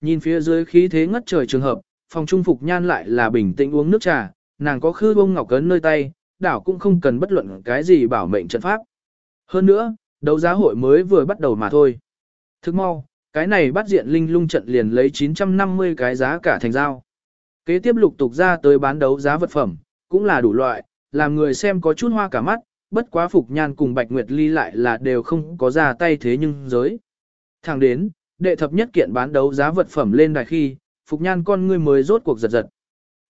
Nhìn phía dưới khí thế ngất trời trường hợp, phòng trung phục nhan lại là bình tĩnh uống nước trà, nàng có khư bông ngọc cấn nơi tay, đảo cũng không cần bất luận cái gì bảo mệnh trận pháp. Hơn nữa, đấu giá hội mới vừa bắt đầu mà thôi. Thức mau, cái này bắt diện linh lung trận liền lấy 950 cái giá cả thành giao. Kế tiếp lục tục ra tới bán đấu giá vật phẩm, cũng là đủ loại, làm người xem có chút hoa cả mắt, bất quá Phục Nhan cùng Bạch Nguyệt Ly lại là đều không có ra tay thế nhưng giới. Thẳng đến, đệ thập nhất kiện bán đấu giá vật phẩm lên đài khi, Phục Nhan con ngươi mới rốt cuộc giật giật.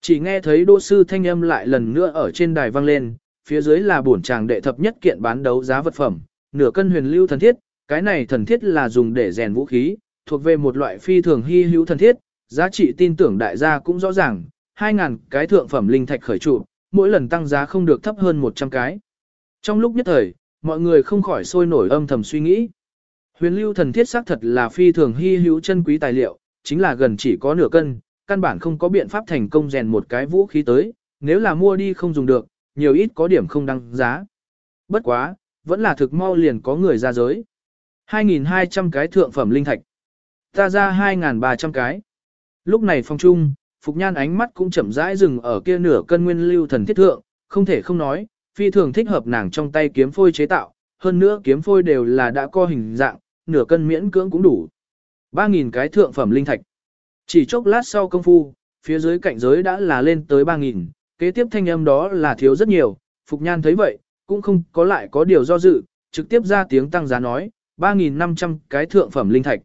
Chỉ nghe thấy đô sư thanh âm lại lần nữa ở trên đài vang lên, phía dưới là bổn chàng đệ thập nhất kiện bán đấu giá vật phẩm, nửa cân huyền lưu thần thiết, cái này thần thiết là dùng để rèn vũ khí, thuộc về một loại phi thường hy hữu thần thiết, giá trị tin tưởng đại gia cũng rõ ràng, 2000 cái thượng phẩm linh thạch khởi trụ, mỗi lần tăng giá không được thấp hơn 100 cái. Trong lúc nhất thời, mọi người không khỏi sôi nổi âm thầm suy nghĩ. Huyền lưu thần thiết xác thật là phi thường hy hữu chân quý tài liệu, chính là gần chỉ có nửa cân, căn bản không có biện pháp thành công rèn một cái vũ khí tới, nếu là mua đi không dùng được, nhiều ít có điểm không đăng giá. Bất quá, vẫn là thực mau liền có người ra giới. 2.200 cái thượng phẩm linh thạch. Ta ra 2.300 cái. Lúc này phong trung, Phục Nhan ánh mắt cũng chậm rãi dừng ở kia nửa cân nguyên lưu thần thiết thượng, không thể không nói, phi thường thích hợp nàng trong tay kiếm phôi chế tạo, hơn nữa kiếm phôi đều là đã co hình dạng, nửa cân miễn cưỡng cũng đủ. 3.000 cái thượng phẩm linh thạch. Chỉ chốc lát sau công phu, phía dưới cạnh giới đã là lên tới 3.000, kế tiếp thanh âm đó là thiếu rất nhiều, Phục Nhan thấy vậy, cũng không có lại có điều do dự, trực tiếp ra tiếng tăng giá nói, 3.500 cái thượng phẩm linh thạch.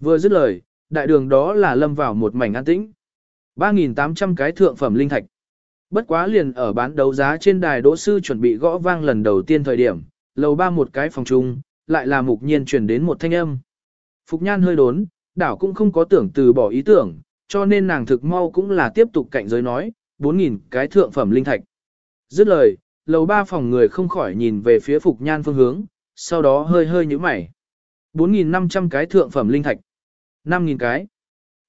Vừa dứt lời, đại đường đó là lâm vào một mảnh an tĩnh. 3.800 cái thượng phẩm linh thạch. Bất quá liền ở bán đấu giá trên đài đỗ sư chuẩn bị gõ vang lần đầu tiên thời điểm, lầu ba một cái phòng chung, lại là mục nhiên truyền đến một thanh âm. Phục nhan hơi đốn, đảo cũng không có tưởng từ bỏ ý tưởng, cho nên nàng thực mau cũng là tiếp tục cạnh giới nói, 4.000 cái thượng phẩm linh thạch. Dứt lời, lầu ba phòng người không khỏi nhìn về phía Phục nhan phương hướng, sau đó hơi hơi như mày. 4.500 cái thượng phẩm linh thạch. 5.000 cái.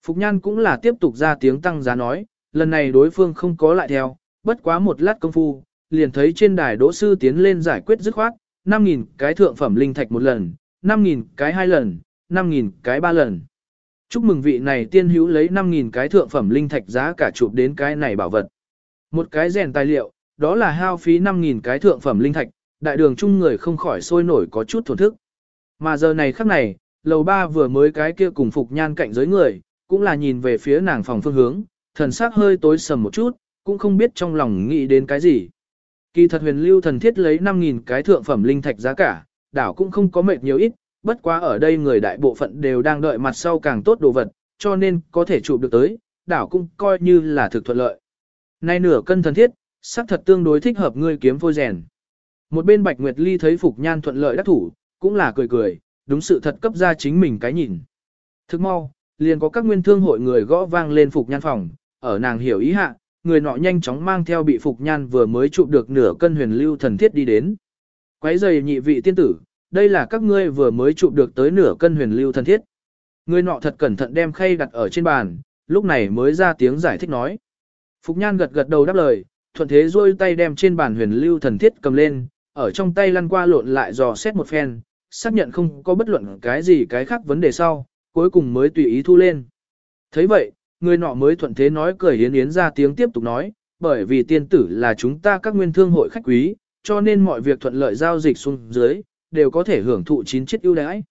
Phục nhan cũng là tiếp tục ra tiếng tăng giá nói, lần này đối phương không có lại theo, bất quá một lát công phu, liền thấy trên đài đỗ sư tiến lên giải quyết dứt khoát, 5.000 cái thượng phẩm linh thạch một lần, 5.000 cái hai lần, 5.000 cái ba lần. Chúc mừng vị này tiên hữu lấy 5.000 cái thượng phẩm linh thạch giá cả chụp đến cái này bảo vật. Một cái rèn tài liệu, đó là hao phí 5.000 cái thượng phẩm linh thạch, đại đường chung người không khỏi sôi nổi có chút thổn thức. Mà giờ này khắc này, lầu ba vừa mới cái kia cùng phục nhan cạnh giới người, cũng là nhìn về phía nàng phòng phương hướng, thần sắc hơi tối sầm một chút, cũng không biết trong lòng nghĩ đến cái gì. Kỳ thật huyền lưu thần thiết lấy 5.000 cái thượng phẩm linh thạch giá cả, đảo cũng không có mệt nhiều ít, bất quá ở đây người đại bộ phận đều đang đợi mặt sau càng tốt đồ vật, cho nên có thể chụp được tới, đảo cũng coi như là thực thuận lợi. Nay nửa cân thần thiết, sắc thật tương đối thích hợp ngươi kiếm phôi rèn. Một bên Bạch Nguyệt Ly thấy Phục Nhan thuận lợi đắc thủ, cũng là cười cười, đúng sự thật cấp ra chính mình cái nhìn. Thức mau, liền có các nguyên thương hội người gõ vang lên Phục Nhan phòng, ở nàng hiểu ý hạ, người nọ nhanh chóng mang theo bị Phục Nhan vừa mới chụp được nửa cân huyền lưu thần thiết đi đến. Quấy giày nhị vị tiên tử, đây là các ngươi vừa mới chụp được tới nửa cân huyền lưu thần thiết. Người nọ thật cẩn thận đem khay đặt ở trên bàn, lúc này mới ra tiếng giải thích nói. Phục Nhan gật gật đầu đáp lời, thuận thế rôi tay đem trên bàn huyền lưu thần thiết cầm lên, ở trong tay lăn qua lộn lại dò xét một phen, xác nhận không có bất luận cái gì cái khác vấn đề sau, cuối cùng mới tùy ý thu lên. thấy vậy, người nọ mới thuận thế nói cười yến yến ra tiếng tiếp tục nói, bởi vì tiên tử là chúng ta các nguyên thương hội khách quý, cho nên mọi việc thuận lợi giao dịch xuống dưới, đều có thể hưởng thụ chín chiếc ưu đãi.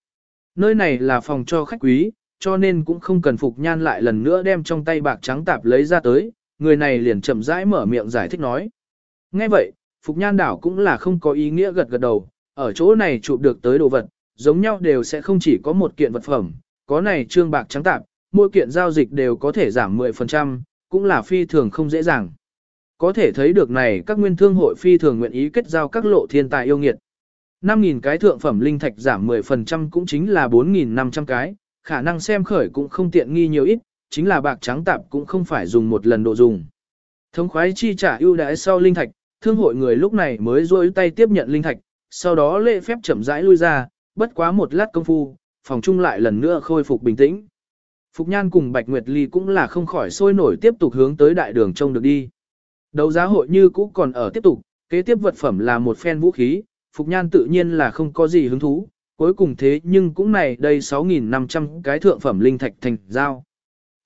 Nơi này là phòng cho khách quý, cho nên cũng không cần Phục Nhan lại lần nữa đem trong tay bạc trắng tạp lấy ra tới, người này liền chậm rãi mở miệng giải thích nói. Nghe vậy, Phục Nhan đảo cũng là không có ý nghĩa gật gật đầu, ở chỗ này chụp được tới đồ vật, giống nhau đều sẽ không chỉ có một kiện vật phẩm, có này trương bạc trắng tạp, mỗi kiện giao dịch đều có thể giảm 10%, cũng là phi thường không dễ dàng. Có thể thấy được này các nguyên thương hội phi thường nguyện ý kết giao các lộ thiên tài yêu nghiệt. 5.000 cái thượng phẩm linh thạch giảm 10% cũng chính là 4.500 cái, khả năng xem khởi cũng không tiện nghi nhiều ít, chính là bạc trắng tạp cũng không phải dùng một lần độ dùng. Thống khoái chi trả ưu đãi sau linh thạch, thương hội người lúc này mới rôi tay tiếp nhận linh thạch, sau đó lễ phép chậm rãi lui ra, bất quá một lát công phu, phòng chung lại lần nữa khôi phục bình tĩnh. Phục Nhan cùng Bạch Nguyệt Ly cũng là không khỏi sôi nổi tiếp tục hướng tới đại đường trông được đi. Đấu giá hội như cũ còn ở tiếp tục, kế tiếp vật phẩm là một phen vũ khí, Phục Nhan tự nhiên là không có gì hứng thú, cuối cùng thế nhưng cũng này đây 6.500 cái thượng phẩm linh thạch thành giao.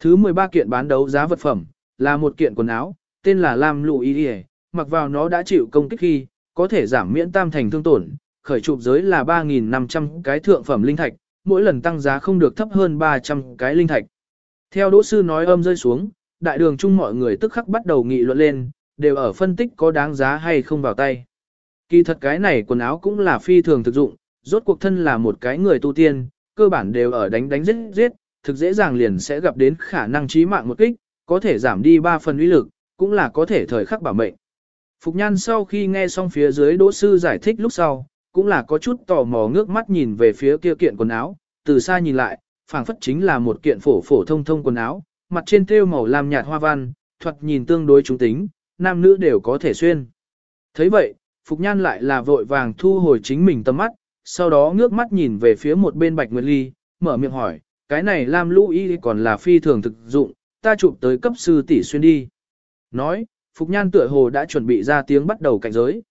Thứ 13 kiện bán đấu giá vật phẩm, là một kiện quần áo, tên là Lam Lụ Y mặc vào nó đã chịu công kích khi, có thể giảm miễn tam thành thương tổn, khởi chụp giới là 3.500 cái thượng phẩm linh thạch, mỗi lần tăng giá không được thấp hơn 300 cái linh thạch. Theo đỗ sư nói âm rơi xuống, đại đường chung mọi người tức khắc bắt đầu nghị luận lên, đều ở phân tích có đáng giá hay không vào tay. Kỳ thật cái này quần áo cũng là phi thường thực dụng, rốt cuộc thân là một cái người tu tiên, cơ bản đều ở đánh đánh giết giết, thực dễ dàng liền sẽ gặp đến khả năng chí mạng một kích, có thể giảm đi 3 phần uy lực, cũng là có thể thời khắc bảo mệnh. Phục Nhan sau khi nghe xong phía dưới đỗ sư giải thích lúc sau, cũng là có chút tò mò ngước mắt nhìn về phía kia kiện quần áo, từ xa nhìn lại, phảng phất chính là một kiện phổ phổ thông thông quần áo, mặt trên thêu màu lam nhạt hoa văn, thuật nhìn tương đối trung tính, nam nữ đều có thể xuyên. thấy vậy, Phục Nhan lại là vội vàng thu hồi chính mình tầm mắt, sau đó ngước mắt nhìn về phía một bên Bạch Nguyệt Ly, mở miệng hỏi, cái này lam lũ y còn là phi thường thực dụng, ta chụp tới cấp sư tỷ xuyên đi. Nói, Phục Nhan tựa hồ đã chuẩn bị ra tiếng bắt đầu cạnh giới.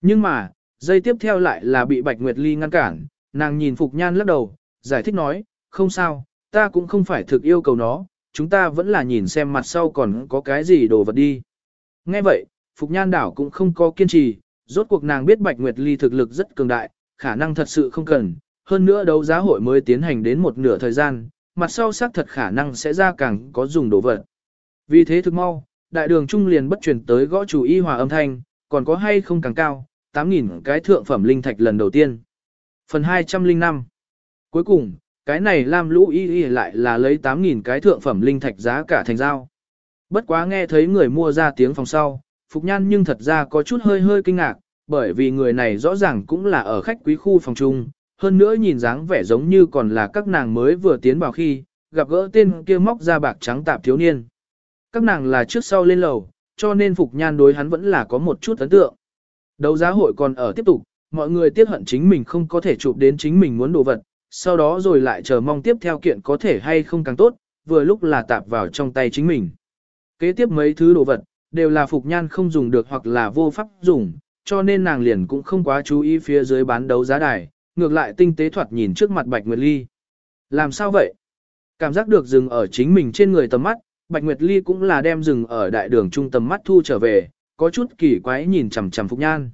Nhưng mà, dây tiếp theo lại là bị Bạch Nguyệt Ly ngăn cản, nàng nhìn Phục Nhan lắc đầu, giải thích nói, không sao, ta cũng không phải thực yêu cầu nó, chúng ta vẫn là nhìn xem mặt sau còn có cái gì đồ vật đi. Nghe vậy, Phục Nhan đảo cũng không có kiên trì, rốt cuộc nàng biết Bạch Nguyệt Ly thực lực rất cường đại, khả năng thật sự không cần, hơn nữa đấu giá hội mới tiến hành đến một nửa thời gian, mặt sau xác thật khả năng sẽ ra càng có dùng đồ vật. Vì thế thực mau, đại đường trung liền bất chuyển tới gõ chủ y hòa âm thanh, còn có hay không càng cao, 8.000 cái thượng phẩm linh thạch lần đầu tiên. Phần 205 Cuối cùng, cái này Lam Lũ Y Y lại là lấy 8.000 cái thượng phẩm linh thạch giá cả thành giao. Bất quá nghe thấy người mua ra tiếng phòng sau, Phục Nhan nhưng thật ra có chút hơi hơi kinh ngạc, bởi vì người này rõ ràng cũng là ở khách quý khu phòng chung, hơn nữa nhìn dáng vẻ giống như còn là các nàng mới vừa tiến vào khi, gặp gỡ tên kia móc ra bạc trắng tạp thiếu niên. Các nàng là trước sau lên lầu, cho nên Phục Nhan đối hắn vẫn là có một chút ấn tượng. Đấu giá hội còn ở tiếp tục, mọi người tiếc hận chính mình không có thể chụp đến chính mình muốn đồ vật, sau đó rồi lại chờ mong tiếp theo kiện có thể hay không càng tốt, vừa lúc là tạp vào trong tay chính mình. Kế tiếp mấy thứ đồ vật, đều là Phục Nhan không dùng được hoặc là vô pháp dùng, cho nên nàng liền cũng không quá chú ý phía dưới bán đấu giá đài, ngược lại tinh tế thoạt nhìn trước mặt Bạch Nguyệt Ly. Làm sao vậy? Cảm giác được dừng ở chính mình trên người tầm mắt, Bạch Nguyệt Ly cũng là đem dừng ở đại đường trung tầm mắt thu trở về, có chút kỳ quái nhìn chằm chằm Phục Nhan.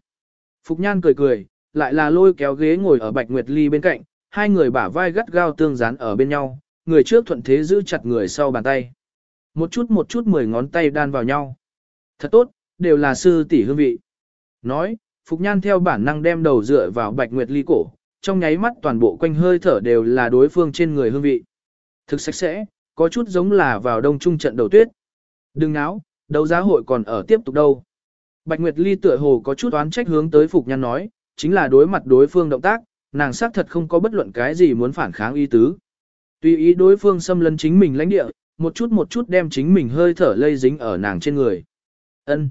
Phục Nhan cười cười, lại là lôi kéo ghế ngồi ở Bạch Nguyệt Ly bên cạnh, hai người bả vai gắt gao tương dán ở bên nhau, người trước thuận thế giữ chặt người sau bàn tay. Một chút một chút mười ngón tay đan vào nhau. Thật tốt, đều là sư tỷ hương vị. Nói, Phục Nhan theo bản năng đem đầu dựa vào Bạch Nguyệt Ly cổ, trong nháy mắt toàn bộ quanh hơi thở đều là đối phương trên người hương vị. Thực sạch sẽ, có chút giống là vào đông trung trận đầu tuyết. Đừng náo, đấu giá hội còn ở tiếp tục đâu. Bạch Nguyệt Ly tựa hồ có chút oán trách hướng tới Phục Nhan nói, chính là đối mặt đối phương động tác, nàng xác thật không có bất luận cái gì muốn phản kháng ý tứ. Tùy ý đối phương xâm lấn chính mình lãnh địa, một chút một chút đem chính mình hơi thở lây dính ở nàng trên người. Ân.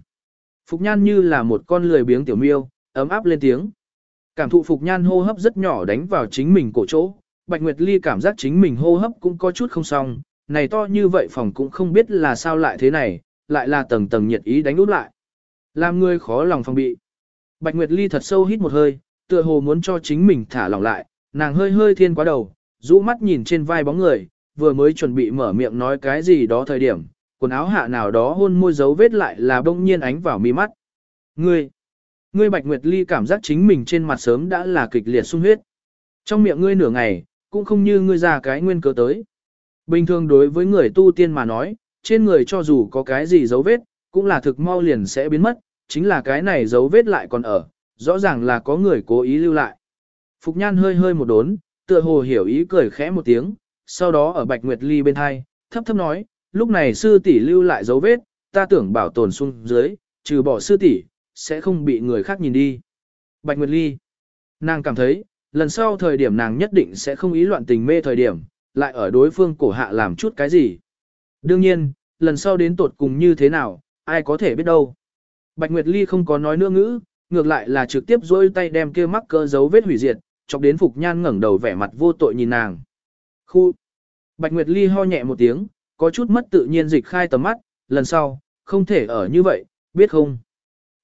Phục Nhan như là một con lười biếng tiểu miêu, ấm áp lên tiếng. Cảm thụ Phục Nhan hô hấp rất nhỏ đánh vào chính mình cổ chỗ, Bạch Nguyệt Ly cảm giác chính mình hô hấp cũng có chút không xong, này to như vậy phòng cũng không biết là sao lại thế này, lại là tầng tầng nhiệt ý đánh út lại. Làm người khó lòng phòng bị. Bạch Nguyệt Ly thật sâu hít một hơi, tựa hồ muốn cho chính mình thả lỏng lại, nàng hơi hơi thiên quá đầu, rũ mắt nhìn trên vai bóng người, vừa mới chuẩn bị mở miệng nói cái gì đó thời điểm, quần áo hạ nào đó hôn môi dấu vết lại là bỗng nhiên ánh vào mi mắt. Ngươi, ngươi Bạch Nguyệt Ly cảm giác chính mình trên mặt sớm đã là kịch liệt sung huyết. Trong miệng ngươi nửa ngày, cũng không như ngươi ra cái nguyên cớ tới. Bình thường đối với người tu tiên mà nói, trên người cho dù có cái gì dấu vết, cũng là thực mau liền sẽ biến mất, chính là cái này dấu vết lại còn ở, rõ ràng là có người cố ý lưu lại. Phục Nhan hơi hơi một đốn, tựa hồ hiểu ý cười khẽ một tiếng, sau đó ở Bạch Nguyệt Ly bên hai, thấp thấp nói, lúc này sư tỷ lưu lại dấu vết, ta tưởng bảo tồn xuống dưới, trừ bỏ sư tỷ, sẽ không bị người khác nhìn đi. Bạch Nguyệt Ly, nàng cảm thấy, lần sau thời điểm nàng nhất định sẽ không ý loạn tình mê thời điểm, lại ở đối phương cổ hạ làm chút cái gì. Đương nhiên, lần sau đến tột cùng như thế nào, ai có thể biết đâu. Bạch Nguyệt Ly không có nói nữa ngữ, ngược lại là trực tiếp dôi tay đem kia mắc cơ dấu vết hủy diệt, chọc đến Phục Nhan ngẩng đầu vẻ mặt vô tội nhìn nàng. Khu! Bạch Nguyệt Ly ho nhẹ một tiếng, có chút mất tự nhiên dịch khai tầm mắt, lần sau, không thể ở như vậy, biết không?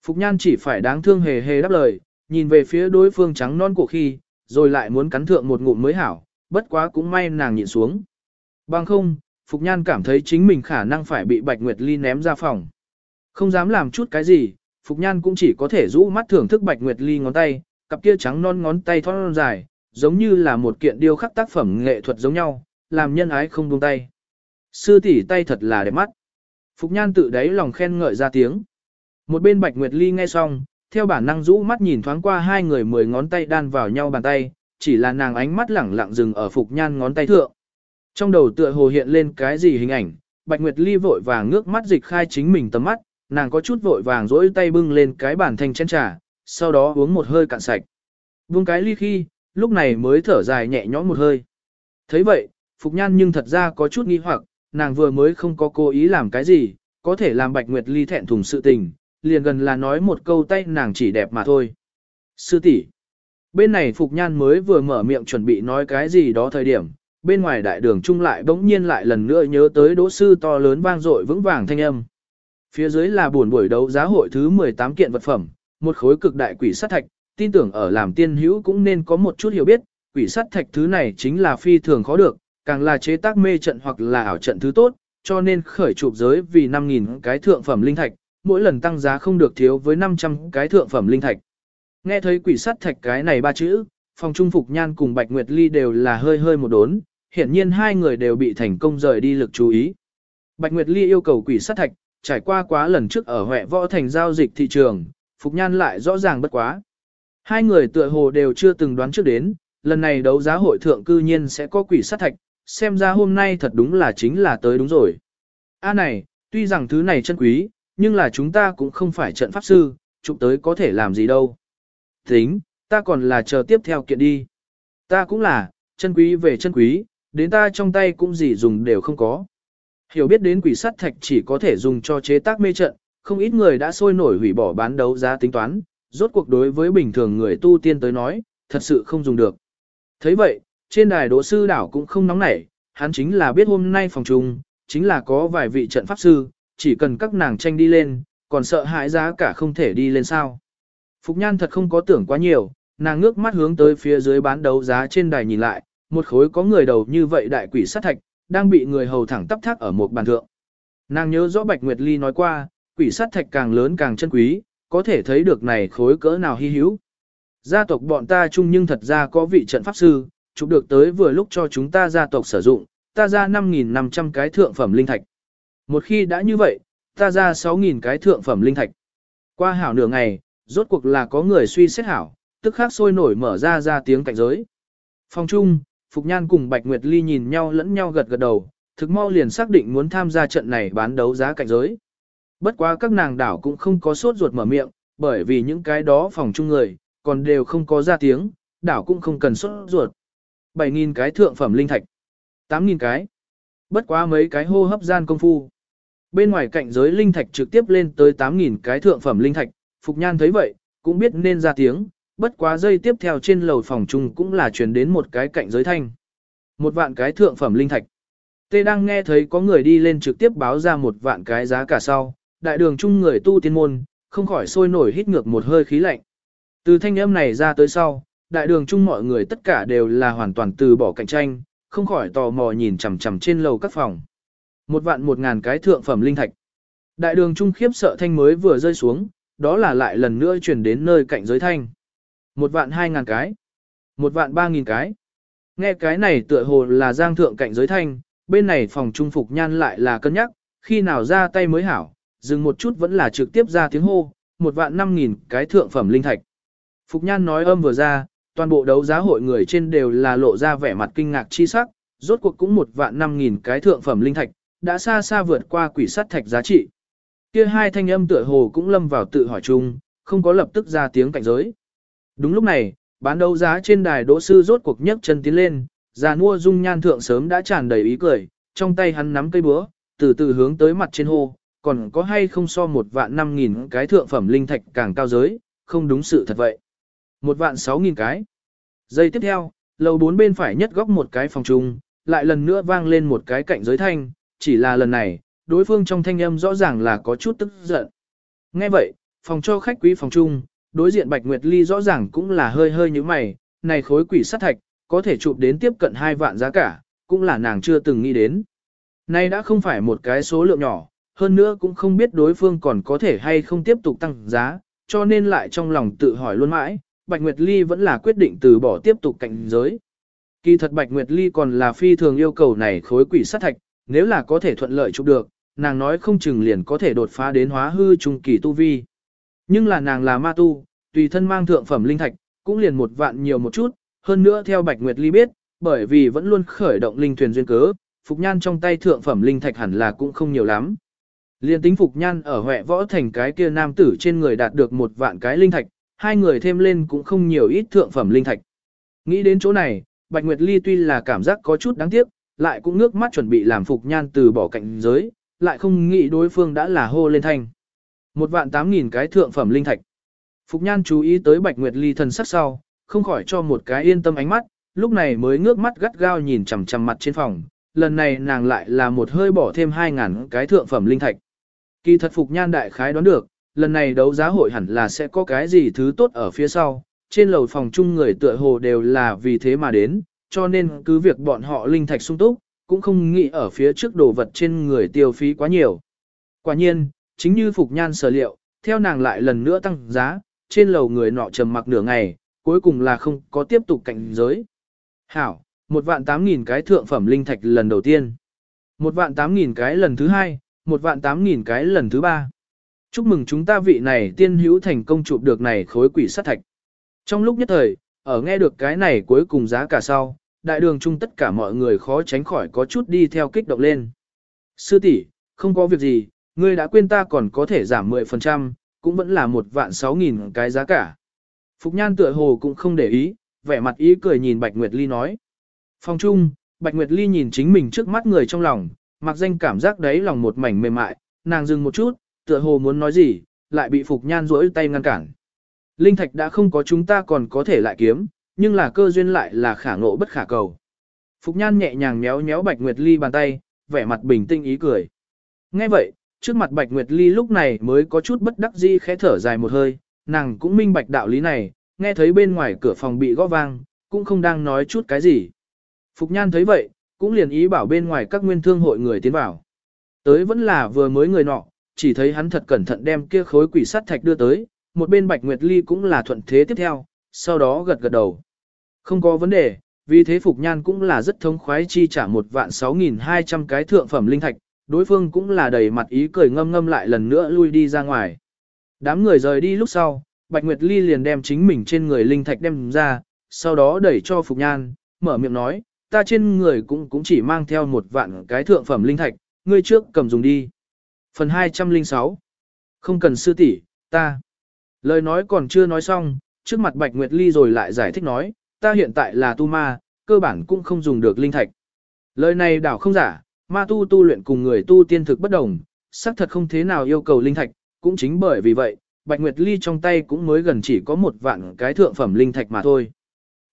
Phục Nhan chỉ phải đáng thương hề hề đáp lời, nhìn về phía đối phương trắng non cổ khi, rồi lại muốn cắn thượng một ngụm mới hảo, bất quá cũng may nàng nhịn xuống. Bằng không, Phục Nhan cảm thấy chính mình khả năng phải bị Bạch Nguyệt Ly ném ra phòng. Không dám làm chút cái gì, Phục Nhan cũng chỉ có thể rũ mắt thưởng thức Bạch Nguyệt Ly ngón tay, cặp kia trắng non ngón tay thon dài, giống như là một kiện điêu khắc tác phẩm nghệ thuật giống nhau, làm nhân ái không buông tay. Sư tỷ tay thật là đẹp mắt. Phục Nhan tự đáy lòng khen ngợi ra tiếng. Một bên Bạch Nguyệt Ly nghe xong, theo bản năng rũ mắt nhìn thoáng qua hai người mười ngón tay đan vào nhau bàn tay, chỉ là nàng ánh mắt lẳng lặng dừng ở Phục Nhan ngón tay thượng. Trong đầu tựa hồ hiện lên cái gì hình ảnh, Bạch Nguyệt Ly vội vàng ngước mắt dịch khai chính mình tầm mắt, nàng có chút vội vàng rỗi tay bưng lên cái bàn thanh chén trà, sau đó uống một hơi cạn sạch. Buông cái ly khi, lúc này mới thở dài nhẹ nhõm một hơi. thấy vậy, Phục Nhan nhưng thật ra có chút nghi hoặc, nàng vừa mới không có cố ý làm cái gì, có thể làm Bạch Nguyệt Ly thẹn thùng sự tình, liền gần là nói một câu tay nàng chỉ đẹp mà thôi. Sư tỷ Bên này Phục Nhan mới vừa mở miệng chuẩn bị nói cái gì đó thời điểm, bên ngoài đại đường trung lại bỗng nhiên lại lần nữa nhớ tới đỗ sư to lớn vang dội vững vàng thanh âm. Phía dưới là buồn buổi đấu giá hội thứ 18 kiện vật phẩm, một khối cực đại quỷ sát thạch, tin tưởng ở làm tiên hữu cũng nên có một chút hiểu biết, quỷ sát thạch thứ này chính là phi thường khó được, càng là chế tác mê trận hoặc là ảo trận thứ tốt, cho nên khởi chụp giới vì 5.000 cái thượng phẩm linh thạch, mỗi lần tăng giá không được thiếu với 500 cái thượng phẩm linh thạch. Nghe thấy quỷ sát thạch cái này ba chữ, phòng trung phục nhan cùng Bạch Nguyệt Ly đều là hơi hơi một đốn, hiển nhiên hai người đều bị thành công rời đi lực chú ý. Bạch Nguyệt Ly yêu cầu quỷ sát thạch, trải qua quá lần trước ở Huệ Võ Thành giao dịch thị trường, Phục Nhan lại rõ ràng bất quá. Hai người tựa hồ đều chưa từng đoán trước đến, lần này đấu giá hội thượng cư nhiên sẽ có quỷ sát thạch, xem ra hôm nay thật đúng là chính là tới đúng rồi. A này, tuy rằng thứ này chân quý, nhưng là chúng ta cũng không phải trận pháp sư, chụp tới có thể làm gì đâu. Tính, ta còn là chờ tiếp theo kiện đi. Ta cũng là, chân quý về chân quý, đến ta trong tay cũng gì dùng đều không có. Hiểu biết đến quỷ sắt thạch chỉ có thể dùng cho chế tác mê trận, không ít người đã sôi nổi hủy bỏ bán đấu giá tính toán, rốt cuộc đối với bình thường người tu tiên tới nói, thật sự không dùng được. thấy vậy, trên đài đỗ sư đảo cũng không nóng nảy, hắn chính là biết hôm nay phòng trùng, chính là có vài vị trận pháp sư, chỉ cần các nàng tranh đi lên, còn sợ hãi giá cả không thể đi lên sao. Phục Nhan thật không có tưởng quá nhiều, nàng ngước mắt hướng tới phía dưới bán đấu giá trên đài nhìn lại, một khối có người đầu như vậy đại quỷ sát thạch, đang bị người hầu thẳng tắp thác ở một bàn thượng. Nàng nhớ rõ Bạch Nguyệt Ly nói qua, quỷ sát thạch càng lớn càng chân quý, có thể thấy được này khối cỡ nào hy hữu. Gia tộc bọn ta chung nhưng thật ra có vị trận pháp sư, chụp được tới vừa lúc cho chúng ta gia tộc sử dụng, ta ra 5.500 cái thượng phẩm linh thạch. Một khi đã như vậy, ta ra 6.000 cái thượng phẩm linh thạch. Qua hảo nửa ngày, rốt cuộc là có người suy xét hảo, tức khắc sôi nổi mở ra ra tiếng cạnh giới. Phòng chung, Phục Nhan cùng Bạch Nguyệt Ly nhìn nhau lẫn nhau gật gật đầu, thực mau liền xác định muốn tham gia trận này bán đấu giá cạnh giới. Bất quá các nàng đảo cũng không có sốt ruột mở miệng, bởi vì những cái đó phòng chung người, còn đều không có ra tiếng, đảo cũng không cần sốt ruột. 7.000 cái thượng phẩm linh thạch, 8.000 cái. Bất quá mấy cái hô hấp gian công phu. Bên ngoài cạnh giới linh thạch trực tiếp lên tới 8.000 cái thượng phẩm linh thạch, Phục Nhan thấy vậy, cũng biết nên ra tiếng, bất quá dây tiếp theo trên lầu phòng chung cũng là truyền đến một cái cạnh giới thanh. Một vạn cái thượng phẩm linh thạch. Tê đang nghe thấy có người đi lên trực tiếp báo ra một vạn cái giá cả sau, đại đường chung người tu tiên môn, không khỏi sôi nổi hít ngược một hơi khí lạnh. Từ thanh âm này ra tới sau, đại đường chung mọi người tất cả đều là hoàn toàn từ bỏ cạnh tranh, không khỏi tò mò nhìn chằm chằm trên lầu các phòng. Một vạn một ngàn cái thượng phẩm linh thạch. Đại đường trung khiếp sợ thanh mới vừa rơi xuống, đó là lại lần nữa chuyển đến nơi cạnh giới thanh. Một vạn hai ngàn cái. Một vạn ba nghìn cái. Nghe cái này tựa hồ là giang thượng cạnh giới thanh, bên này phòng trung phục nhan lại là cân nhắc, khi nào ra tay mới hảo, dừng một chút vẫn là trực tiếp ra tiếng hô, một vạn năm nghìn cái thượng phẩm linh thạch. Phục nhan nói âm vừa ra, toàn bộ đấu giá hội người trên đều là lộ ra vẻ mặt kinh ngạc chi sắc, rốt cuộc cũng một vạn năm nghìn cái thượng phẩm linh thạch, đã xa xa vượt qua quỷ sắt thạch giá trị. Kia hai thanh âm tựa hồ cũng lâm vào tự hỏi chung, không có lập tức ra tiếng cạnh giới. Đúng lúc này, bán đấu giá trên đài đỗ sư rốt cuộc nhấc chân tiến lên, già mua dung nhan thượng sớm đã tràn đầy ý cười, trong tay hắn nắm cây búa, từ từ hướng tới mặt trên hô, còn có hay không so một vạn năm nghìn cái thượng phẩm linh thạch càng cao giới, không đúng sự thật vậy. Một vạn sáu nghìn cái. Giây tiếp theo, lầu bốn bên phải nhất góc một cái phòng trung, lại lần nữa vang lên một cái cạnh giới thanh, chỉ là lần này, đối phương trong thanh âm rõ ràng là có chút tức giận. Nghe vậy, phòng cho khách quý phòng trung, đối diện Bạch Nguyệt Ly rõ ràng cũng là hơi hơi như mày, này khối quỷ sát thạch, có thể chụp đến tiếp cận hai vạn giá cả, cũng là nàng chưa từng nghĩ đến. Nay đã không phải một cái số lượng nhỏ, hơn nữa cũng không biết đối phương còn có thể hay không tiếp tục tăng giá, cho nên lại trong lòng tự hỏi luôn mãi, Bạch Nguyệt Ly vẫn là quyết định từ bỏ tiếp tục cạnh giới. Kỳ thật Bạch Nguyệt Ly còn là phi thường yêu cầu này khối quỷ sát thạch, nếu là có thể thuận lợi chụp được, nàng nói không chừng liền có thể đột phá đến hóa hư trung kỳ tu vi. Nhưng là nàng là ma tu, tùy thân mang thượng phẩm linh thạch, cũng liền một vạn nhiều một chút, hơn nữa theo Bạch Nguyệt Ly biết, bởi vì vẫn luôn khởi động linh thuyền duyên cớ, Phục Nhan trong tay thượng phẩm linh thạch hẳn là cũng không nhiều lắm. Liên tính Phục Nhan ở Huệ Võ Thành cái kia nam tử trên người đạt được một vạn cái linh thạch, hai người thêm lên cũng không nhiều ít thượng phẩm linh thạch. Nghĩ đến chỗ này, Bạch Nguyệt Ly tuy là cảm giác có chút đáng tiếc, lại cũng nước mắt chuẩn bị làm Phục Nhan từ bỏ cạnh giới, lại không nghĩ đối phương đã là hô lên thanh. Một vạn tám nghìn cái thượng phẩm linh thạch. Phục Nhan chú ý tới Bạch Nguyệt Ly thần sắc sau, không khỏi cho một cái yên tâm ánh mắt, lúc này mới ngước mắt gắt gao nhìn chằm chằm mặt trên phòng, lần này nàng lại là một hơi bỏ thêm 2000 cái thượng phẩm linh thạch. Kỳ thật Phục Nhan đại khái đoán được, lần này đấu giá hội hẳn là sẽ có cái gì thứ tốt ở phía sau, trên lầu phòng chung người tựa hồ đều là vì thế mà đến, cho nên cứ việc bọn họ linh thạch sung túc, cũng không nghĩ ở phía trước đồ vật trên người tiêu phí quá nhiều. Quả nhiên, chính như Phục Nhan sở liệu, theo nàng lại lần nữa tăng giá, trên lầu người nọ trầm mặc nửa ngày, cuối cùng là không có tiếp tục cạnh giới. Hảo, một vạn tám nghìn cái thượng phẩm linh thạch lần đầu tiên. Một vạn tám nghìn cái lần thứ hai, một vạn tám nghìn cái lần thứ ba. Chúc mừng chúng ta vị này tiên hữu thành công chụp được này khối quỷ sát thạch. Trong lúc nhất thời, ở nghe được cái này cuối cùng giá cả sau, đại đường chung tất cả mọi người khó tránh khỏi có chút đi theo kích động lên. Sư tỷ, không có việc gì, ngươi đã quên ta còn có thể giảm 10%, cũng vẫn là một vạn sáu nghìn cái giá cả. Phục nhan tựa hồ cũng không để ý, vẻ mặt ý cười nhìn Bạch Nguyệt Ly nói. Phòng chung, Bạch Nguyệt Ly nhìn chính mình trước mắt người trong lòng, mặc danh cảm giác đấy lòng một mảnh mềm mại, nàng dừng một chút, tựa hồ muốn nói gì, lại bị Phục Nhan rỗi tay ngăn cản. Linh thạch đã không có chúng ta còn có thể lại kiếm, nhưng là cơ duyên lại là khả ngộ bất khả cầu. Phục Nhan nhẹ nhàng méo méo Bạch Nguyệt Ly bàn tay, vẻ mặt bình tĩnh ý cười. Nghe vậy, trước mặt Bạch Nguyệt Ly lúc này mới có chút bất đắc dĩ khẽ thở dài một hơi, nàng cũng minh bạch đạo lý này, nghe thấy bên ngoài cửa phòng bị gõ vang, cũng không đang nói chút cái gì. Phục Nhan thấy vậy, cũng liền ý bảo bên ngoài các nguyên thương hội người tiến vào. Tới vẫn là vừa mới người nọ, chỉ thấy hắn thật cẩn thận đem kia khối quỷ sắt thạch đưa tới, một bên Bạch Nguyệt Ly cũng là thuận thế tiếp theo, sau đó gật gật đầu. Không có vấn đề, vì thế Phục Nhan cũng là rất thông khoái chi trả một vạn 6.200 cái thượng phẩm linh thạch, đối phương cũng là đầy mặt ý cười ngâm ngâm lại lần nữa lui đi ra ngoài. Đám người rời đi lúc sau, Bạch Nguyệt Ly liền đem chính mình trên người linh thạch đem ra, sau đó đẩy cho Phục Nhan, mở miệng nói, ta trên người cũng cũng chỉ mang theo một vạn cái thượng phẩm linh thạch, ngươi trước cầm dùng đi. Phần 206 Không cần sư tỷ, ta. Lời nói còn chưa nói xong, trước mặt Bạch Nguyệt Ly rồi lại giải thích nói, ta hiện tại là tu ma, cơ bản cũng không dùng được linh thạch. Lời này đảo không giả, ma tu tu luyện cùng người tu tiên thực bất đồng, xác thật không thế nào yêu cầu linh thạch, cũng chính bởi vì vậy, Bạch Nguyệt Ly trong tay cũng mới gần chỉ có một vạn cái thượng phẩm linh thạch mà thôi.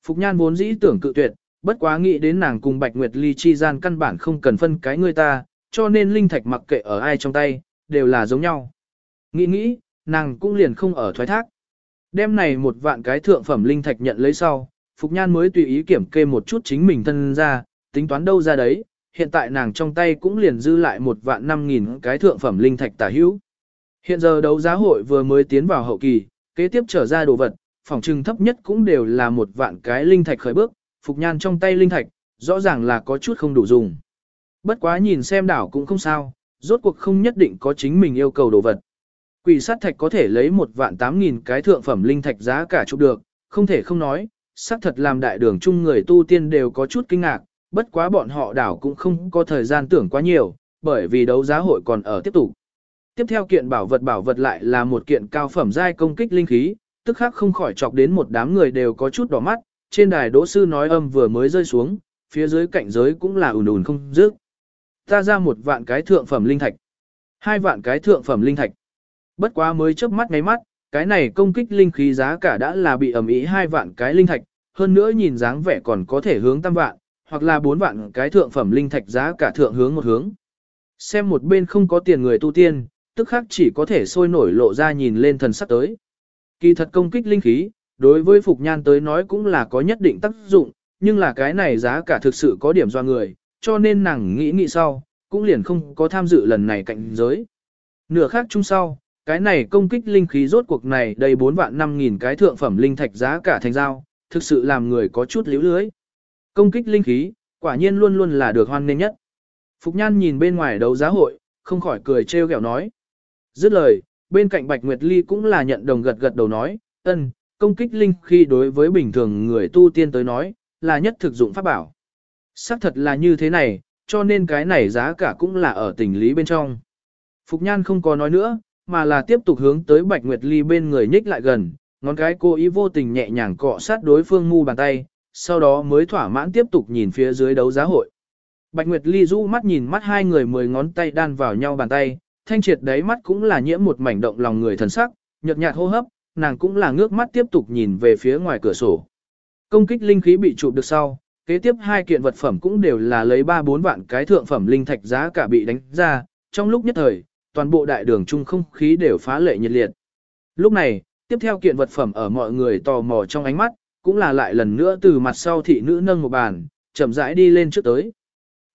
Phục Nhan vốn dĩ tưởng cự tuyệt, bất quá nghĩ đến nàng cùng Bạch Nguyệt Ly chi gian căn bản không cần phân cái người ta, cho nên linh thạch mặc kệ ở ai trong tay, đều là giống nhau. Nghĩ nghĩ, nàng cũng liền không ở thoái thác. Đêm này một vạn cái thượng phẩm linh thạch nhận lấy sau, Phục Nhan mới tùy ý kiểm kê một chút chính mình thân ra, tính toán đâu ra đấy, hiện tại nàng trong tay cũng liền dư lại một vạn năm nghìn cái thượng phẩm linh thạch tả hữu. Hiện giờ đấu giá hội vừa mới tiến vào hậu kỳ, kế tiếp trở ra đồ vật, phòng trừng thấp nhất cũng đều là một vạn cái linh thạch khởi bước, Phục Nhan trong tay linh thạch, rõ ràng là có chút không đủ dùng. Bất quá nhìn xem đảo cũng không sao, rốt cuộc không nhất định có chính mình yêu cầu đồ vật. Quỷ sát thạch có thể lấy một vạn tám nghìn cái thượng phẩm linh thạch giá cả chụp được, không thể không nói, xác thật làm đại đường chung người tu tiên đều có chút kinh ngạc, bất quá bọn họ đảo cũng không có thời gian tưởng quá nhiều, bởi vì đấu giá hội còn ở tiếp tục. Tiếp theo kiện bảo vật bảo vật lại là một kiện cao phẩm giai công kích linh khí, tức khắc không khỏi chọc đến một đám người đều có chút đỏ mắt, trên đài đỗ sư nói âm vừa mới rơi xuống, phía dưới cạnh giới cũng là ùn ùn không dứt. Ta ra một vạn cái thượng phẩm linh thạch, hai vạn cái thượng phẩm linh thạch. Bất quá mới chớp mắt ngay mắt, cái này công kích linh khí giá cả đã là bị ẩm ý hai vạn cái linh thạch, hơn nữa nhìn dáng vẻ còn có thể hướng tam vạn, hoặc là bốn vạn cái thượng phẩm linh thạch giá cả thượng hướng một hướng. Xem một bên không có tiền người tu tiên, tức khác chỉ có thể sôi nổi lộ ra nhìn lên thần sắc tới. Kỳ thật công kích linh khí, đối với Phục Nhan tới nói cũng là có nhất định tác dụng, nhưng là cái này giá cả thực sự có điểm do người, cho nên nàng nghĩ nghĩ sau, cũng liền không có tham dự lần này cạnh giới. Nửa khác chung sau, cái này công kích linh khí rốt cuộc này đầy 4 vạn 5 nghìn cái thượng phẩm linh thạch giá cả thành giao, thực sự làm người có chút liễu lưới. Công kích linh khí, quả nhiên luôn luôn là được hoan nghênh nhất. Phục Nhan nhìn bên ngoài đấu giá hội, không khỏi cười trêu ghẹo nói. Dứt lời, bên cạnh Bạch Nguyệt Ly cũng là nhận đồng gật gật đầu nói, ân, công kích linh khi đối với bình thường người tu tiên tới nói, là nhất thực dụng pháp bảo. Xác thật là như thế này, cho nên cái này giá cả cũng là ở tình lý bên trong. Phục Nhan không có nói nữa, mà là tiếp tục hướng tới Bạch Nguyệt Ly bên người nhích lại gần, ngón cái cô ý vô tình nhẹ nhàng cọ sát đối phương mu bàn tay, sau đó mới thỏa mãn tiếp tục nhìn phía dưới đấu giá hội. Bạch Nguyệt Ly rũ mắt nhìn mắt hai người mười ngón tay đan vào nhau bàn tay, thanh triệt đáy mắt cũng là nhiễm một mảnh động lòng người thần sắc, nhợt nhạt hô hấp, nàng cũng là ngước mắt tiếp tục nhìn về phía ngoài cửa sổ. Công kích linh khí bị chụp được sau, kế tiếp hai kiện vật phẩm cũng đều là lấy 3-4 vạn cái thượng phẩm linh thạch giá cả bị đánh ra, trong lúc nhất thời, toàn bộ đại đường trung không khí đều phá lệ nhiệt liệt. Lúc này, tiếp theo kiện vật phẩm ở mọi người tò mò trong ánh mắt, cũng là lại lần nữa từ mặt sau thị nữ nâng một bàn, chậm rãi đi lên trước tới.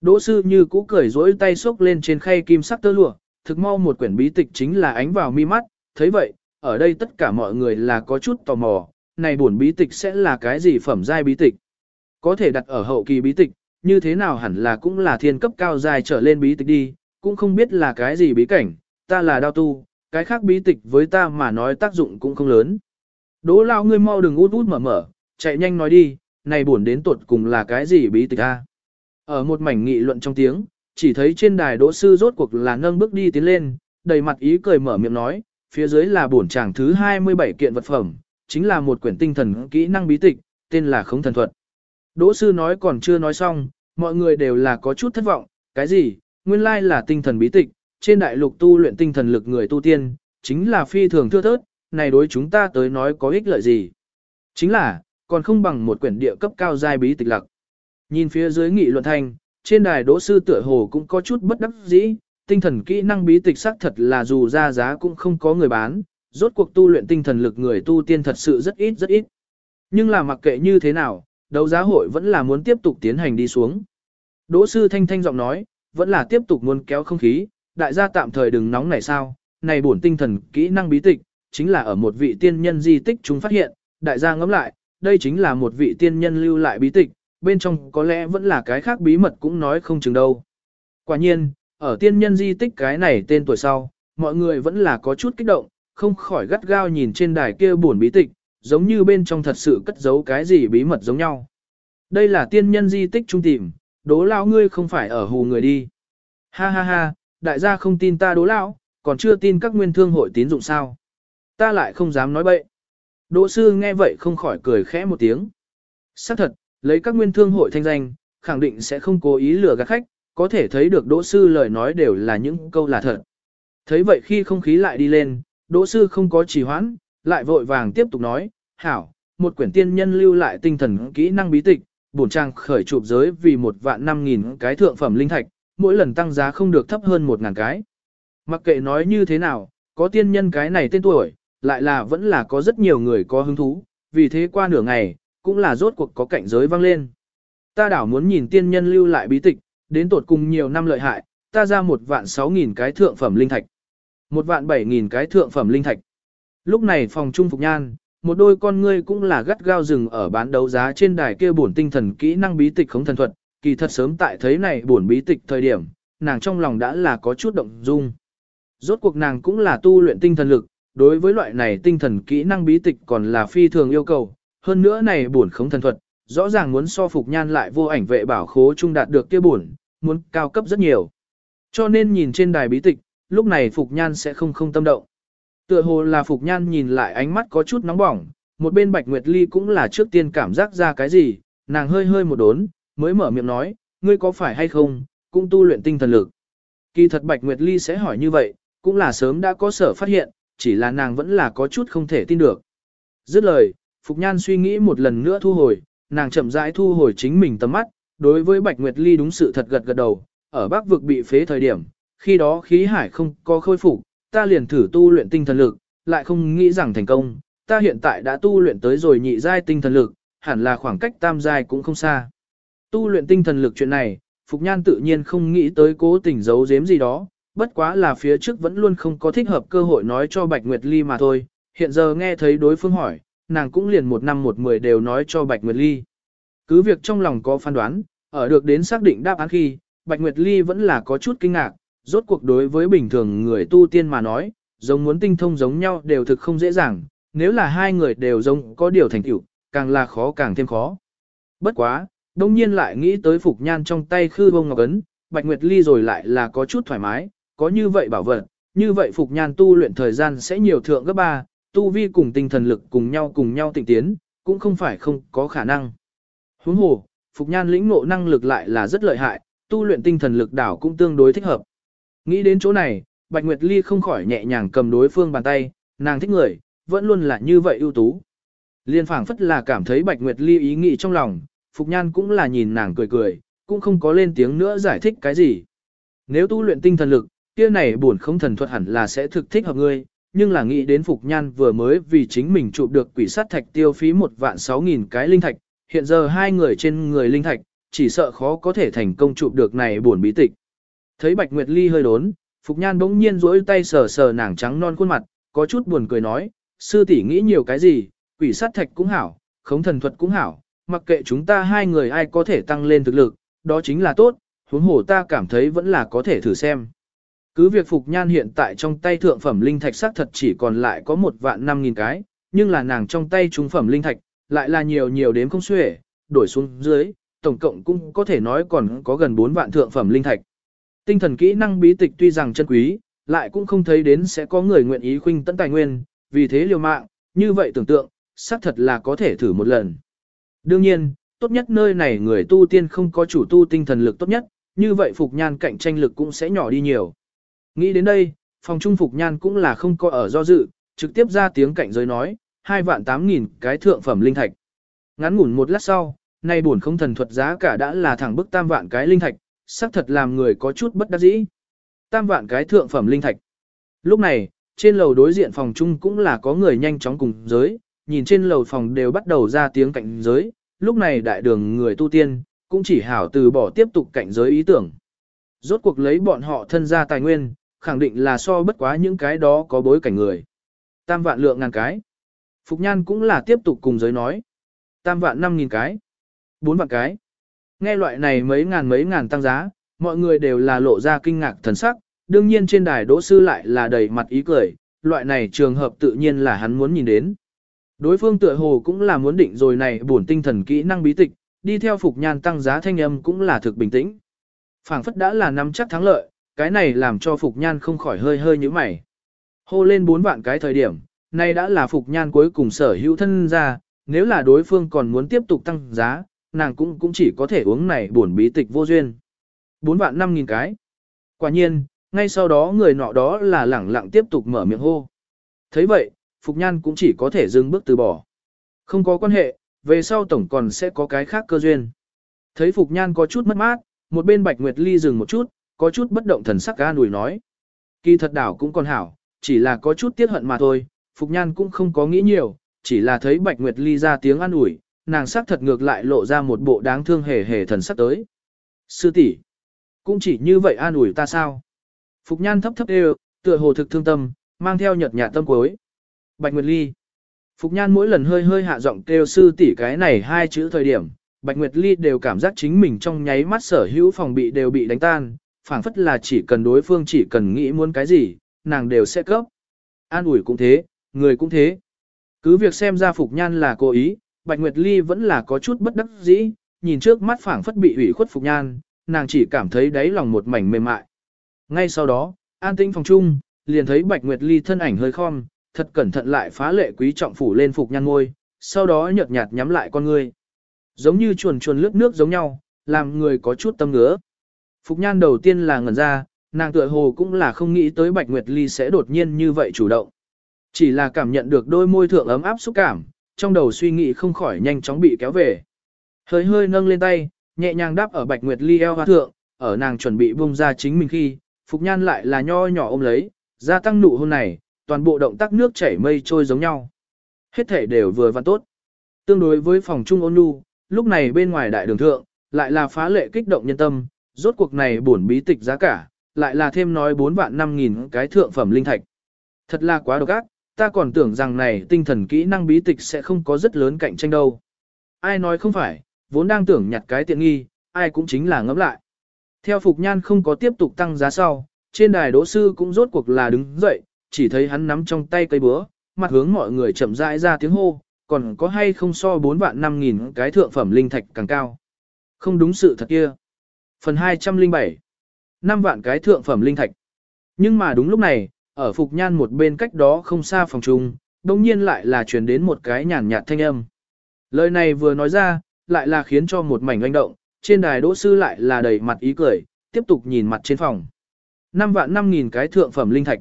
Đỗ sư như cũ cười rỗi tay xốc lên trên khay kim sắc tơ lụa, thực mau một quyển bí tịch chính là ánh vào mi mắt, thấy vậy, ở đây tất cả mọi người là có chút tò mò, này buồn bí tịch sẽ là cái gì phẩm giai bí tịch. Có thể đặt ở hậu kỳ bí tịch, như thế nào hẳn là cũng là thiên cấp cao dài trở lên bí tịch đi, cũng không biết là cái gì bí cảnh, ta là đao tu, cái khác bí tịch với ta mà nói tác dụng cũng không lớn. Đỗ lao ngươi mau đừng út út mở mở, chạy nhanh nói đi, này buồn đến tuột cùng là cái gì bí tịch a? Ở một mảnh nghị luận trong tiếng, chỉ thấy trên đài đỗ sư rốt cuộc là nâng bước đi tiến lên, đầy mặt ý cười mở miệng nói, phía dưới là bổn tràng thứ 27 kiện vật phẩm, chính là một quyển tinh thần kỹ năng bí tịch, tên là khống thần thuật. Đỗ sư nói còn chưa nói xong, mọi người đều là có chút thất vọng, cái gì, nguyên lai là tinh thần bí tịch, trên đại lục tu luyện tinh thần lực người tu tiên, chính là phi thường thưa thớt, này đối chúng ta tới nói có ích lợi gì. Chính là, còn không bằng một quyển địa cấp cao giai bí tịch lặc. Nhìn phía dưới nghị luận thanh, trên đài đỗ sư tựa hồ cũng có chút bất đắc dĩ, tinh thần kỹ năng bí tịch xác thật là dù ra giá cũng không có người bán, rốt cuộc tu luyện tinh thần lực người tu tiên thật sự rất ít rất ít. Nhưng là mặc kệ như thế nào, đấu giá hội vẫn là muốn tiếp tục tiến hành đi xuống. Đỗ sư thanh thanh giọng nói, vẫn là tiếp tục muốn kéo không khí, đại gia tạm thời đừng nóng này sao, này bổn tinh thần kỹ năng bí tịch, chính là ở một vị tiên nhân di tích chúng phát hiện, đại gia ngẫm lại, đây chính là một vị tiên nhân lưu lại bí tịch, bên trong có lẽ vẫn là cái khác bí mật cũng nói không chừng đâu. Quả nhiên, ở tiên nhân di tích cái này tên tuổi sau, mọi người vẫn là có chút kích động, không khỏi gắt gao nhìn trên đài kia buồn bí tịch, giống như bên trong thật sự cất giấu cái gì bí mật giống nhau. Đây là tiên nhân di tích trung tìm, đố lão ngươi không phải ở hù người đi. Ha ha ha, đại gia không tin ta đố lão, còn chưa tin các nguyên thương hội tín dụng sao. Ta lại không dám nói bậy. Đỗ sư nghe vậy không khỏi cười khẽ một tiếng. Xác thật, lấy các nguyên thương hội thanh danh, khẳng định sẽ không cố ý lừa gạt khách, có thể thấy được đỗ sư lời nói đều là những câu là thật. Thấy vậy khi không khí lại đi lên, đỗ sư không có trì hoãn, lại vội vàng tiếp tục nói, hảo, một quyển tiên nhân lưu lại tinh thần kỹ năng bí tịch, bổn trang khởi chụp giới vì một vạn năm nghìn cái thượng phẩm linh thạch, mỗi lần tăng giá không được thấp hơn một ngàn cái. Mặc kệ nói như thế nào, có tiên nhân cái này tên tuổi, lại là vẫn là có rất nhiều người có hứng thú, vì thế qua nửa ngày, cũng là rốt cuộc có cảnh giới vang lên. Ta đảo muốn nhìn tiên nhân lưu lại bí tịch, đến tột cùng nhiều năm lợi hại, ta ra một vạn sáu nghìn cái thượng phẩm linh thạch. Một vạn bảy nghìn cái thượng phẩm linh thạch. Lúc này phòng trung phục nhan, một đôi con ngươi cũng là gắt gao rừng ở bán đấu giá trên đài kia bổn tinh thần kỹ năng bí tịch không thần thuật, kỳ thật sớm tại thấy này bổn bí tịch thời điểm, nàng trong lòng đã là có chút động dung. Rốt cuộc nàng cũng là tu luyện tinh thần lực, đối với loại này tinh thần kỹ năng bí tịch còn là phi thường yêu cầu, hơn nữa này bổn khống thần thuật, rõ ràng muốn so phục nhan lại vô ảnh vệ bảo khố trung đạt được kia bổn, muốn cao cấp rất nhiều. Cho nên nhìn trên đài bí tịch, lúc này phục nhan sẽ không không tâm động. Tựa hồ là phục nhan nhìn lại ánh mắt có chút nóng bỏng, một bên bạch nguyệt ly cũng là trước tiên cảm giác ra cái gì, nàng hơi hơi một đốn, mới mở miệng nói, ngươi có phải hay không, cũng tu luyện tinh thần lực. Kỳ thật bạch nguyệt ly sẽ hỏi như vậy, cũng là sớm đã có sở phát hiện, chỉ là nàng vẫn là có chút không thể tin được. Dứt lời, Phục Nhan suy nghĩ một lần nữa thu hồi, nàng chậm rãi thu hồi chính mình tầm mắt, đối với Bạch Nguyệt Ly đúng sự thật gật gật đầu, ở Bắc vực bị phế thời điểm, khi đó khí hải không có khôi phục, ta liền thử tu luyện tinh thần lực, lại không nghĩ rằng thành công, ta hiện tại đã tu luyện tới rồi nhị giai tinh thần lực, hẳn là khoảng cách tam giai cũng không xa. Tu luyện tinh thần lực chuyện này, Phục Nhan tự nhiên không nghĩ tới cố tình giấu giếm gì đó, bất quá là phía trước vẫn luôn không có thích hợp cơ hội nói cho Bạch Nguyệt Ly mà thôi, hiện giờ nghe thấy đối phương hỏi, nàng cũng liền một năm một mười đều nói cho Bạch Nguyệt Ly. Cứ việc trong lòng có phán đoán, ở được đến xác định đáp án khi, Bạch Nguyệt Ly vẫn là có chút kinh ngạc, rốt cuộc đối với bình thường người tu tiên mà nói, giống muốn tinh thông giống nhau đều thực không dễ dàng, nếu là hai người đều giống có điều thành tựu, càng là khó càng thêm khó. Bất quá, đông nhiên lại nghĩ tới Phục Nhan trong tay khư bông ngọc ấn, Bạch Nguyệt Ly rồi lại là có chút thoải mái, có như vậy bảo vật, như vậy Phục Nhan tu luyện thời gian sẽ nhiều thượng gấp ba, tu vi cùng tinh thần lực cùng nhau cùng nhau tịnh tiến, cũng không phải không có khả năng. Huống hồ, Phục Nhan lĩnh ngộ năng lực lại là rất lợi hại, tu luyện tinh thần lực đảo cũng tương đối thích hợp. Nghĩ đến chỗ này, Bạch Nguyệt Ly không khỏi nhẹ nhàng cầm đối phương bàn tay, nàng thích người, vẫn luôn là như vậy ưu tú. Liên phảng phất là cảm thấy Bạch Nguyệt Ly ý nghĩ trong lòng, Phục Nhan cũng là nhìn nàng cười cười, cũng không có lên tiếng nữa giải thích cái gì. Nếu tu luyện tinh thần lực, kia này buồn không thần thuật hẳn là sẽ thực thích hợp ngươi, nhưng là nghĩ đến Phục Nhan vừa mới vì chính mình chụp được quỷ sát thạch tiêu phí một vạn sáu nghìn cái linh thạch, hiện giờ hai người trên người linh thạch, chỉ sợ khó có thể thành công chụp được này buồn bí tịch. Thấy Bạch Nguyệt Ly hơi đốn, Phục Nhan bỗng nhiên rỗi tay sờ sờ nàng trắng non khuôn mặt, có chút buồn cười nói, sư tỷ nghĩ nhiều cái gì, quỷ sát thạch cũng hảo, khống thần thuật cũng hảo, mặc kệ chúng ta hai người ai có thể tăng lên thực lực, đó chính là tốt, huống hồ ta cảm thấy vẫn là có thể thử xem. Cứ việc Phục Nhan hiện tại trong tay thượng phẩm linh thạch xác thật chỉ còn lại có một vạn năm nghìn cái, nhưng là nàng trong tay trung phẩm linh thạch, lại là nhiều nhiều đến không xuể, đổi xuống dưới, tổng cộng cũng có thể nói còn có gần 4 vạn thượng phẩm linh thạch. Tinh thần kỹ năng bí tịch tuy rằng chân quý, lại cũng không thấy đến sẽ có người nguyện ý khuynh tận tài nguyên, vì thế liều mạng, như vậy tưởng tượng, xác thật là có thể thử một lần. Đương nhiên, tốt nhất nơi này người tu tiên không có chủ tu tinh thần lực tốt nhất, như vậy Phục Nhan cạnh tranh lực cũng sẽ nhỏ đi nhiều. Nghĩ đến đây, phòng trung Phục Nhan cũng là không có ở do dự, trực tiếp ra tiếng cạnh giới nói, 2 vạn 8 nghìn cái thượng phẩm linh thạch. Ngắn ngủn một lát sau, nay buồn không thần thuật giá cả đã là thẳng bức tam vạn cái linh thạch, xác thật làm người có chút bất đắc dĩ. Tam vạn cái thượng phẩm linh thạch. Lúc này, trên lầu đối diện phòng chung cũng là có người nhanh chóng cùng giới, nhìn trên lầu phòng đều bắt đầu ra tiếng cạnh giới, lúc này đại đường người tu tiên, cũng chỉ hảo từ bỏ tiếp tục cạnh giới ý tưởng. Rốt cuộc lấy bọn họ thân ra tài nguyên, khẳng định là so bất quá những cái đó có bối cảnh người. Tam vạn lượng ngàn cái. Phục Nhan cũng là tiếp tục cùng giới nói. Tam vạn năm nghìn cái. Bốn vạn cái. Nghe loại này mấy ngàn mấy ngàn tăng giá, mọi người đều là lộ ra kinh ngạc thần sắc, đương nhiên trên đài đỗ sư lại là đầy mặt ý cười, loại này trường hợp tự nhiên là hắn muốn nhìn đến. Đối phương tựa hồ cũng là muốn định rồi này bổn tinh thần kỹ năng bí tịch, đi theo phục nhan tăng giá thanh âm cũng là thực bình tĩnh. phảng phất đã là nắm chắc thắng lợi, cái này làm cho phục nhan không khỏi hơi hơi như mày. Hô lên bốn vạn cái thời điểm, nay đã là phục nhan cuối cùng sở hữu thân ra, nếu là đối phương còn muốn tiếp tục tăng giá, nàng cũng cũng chỉ có thể uống này buồn bí tịch vô duyên. 4 vạn 5 nghìn cái. Quả nhiên, ngay sau đó người nọ đó là lẳng lặng tiếp tục mở miệng hô. thấy vậy, Phục Nhan cũng chỉ có thể dừng bước từ bỏ. Không có quan hệ, về sau tổng còn sẽ có cái khác cơ duyên. Thấy Phục Nhan có chút mất mát, một bên Bạch Nguyệt Ly dừng một chút, có chút bất động thần sắc ga nùi nói. Kỳ thật đảo cũng còn hảo, chỉ là có chút tiếc hận mà thôi, Phục Nhan cũng không có nghĩ nhiều, chỉ là thấy Bạch Nguyệt Ly ra tiếng an ủi, nàng sắc thật ngược lại lộ ra một bộ đáng thương hề hề thần sắc tới. Sư tỷ, cũng chỉ như vậy an ủi ta sao? Phục Nhan thấp thấp đều, tựa hồ thực thương tâm, mang theo nhợt nhạt tâm cuối. Bạch Nguyệt Ly. Phục Nhan mỗi lần hơi hơi hạ giọng kêu sư tỷ cái này hai chữ thời điểm, Bạch Nguyệt Ly đều cảm giác chính mình trong nháy mắt sở hữu phòng bị đều bị đánh tan, phảng phất là chỉ cần đối phương chỉ cần nghĩ muốn cái gì, nàng đều sẽ cấp. An ủi cũng thế, người cũng thế. Cứ việc xem ra Phục Nhan là cố ý, Bạch Nguyệt Ly vẫn là có chút bất đắc dĩ, nhìn trước mắt phảng phất bị ủy khuất Phục Nhan, nàng chỉ cảm thấy đáy lòng một mảnh mềm mại. Ngay sau đó, an tĩnh phòng chung, liền thấy Bạch Nguyệt Ly thân ảnh hơi khom, thật cẩn thận lại phá lệ quý trọng phủ lên Phục Nhan ngôi, sau đó nhợt nhạt nhắm lại con người, Giống như chuồn chuồn lướt nước giống nhau, làm người có chút tâm ngứa. Phục Nhan đầu tiên là ngẩn ra, nàng tựa hồ cũng là không nghĩ tới Bạch Nguyệt Ly sẽ đột nhiên như vậy chủ động. Chỉ là cảm nhận được đôi môi thượng ấm áp xúc cảm, trong đầu suy nghĩ không khỏi nhanh chóng bị kéo về. Hơi hơi nâng lên tay, nhẹ nhàng đáp ở Bạch Nguyệt Ly eo hoa thượng, ở nàng chuẩn bị buông ra chính mình khi, Phục Nhan lại là nho nhỏ ôm lấy, gia tăng nụ hôn này, toàn bộ động tác nước chảy mây trôi giống nhau. Hết thể đều vừa và tốt. Tương đối với phòng trung ôn nhu, lúc này bên ngoài đại đường thượng, lại là phá lệ kích động nhân tâm, Rốt cuộc này bổn bí tịch giá cả, lại là thêm nói 4 vạn 5 nghìn cái thượng phẩm linh thạch. Thật là quá độc ác, ta còn tưởng rằng này tinh thần kỹ năng bí tịch sẽ không có rất lớn cạnh tranh đâu. Ai nói không phải, vốn đang tưởng nhặt cái tiện nghi, ai cũng chính là ngẫm lại. Theo Phục Nhan không có tiếp tục tăng giá sau, trên đài đỗ sư cũng rốt cuộc là đứng dậy, chỉ thấy hắn nắm trong tay cây búa, mặt hướng mọi người chậm rãi ra tiếng hô, còn có hay không so 4 vạn 5 nghìn cái thượng phẩm linh thạch càng cao. Không đúng sự thật kia. Phần 207 5 vạn cái thượng phẩm linh thạch. Nhưng mà đúng lúc này, ở Phục Nhan một bên cách đó không xa phòng trung, đồng nhiên lại là truyền đến một cái nhàn nhạt thanh âm. Lời này vừa nói ra, lại là khiến cho một mảnh oanh động, trên đài đỗ sư lại là đầy mặt ý cười, tiếp tục nhìn mặt trên phòng. 5 vạn 5 nghìn cái thượng phẩm linh thạch.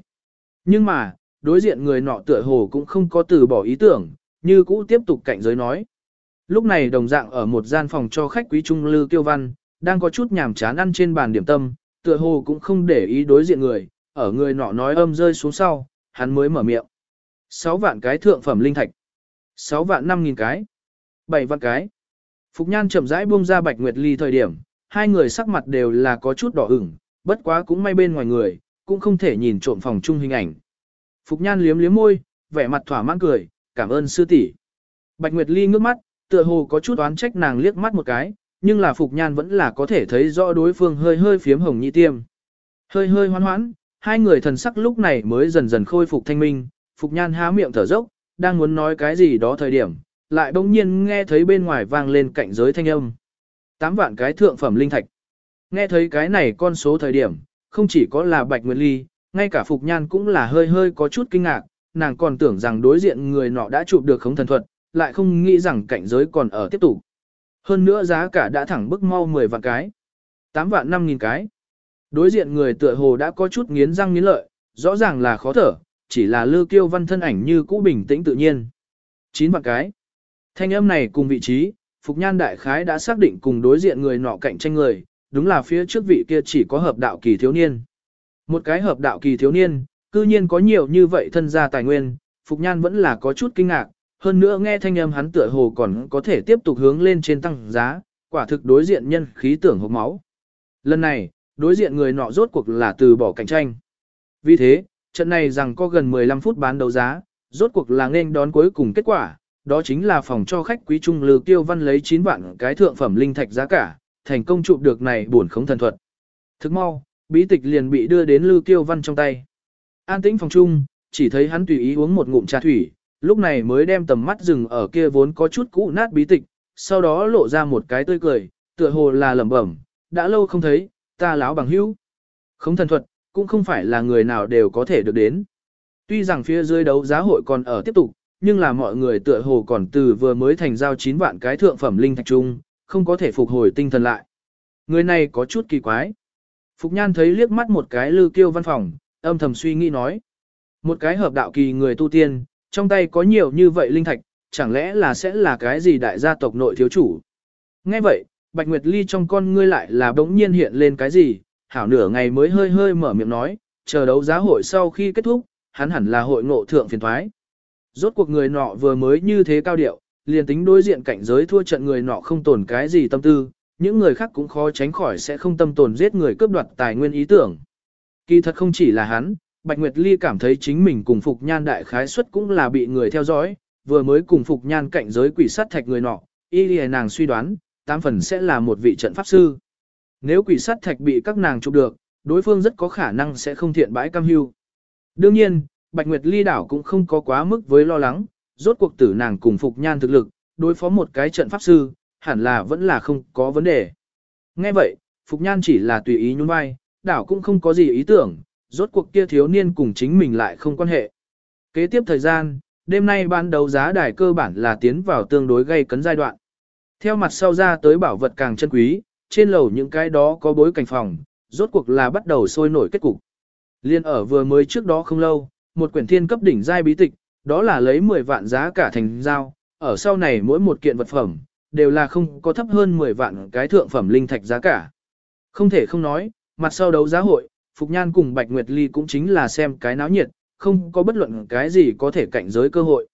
Nhưng mà, đối diện người nọ tựa hồ cũng không có từ bỏ ý tưởng, như cũ tiếp tục cạnh giới nói. Lúc này đồng dạng ở một gian phòng cho khách quý trung lư kiêu văn, đang có chút nhàm chán ăn trên bàn điểm tâm, tựa hồ cũng không để ý đối diện người, ở người nọ nói âm rơi xuống sau, hắn mới mở miệng. 6 vạn cái thượng phẩm linh thạch. 6 vạn 5 nghìn cái. 7 vạn cái. Phục Nhan chậm rãi buông ra Bạch Nguyệt Ly thời điểm, hai người sắc mặt đều là có chút đỏ ửng, bất quá cũng may bên ngoài người, cũng không thể nhìn trộm phòng chung hình ảnh. Phục Nhan liếm liếm môi, vẻ mặt thỏa mãn cười, cảm ơn sư tỷ. Bạch Nguyệt Ly ngước mắt, tựa hồ có chút oán trách nàng liếc mắt một cái, nhưng là Phục Nhan vẫn là có thể thấy rõ đối phương hơi hơi phiếm hồng nhị tiêm. Hơi hơi hoan hoãn, hai người thần sắc lúc này mới dần dần khôi phục thanh minh, Phục Nhan há miệng thở dốc, đang muốn nói cái gì đó thời điểm, lại bỗng nhiên nghe thấy bên ngoài vang lên cạnh giới thanh âm. Tám vạn cái thượng phẩm linh thạch. Nghe thấy cái này con số thời điểm, không chỉ có là Bạch Nguyệt Ly, ngay cả Phục Nhan cũng là hơi hơi có chút kinh ngạc, nàng còn tưởng rằng đối diện người nọ đã chụp được khống thần thuật, lại không nghĩ rằng cảnh giới còn ở tiếp tục. Hơn nữa giá cả đã thẳng bức mau 10 vạn cái. 8 vạn 5 nghìn cái. Đối diện người tựa hồ đã có chút nghiến răng nghiến lợi, rõ ràng là khó thở, chỉ là lư kiêu văn thân ảnh như cũ bình tĩnh tự nhiên. 9 vạn cái. Thanh âm này cùng vị trí, Phục Nhan Đại Khái đã xác định cùng đối diện người nọ cạnh tranh người, đúng là phía trước vị kia chỉ có hợp đạo kỳ thiếu niên. Một cái hợp đạo kỳ thiếu niên, cư nhiên có nhiều như vậy thân gia tài nguyên, Phục Nhan vẫn là có chút kinh ngạc, hơn nữa nghe thanh âm hắn tựa hồ còn có thể tiếp tục hướng lên trên tăng giá, quả thực đối diện nhân khí tưởng hộp máu. Lần này, đối diện người nọ rốt cuộc là từ bỏ cạnh tranh. Vì thế, trận này rằng có gần 15 phút bán đấu giá, rốt cuộc là nên đón cuối cùng kết quả, đó chính là phòng cho khách quý trung lư tiêu văn lấy 9 vạn cái thượng phẩm linh thạch giá cả, thành công chụp được này buồn khống thần thuật. Thức mau, bí tịch liền bị đưa đến lư tiêu văn trong tay. An tĩnh phòng trung, chỉ thấy hắn tùy ý uống một ngụm trà thủy, lúc này mới đem tầm mắt dừng ở kia vốn có chút cũ nát bí tịch, sau đó lộ ra một cái tươi cười, tựa hồ là lẩm bẩm, đã lâu không thấy, ta láo bằng hữu. Không thần thuật, cũng không phải là người nào đều có thể được đến. Tuy rằng phía dưới đấu giá hội còn ở tiếp tục, nhưng là mọi người tựa hồ còn từ vừa mới thành giao 9 vạn cái thượng phẩm linh thạch trung, không có thể phục hồi tinh thần lại. Người này có chút kỳ quái. Phục Nhan thấy liếc mắt một cái lư kiêu văn phòng, âm thầm suy nghĩ nói. Một cái hợp đạo kỳ người tu tiên, trong tay có nhiều như vậy linh thạch, chẳng lẽ là sẽ là cái gì đại gia tộc nội thiếu chủ. Nghe vậy, Bạch Nguyệt Ly trong con ngươi lại là bỗng nhiên hiện lên cái gì, hảo nửa ngày mới hơi hơi mở miệng nói, chờ đấu giá hội sau khi kết thúc, hắn hẳn là hội ngộ thượng phiền thoái. Rốt cuộc người nọ vừa mới như thế cao điệu, liền tính đối diện cảnh giới thua trận người nọ không tồn cái gì tâm tư, những người khác cũng khó tránh khỏi sẽ không tâm tồn giết người cướp đoạt tài nguyên ý tưởng. Kỳ thật không chỉ là hắn, Bạch Nguyệt Ly cảm thấy chính mình cùng Phục Nhan đại khái suất cũng là bị người theo dõi, vừa mới cùng Phục Nhan cạnh giới quỷ sát thạch người nọ, y lì nàng suy đoán, tám phần sẽ là một vị trận pháp sư. Nếu quỷ sát thạch bị các nàng chụp được, đối phương rất có khả năng sẽ không thiện bãi cam hưu. Đương nhiên, Bạch Nguyệt Ly đảo cũng không có quá mức với lo lắng, rốt cuộc tử nàng cùng Phục Nhan thực lực, đối phó một cái trận pháp sư, hẳn là vẫn là không có vấn đề. Nghe vậy, Phục Nhan chỉ là tùy ý nhún vai, đảo cũng không có gì ý tưởng, rốt cuộc kia thiếu niên cùng chính mình lại không quan hệ. Kế tiếp thời gian, đêm nay ban đầu giá đài cơ bản là tiến vào tương đối gây cấn giai đoạn. Theo mặt sau ra tới bảo vật càng chân quý, trên lầu những cái đó có bối cảnh phòng, rốt cuộc là bắt đầu sôi nổi kết cục. Liên ở vừa mới trước đó không lâu, một quyển thiên cấp đỉnh giai bí tịch, đó là lấy 10 vạn giá cả thành giao, ở sau này mỗi một kiện vật phẩm, đều là không có thấp hơn 10 vạn cái thượng phẩm linh thạch giá cả. Không thể không nói, mặt sau đấu giá hội, Phục Nhan cùng Bạch Nguyệt Ly cũng chính là xem cái náo nhiệt, không có bất luận cái gì có thể cạnh giới cơ hội.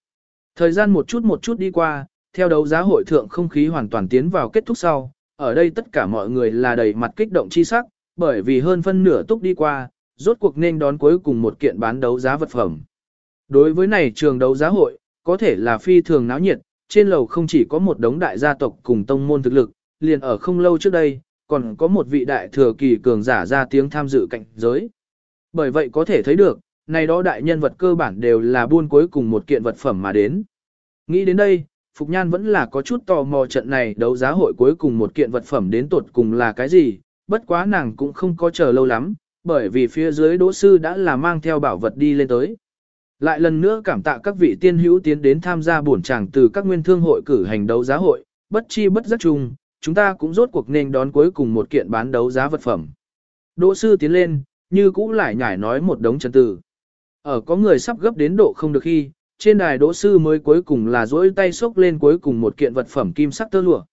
Thời gian một chút một chút đi qua, theo đấu giá hội thượng không khí hoàn toàn tiến vào kết thúc sau, ở đây tất cả mọi người là đầy mặt kích động chi sắc, bởi vì hơn phân nửa túc đi qua, rốt cuộc nên đón cuối cùng một kiện bán đấu giá vật phẩm. Đối với này trường đấu giá hội, có thể là phi thường náo nhiệt, trên lầu không chỉ có một đống đại gia tộc cùng tông môn thực lực, liền ở không lâu trước đây, còn có một vị đại thừa kỳ cường giả ra tiếng tham dự cạnh giới. Bởi vậy có thể thấy được, này đó đại nhân vật cơ bản đều là buôn cuối cùng một kiện vật phẩm mà đến. Nghĩ đến đây, Phục Nhan vẫn là có chút tò mò trận này đấu giá hội cuối cùng một kiện vật phẩm đến tột cùng là cái gì, bất quá nàng cũng không có chờ lâu lắm, bởi vì phía dưới đỗ sư đã là mang theo bảo vật đi lên tới. Lại lần nữa cảm tạ các vị tiên hữu tiến đến tham gia bổn tràng từ các nguyên thương hội cử hành đấu giá hội, bất chi bất giác chung, chúng ta cũng rốt cuộc nên đón cuối cùng một kiện bán đấu giá vật phẩm. Đỗ sư tiến lên, như cũ lại nhải nói một đống chân từ. Ở có người sắp gấp đến độ không được khi, trên đài đỗ sư mới cuối cùng là duỗi tay xốc lên cuối cùng một kiện vật phẩm kim sắc tơ lụa.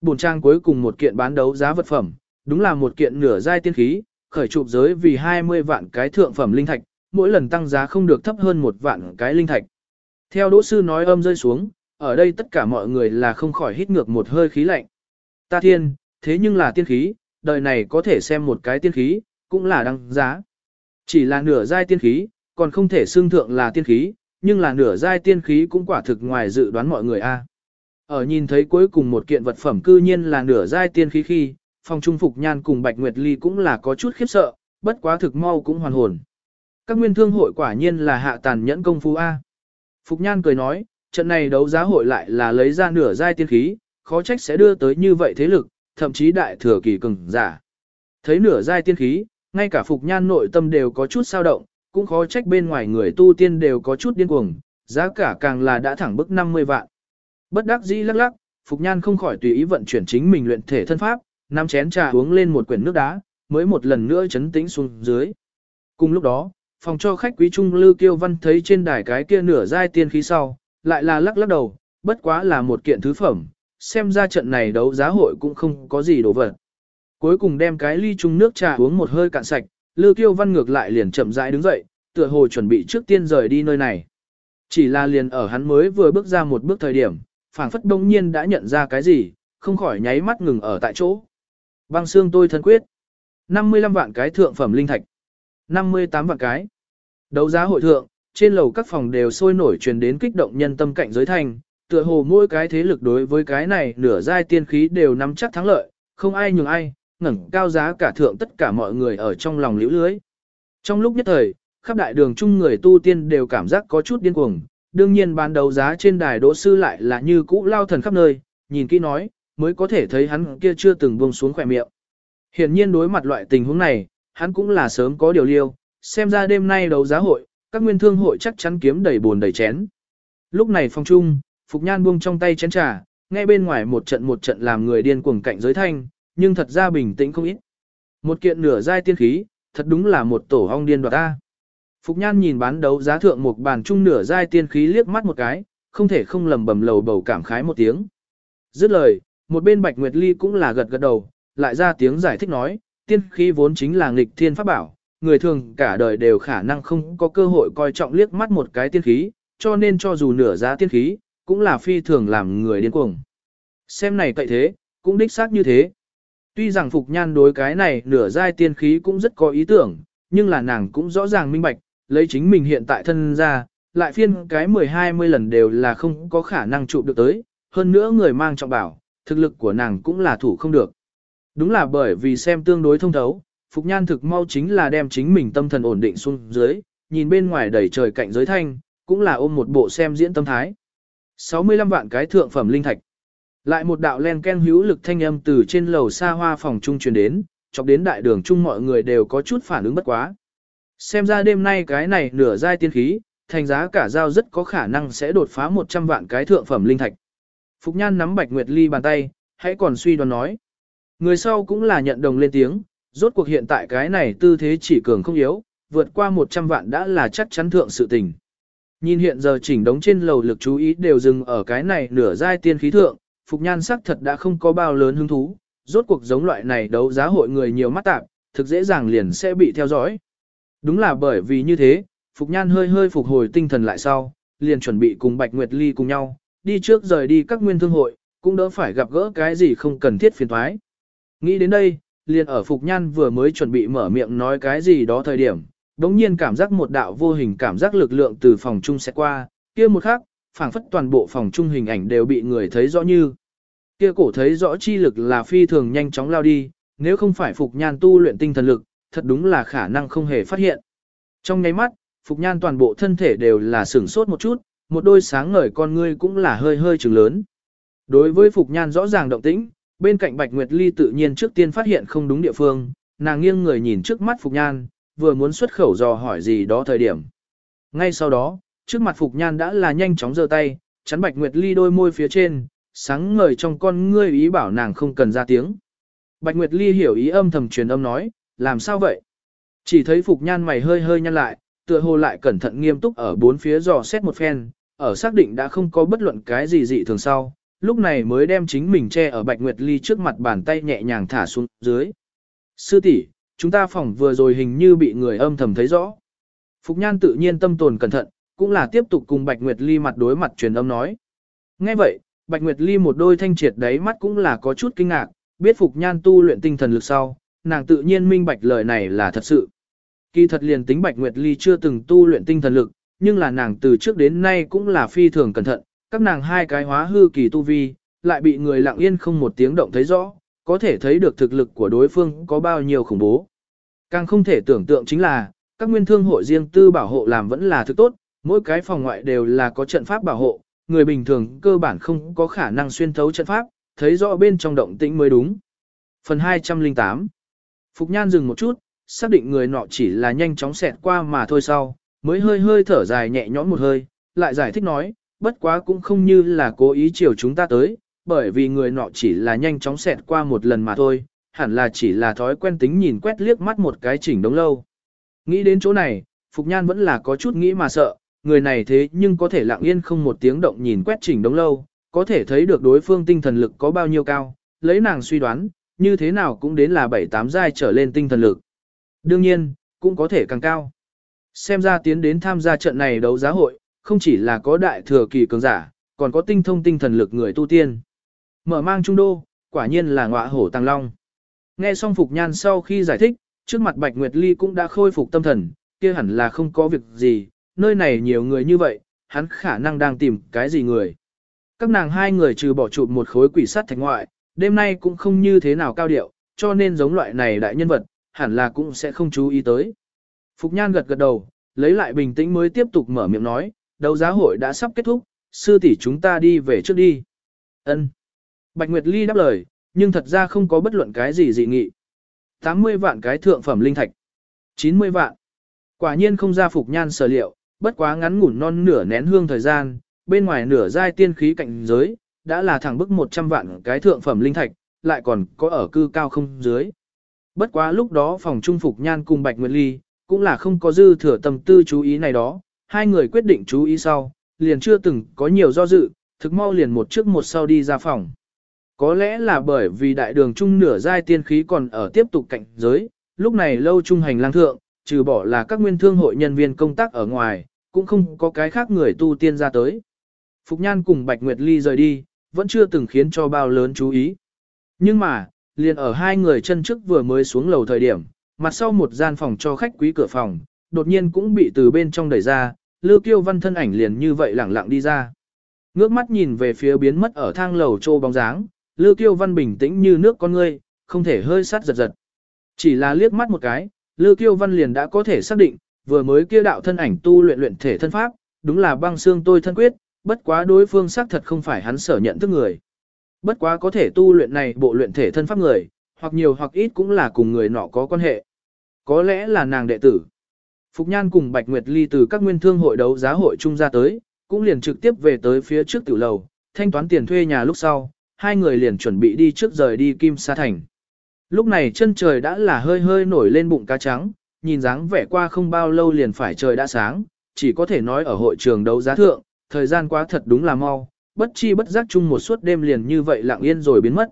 Bổn trang cuối cùng một kiện bán đấu giá vật phẩm, đúng là một kiện nửa giai tiên khí, khởi chụp giới vì 20 vạn cái thượng phẩm linh thạch, mỗi lần tăng giá không được thấp hơn một vạn cái linh thạch. Theo đỗ sư nói âm rơi xuống, ở đây tất cả mọi người là không khỏi hít ngược một hơi khí lạnh. Ta thiên, thế nhưng là tiên khí, đời này có thể xem một cái tiên khí, cũng là đăng giá. Chỉ là nửa giai tiên khí, còn không thể xương thượng là tiên khí, nhưng là nửa giai tiên khí cũng quả thực ngoài dự đoán mọi người a. Ở nhìn thấy cuối cùng một kiện vật phẩm cư nhiên là nửa giai tiên khí khi, phòng trung phục nhan cùng Bạch Nguyệt Ly cũng là có chút khiếp sợ, bất quá thực mau cũng hoàn hồn. Các nguyên thương hội quả nhiên là hạ tàn nhẫn công phu A. Phục nhan cười nói, trận này đấu giá hội lại là lấy ra nửa giai tiên khí, khó trách sẽ đưa tới như vậy thế lực, thậm chí đại thừa kỳ cường giả. Thấy nửa giai tiên khí, ngay cả Phục Nhan nội tâm đều có chút sao động, cũng khó trách bên ngoài người tu tiên đều có chút điên cuồng, giá cả càng là đã thẳng bức 50 vạn. Bất đắc dĩ lắc lắc, Phục Nhan không khỏi tùy ý vận chuyển chính mình luyện thể thân pháp, nắm chén trà uống lên một quyển nước đá, mới một lần nữa chấn tĩnh xuống dưới. Cùng lúc đó, phòng cho khách quý trung Lư Kiêu Văn thấy trên đài cái kia nửa giai tiên khí sau, lại là lắc lắc đầu, bất quá là một kiện thứ phẩm, xem ra trận này đấu giá hội cũng không có gì đổ vật. Cuối cùng đem cái ly chung nước trà uống một hơi cạn sạch, Lư Kiêu Văn ngược lại liền chậm rãi đứng dậy, tựa hồ chuẩn bị trước tiên rời đi nơi này. Chỉ là liền ở hắn mới vừa bước ra một bước thời điểm, phảng phất đông nhiên đã nhận ra cái gì, không khỏi nháy mắt ngừng ở tại chỗ. Băng xương tôi thân quyết. 55 vạn cái thượng phẩm linh thạch. 58 vạn cái. Đấu giá hội thượng, trên lầu các phòng đều sôi nổi truyền đến kích động nhân tâm cạnh giới thành, tựa hồ mỗi cái thế lực đối với cái này nửa giai tiên khí đều nắm chắc thắng lợi, không ai nhường ai, ngẩng cao giá cả thượng tất cả mọi người ở trong lòng liễu lưới. Trong lúc nhất thời, khắp đại đường chung người tu tiên đều cảm giác có chút điên cuồng, đương nhiên bán đấu giá trên đài đỗ sư lại là như cũ lao thần khắp nơi, nhìn kỹ nói, mới có thể thấy hắn kia chưa từng buông xuống khỏe miệng. Hiển nhiên đối mặt loại tình huống này, hắn cũng là sớm có điều liêu, xem ra đêm nay đấu giá hội, các nguyên thương hội chắc chắn kiếm đầy buồn đầy chén. Lúc này phong trung, Phục Nhan buông trong tay chén trà, nghe bên ngoài một trận một trận làm người điên cuồng cạnh giới thanh, nhưng thật ra bình tĩnh không ít. Một kiện nửa giai tiên khí, thật đúng là một tổ ong điên đoạt ta. Phục Nhan nhìn bán đấu giá thượng một bàn chung nửa giai tiên khí liếc mắt một cái, không thể không lầm bầm lầu bầu cảm khái một tiếng. Dứt lời, một bên Bạch Nguyệt Ly cũng là gật gật đầu, lại ra tiếng giải thích nói, tiên khí vốn chính là nghịch thiên pháp bảo, người thường cả đời đều khả năng không có cơ hội coi trọng liếc mắt một cái tiên khí, cho nên cho dù nửa giá tiên khí, cũng là phi thường làm người điên cuồng. Xem này cậy thế, cũng đích xác như thế. Tuy rằng Phục Nhan đối cái này nửa giai tiên khí cũng rất có ý tưởng, nhưng là nàng cũng rõ ràng minh bạch, lấy chính mình hiện tại thân ra, lại phiên cái 10-20 lần đều là không có khả năng trụ được tới, hơn nữa người mang trọng bảo, thực lực của nàng cũng là thủ không được. Đúng là bởi vì xem tương đối thông thấu, Phục Nhan thực mau chính là đem chính mình tâm thần ổn định xuống dưới, nhìn bên ngoài đầy trời cạnh giới thanh, cũng là ôm một bộ xem diễn tâm thái. 65 vạn cái thượng phẩm linh thạch. Lại một đạo len ken hữu lực thanh âm từ trên lầu xa hoa phòng trung truyền đến, chọc đến đại đường chung mọi người đều có chút phản ứng bất quá. Xem ra đêm nay cái này nửa giai tiên khí, thành giá cả giao rất có khả năng sẽ đột phá 100 vạn cái thượng phẩm linh thạch. Phục Nhan nắm Bạch Nguyệt Ly bàn tay, hãy còn suy đoán nói. Người sau cũng là nhận đồng lên tiếng, rốt cuộc hiện tại cái này tư thế chỉ cường không yếu, vượt qua 100 vạn đã là chắc chắn thượng sự tình. Nhìn hiện giờ chỉnh đống trên lầu lực chú ý đều dừng ở cái này nửa giai tiên khí thượng, Phục Nhan sắc thật đã không có bao lớn hứng thú, rốt cuộc giống loại này đấu giá hội người nhiều mắt tạp, thực dễ dàng liền sẽ bị theo dõi. Đúng là bởi vì như thế, Phục Nhan hơi hơi phục hồi tinh thần lại sau, liền chuẩn bị cùng Bạch Nguyệt Ly cùng nhau, đi trước rời đi các nguyên thương hội, cũng đỡ phải gặp gỡ cái gì không cần thiết phiền thoái. Nghĩ đến đây, liền ở Phục Nhan vừa mới chuẩn bị mở miệng nói cái gì đó thời điểm, đống nhiên cảm giác một đạo vô hình cảm giác lực lượng từ phòng trung sẽ qua, kia một khắc, phảng phất toàn bộ phòng trung hình ảnh đều bị người thấy rõ như. Kia cổ thấy rõ chi lực là phi thường nhanh chóng lao đi, nếu không phải Phục Nhan tu luyện tinh thần lực, thật đúng là khả năng không hề phát hiện. Trong nháy mắt, Phục Nhan toàn bộ thân thể đều là sửng sốt một chút, một đôi sáng ngời con ngươi cũng là hơi hơi trừng lớn. Đối với Phục Nhan rõ ràng động tĩnh, bên cạnh Bạch Nguyệt Ly tự nhiên trước tiên phát hiện không đúng địa phương, nàng nghiêng người nhìn trước mắt Phục Nhan, vừa muốn xuất khẩu dò hỏi gì đó thời điểm. Ngay sau đó, trước mặt Phục Nhan đã là nhanh chóng giơ tay, chắn Bạch Nguyệt Ly đôi môi phía trên, sáng ngời trong con ngươi ý bảo nàng không cần ra tiếng. Bạch Nguyệt Ly hiểu ý âm thầm truyền âm nói, làm sao vậy? Chỉ thấy Phục Nhan mày hơi hơi nhăn lại, tựa hồ lại cẩn thận nghiêm túc ở bốn phía dò xét một phen, ở xác định đã không có bất luận cái gì dị thường sau, lúc này mới đem chính mình che ở Bạch Nguyệt Ly trước mặt bàn tay nhẹ nhàng thả xuống dưới. Sư tỷ, chúng ta phòng vừa rồi hình như bị người âm thầm thấy rõ. Phục Nhan tự nhiên tâm tồn cẩn thận, cũng là tiếp tục cùng Bạch Nguyệt Ly mặt đối mặt truyền âm nói. Nghe vậy, Bạch Nguyệt Ly một đôi thanh triệt đáy mắt cũng là có chút kinh ngạc, biết Phục Nhan tu luyện tinh thần lực sau, nàng tự nhiên minh bạch lời này là thật sự. Kỳ thật liền tính Bạch Nguyệt Ly chưa từng tu luyện tinh thần lực, nhưng là nàng từ trước đến nay cũng là phi thường cẩn thận, các nàng hai cái hóa hư kỳ tu vi, lại bị người lặng yên không một tiếng động thấy rõ, có thể thấy được thực lực của đối phương có bao nhiêu khủng bố. Càng không thể tưởng tượng chính là, các nguyên thương hội riêng tư bảo hộ làm vẫn là thứ tốt, mỗi cái phòng ngoại đều là có trận pháp bảo hộ, người bình thường cơ bản không có khả năng xuyên thấu trận pháp, thấy rõ bên trong động tĩnh mới đúng. Phần 208 Phục Nhan dừng một chút, xác định người nọ chỉ là nhanh chóng xẹt qua mà thôi sau, mới hơi hơi thở dài nhẹ nhõm một hơi, lại giải thích nói, bất quá cũng không như là cố ý chiều chúng ta tới, bởi vì người nọ chỉ là nhanh chóng xẹt qua một lần mà thôi, hẳn là chỉ là thói quen tính nhìn quét liếc mắt một cái chỉnh đống lâu. Nghĩ đến chỗ này, Phục Nhan vẫn là có chút nghĩ mà sợ, người này thế nhưng có thể lặng yên không một tiếng động nhìn quét chỉnh đống lâu, có thể thấy được đối phương tinh thần lực có bao nhiêu cao, lấy nàng suy đoán, như thế nào cũng đến là 7-8 giai trở lên tinh thần lực. Đương nhiên, cũng có thể càng cao. Xem ra tiến đến tham gia trận này đấu giá hội, không chỉ là có đại thừa kỳ cường giả, còn có tinh thông tinh thần lực người tu tiên. Mở mang trung đô, quả nhiên là ngọa hổ tăng long. Nghe xong Phục Nhan sau khi giải thích, trước mặt Bạch Nguyệt Ly cũng đã khôi phục tâm thần, kia hẳn là không có việc gì, nơi này nhiều người như vậy, hắn khả năng đang tìm cái gì người. Các nàng hai người trừ bỏ chụp một khối quỷ sắt thạch ngoại, đêm nay cũng không như thế nào cao điệu, cho nên giống loại này đại nhân vật, hẳn là cũng sẽ không chú ý tới. Phục Nhan gật gật đầu, lấy lại bình tĩnh mới tiếp tục mở miệng nói, đấu giá hội đã sắp kết thúc, sư tỷ chúng ta đi về trước đi. Ân. Bạch Nguyệt Ly đáp lời, nhưng thật ra không có bất luận cái gì dị nghị. 80 vạn cái thượng phẩm linh thạch. 90 vạn. Quả nhiên không ra Phục Nhan sở liệu, bất quá ngắn ngủn non nửa nén hương thời gian, bên ngoài nửa giai tiên khí cạnh giới, đã là thẳng bức 100 vạn cái thượng phẩm linh thạch, lại còn có ở cư cao không dưới. Bất quá lúc đó phòng trung phục nhan cùng Bạch Nguyệt Ly, cũng là không có dư thừa tâm tư chú ý này đó, hai người quyết định chú ý sau, liền chưa từng có nhiều do dự, thực mau liền một trước một sau đi ra phòng. Có lẽ là bởi vì đại đường trung nửa giai tiên khí còn ở tiếp tục cạnh giới, lúc này lâu trung hành lang thượng, trừ bỏ là các nguyên thương hội nhân viên công tác ở ngoài, cũng không có cái khác người tu tiên ra tới. Phục Nhan cùng Bạch Nguyệt Ly rời đi, vẫn chưa từng khiến cho bao lớn chú ý. Nhưng mà, liền ở hai người chân trước vừa mới xuống lầu thời điểm, mặt sau một gian phòng cho khách quý cửa phòng, đột nhiên cũng bị từ bên trong đẩy ra, Lưu Kiêu Văn thân ảnh liền như vậy lẳng lặng đi ra. Ngước mắt nhìn về phía biến mất ở thang lầu trô bóng dáng, Lưu Kiêu Văn bình tĩnh như nước con ngươi, không thể hơi sát giật giật. Chỉ là liếc mắt một cái, Lưu Kiêu Văn liền đã có thể xác định, vừa mới kia đạo thân ảnh tu luyện luyện thể thân pháp, đúng là băng xương tôi thân quyết, bất quá đối phương xác thật không phải hắn sở nhận thức người. Bất quá có thể tu luyện này bộ luyện thể thân pháp người, hoặc nhiều hoặc ít cũng là cùng người nọ có quan hệ. Có lẽ là nàng đệ tử. Phục Nhan cùng Bạch Nguyệt Ly từ các nguyên thương hội đấu giá hội chung ra tới, cũng liền trực tiếp về tới phía trước tiểu lầu, thanh toán tiền thuê nhà lúc sau, hai người liền chuẩn bị đi trước rời đi Kim Sa Thành. Lúc này chân trời đã là hơi hơi nổi lên bụng cá trắng, nhìn dáng vẻ qua không bao lâu liền phải trời đã sáng, chỉ có thể nói ở hội trường đấu giá thượng, thời gian quá thật đúng là mau, bất chi bất giác chung một suốt đêm liền như vậy lặng yên rồi biến mất.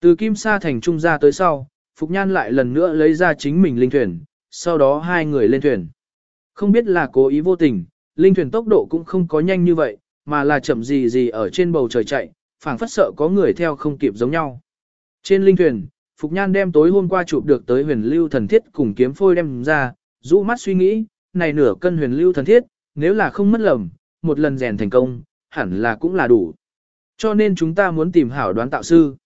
Từ Kim Sa thành trung ra tới sau, Phục Nhan lại lần nữa lấy ra chính mình linh thuyền, sau đó hai người lên thuyền. Không biết là cố ý vô tình, linh thuyền tốc độ cũng không có nhanh như vậy, mà là chậm gì gì ở trên bầu trời chạy, phảng phất sợ có người theo không kịp giống nhau. Trên linh thuyền, Phục Nhan đem tối hôm qua chụp được tới huyền lưu thần thiết cùng kiếm phôi đem ra, rũ mắt suy nghĩ, này nửa cân huyền lưu thần thiết, nếu là không mất lầm, một lần rèn thành công, hẳn là cũng là đủ. Cho nên chúng ta muốn tìm hảo đoán tạo sư.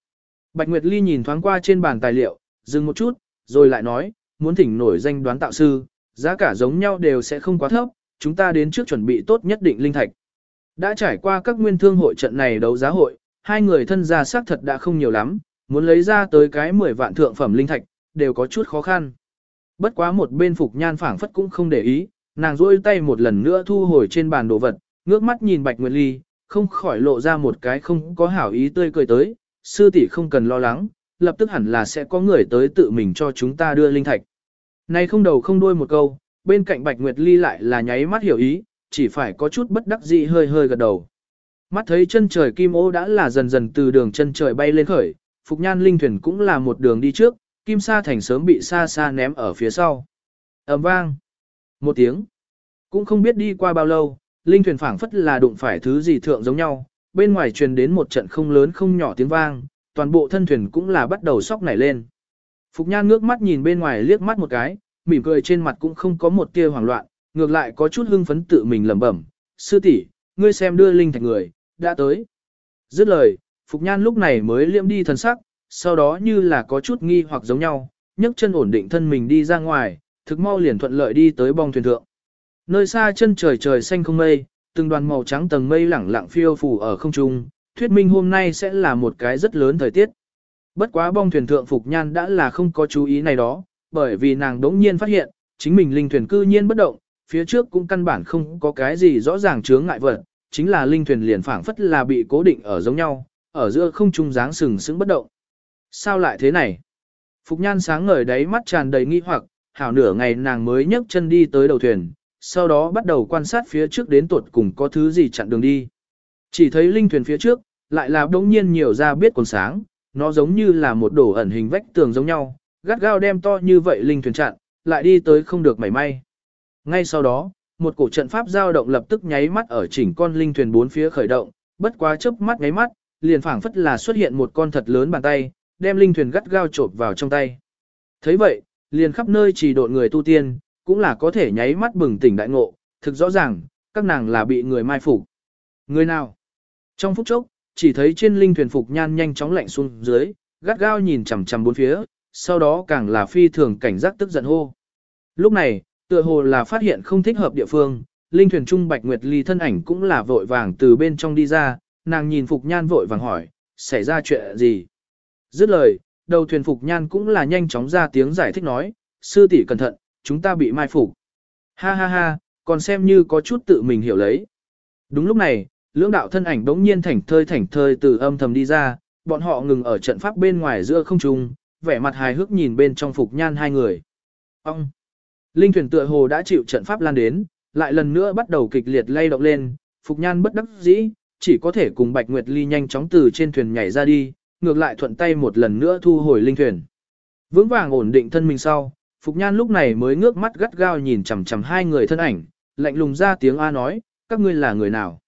Bạch Nguyệt Ly nhìn thoáng qua trên bàn tài liệu, dừng một chút, rồi lại nói, muốn thỉnh nổi danh đoán tạo sư, giá cả giống nhau đều sẽ không quá thấp, chúng ta đến trước chuẩn bị tốt nhất định linh thạch. Đã trải qua các nguyên thương hội trận này đấu giá hội, hai người thân gia xác thật đã không nhiều lắm, muốn lấy ra tới cái 10 vạn thượng phẩm linh thạch, đều có chút khó khăn. Bất quá một bên Phục Nhan phảng phất cũng không để ý, nàng rôi tay một lần nữa thu hồi trên bàn đồ vật, ngước mắt nhìn Bạch Nguyệt Ly, không khỏi lộ ra một cái không có hảo ý tươi cười tới, sư tỷ không cần lo lắng, lập tức hẳn là sẽ có người tới tự mình cho chúng ta đưa linh thạch. Này không đầu không đuôi một câu, bên cạnh Bạch Nguyệt Ly lại là nháy mắt hiểu ý, chỉ phải có chút bất đắc dĩ hơi hơi gật đầu. Mắt thấy chân trời kim ô đã là dần dần từ đường chân trời bay lên khởi, Phục Nhan Linh Thuyền cũng là một đường đi trước, Kim Sa Thành sớm bị xa xa ném ở phía sau. ầm vang. Một tiếng. Cũng không biết đi qua bao lâu, Linh Thuyền phảng phất là đụng phải thứ gì thượng giống nhau, bên ngoài truyền đến một trận không lớn không nhỏ tiếng vang, toàn bộ thân thuyền cũng là bắt đầu sóc nảy lên. Phục Nhan ngước mắt nhìn bên ngoài liếc mắt một cái, mỉm cười trên mặt cũng không có một tia hoảng loạn, ngược lại có chút hưng phấn tự mình lẩm bẩm, sư tỷ, ngươi xem đưa linh thạch người, đã tới. Dứt lời, Phục Nhan lúc này mới liễm đi thần sắc, sau đó như là có chút nghi hoặc giống nhau, nhấc chân ổn định thân mình đi ra ngoài, thực mau liền thuận lợi đi tới bong thuyền thượng. Nơi xa chân trời trời xanh không mây, từng đoàn màu trắng tầng mây lẳng lặng phiêu phù ở không trung, thuyết minh hôm nay sẽ là một cái rất lớn thời tiết. Bất quá bong thuyền thượng Phục Nhan đã là không có chú ý này đó, bởi vì nàng đống nhiên phát hiện, chính mình linh thuyền cư nhiên bất động, phía trước cũng căn bản không có cái gì rõ ràng chướng ngại vật, chính là linh thuyền liền phảng phất là bị cố định ở giống nhau, ở giữa không trung dáng sừng sững bất động. Sao lại thế này? Phục nhan sáng ngời đáy mắt tràn đầy nghi hoặc, hảo nửa ngày nàng mới nhấc chân đi tới đầu thuyền, sau đó bắt đầu quan sát phía trước đến tuột cùng có thứ gì chặn đường đi. Chỉ thấy linh thuyền phía trước, lại là đống nhiên nhiều ra biết còn sáng, nó giống như là một đổ ẩn hình vách tường giống nhau, gắt gao đem to như vậy linh thuyền chặn, lại đi tới không được mảy may. Ngay sau đó, một cổ trận pháp giao động lập tức nháy mắt ở chỉnh con linh thuyền bốn phía khởi động, bất quá chớp mắt nháy mắt, liền phảng phất là xuất hiện một con thật lớn bàn tay, đem linh thuyền gắt gao chộp vào trong tay. thấy vậy, liền khắp nơi chỉ độn người tu tiên, cũng là có thể nháy mắt bừng tỉnh đại ngộ, thực rõ ràng, các nàng là bị người mai phục. Người nào? Trong phút chốc, chỉ thấy trên linh thuyền phục nhan nhanh chóng lạnh xuống dưới, gắt gao nhìn chằm chằm bốn phía, sau đó càng là phi thường cảnh giác tức giận hô. Lúc này, tựa hồ là phát hiện không thích hợp địa phương, linh thuyền trung Bạch Nguyệt Ly thân ảnh cũng là vội vàng từ bên trong đi ra, nàng nhìn Phục Nhan vội vàng hỏi, xảy ra chuyện gì? Dứt lời, đầu thuyền Phục Nhan cũng là nhanh chóng ra tiếng giải thích nói, sư tỷ cẩn thận, chúng ta bị mai phục. Ha ha ha, còn xem như có chút tự mình hiểu lấy. Đúng lúc này, lưỡng đạo thân ảnh đống nhiên thảnh thơi thảnh thơi từ âm thầm đi ra, bọn họ ngừng ở trận pháp bên ngoài giữa không trung, vẻ mặt hài hước nhìn bên trong Phục Nhan hai người. Ông! Linh thuyền tựa hồ đã chịu trận pháp lan đến, lại lần nữa bắt đầu kịch liệt lay động lên, Phục Nhan bất đắc dĩ, chỉ có thể cùng Bạch Nguyệt Ly nhanh chóng từ trên thuyền nhảy ra đi, ngược lại thuận tay một lần nữa thu hồi linh thuyền. Vững vàng ổn định thân mình sau, Phục Nhan lúc này mới ngước mắt gắt gao nhìn chằm chằm hai người thân ảnh, lạnh lùng ra tiếng A nói, các ngươi là người nào?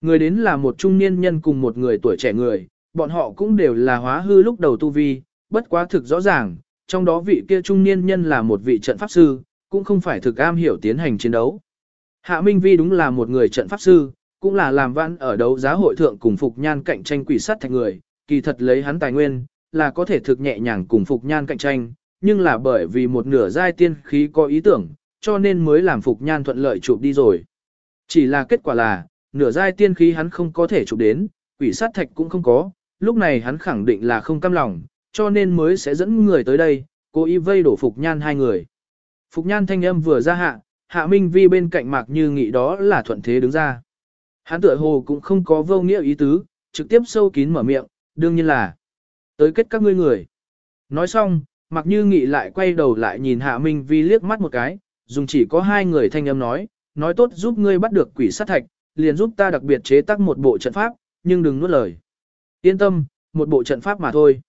Người đến là một trung niên nhân cùng một người tuổi trẻ người, bọn họ cũng đều là hóa hư lúc đầu tu vi, bất quá thực rõ ràng, trong đó vị kia trung niên nhân là một vị trận pháp sư, cũng không phải thực am hiểu tiến hành chiến đấu. Hạ Minh Vi đúng là một người trận pháp sư, cũng là làm văn ở đấu giá hội thượng cùng Phục Nhan cạnh tranh quỷ sát thạch người, kỳ thật lấy hắn tài nguyên, là có thể thực nhẹ nhàng cùng Phục Nhan cạnh tranh, nhưng là bởi vì một nửa giai tiên khí có ý tưởng, cho nên mới làm Phục Nhan thuận lợi chụp đi rồi. Chỉ là kết quả là, nửa giai tiên khí hắn không có thể chụp đến, quỷ sát thạch cũng không có, lúc này hắn khẳng định là không cam lòng, cho nên mới sẽ dẫn người tới đây, cố ý vây đổ Phục Nhan hai người. Phục Nhan thanh âm vừa ra hạ, Hạ Minh Vi bên cạnh Mạc Như nghĩ đó là thuận thế đứng ra. Hắn tựa hồ cũng không có vô nghĩa ý tứ, trực tiếp sâu kín mở miệng, đương nhiên là tới kết các ngươi người. Nói xong, Mạc Như Nghị lại quay đầu lại nhìn Hạ Minh Vi liếc mắt một cái, dùng chỉ có hai người thanh âm nói, nói tốt giúp ngươi bắt được quỷ sát thạch, liền giúp ta đặc biệt chế tác một bộ trận pháp, nhưng đừng nuốt lời. Yên tâm, một bộ trận pháp mà thôi.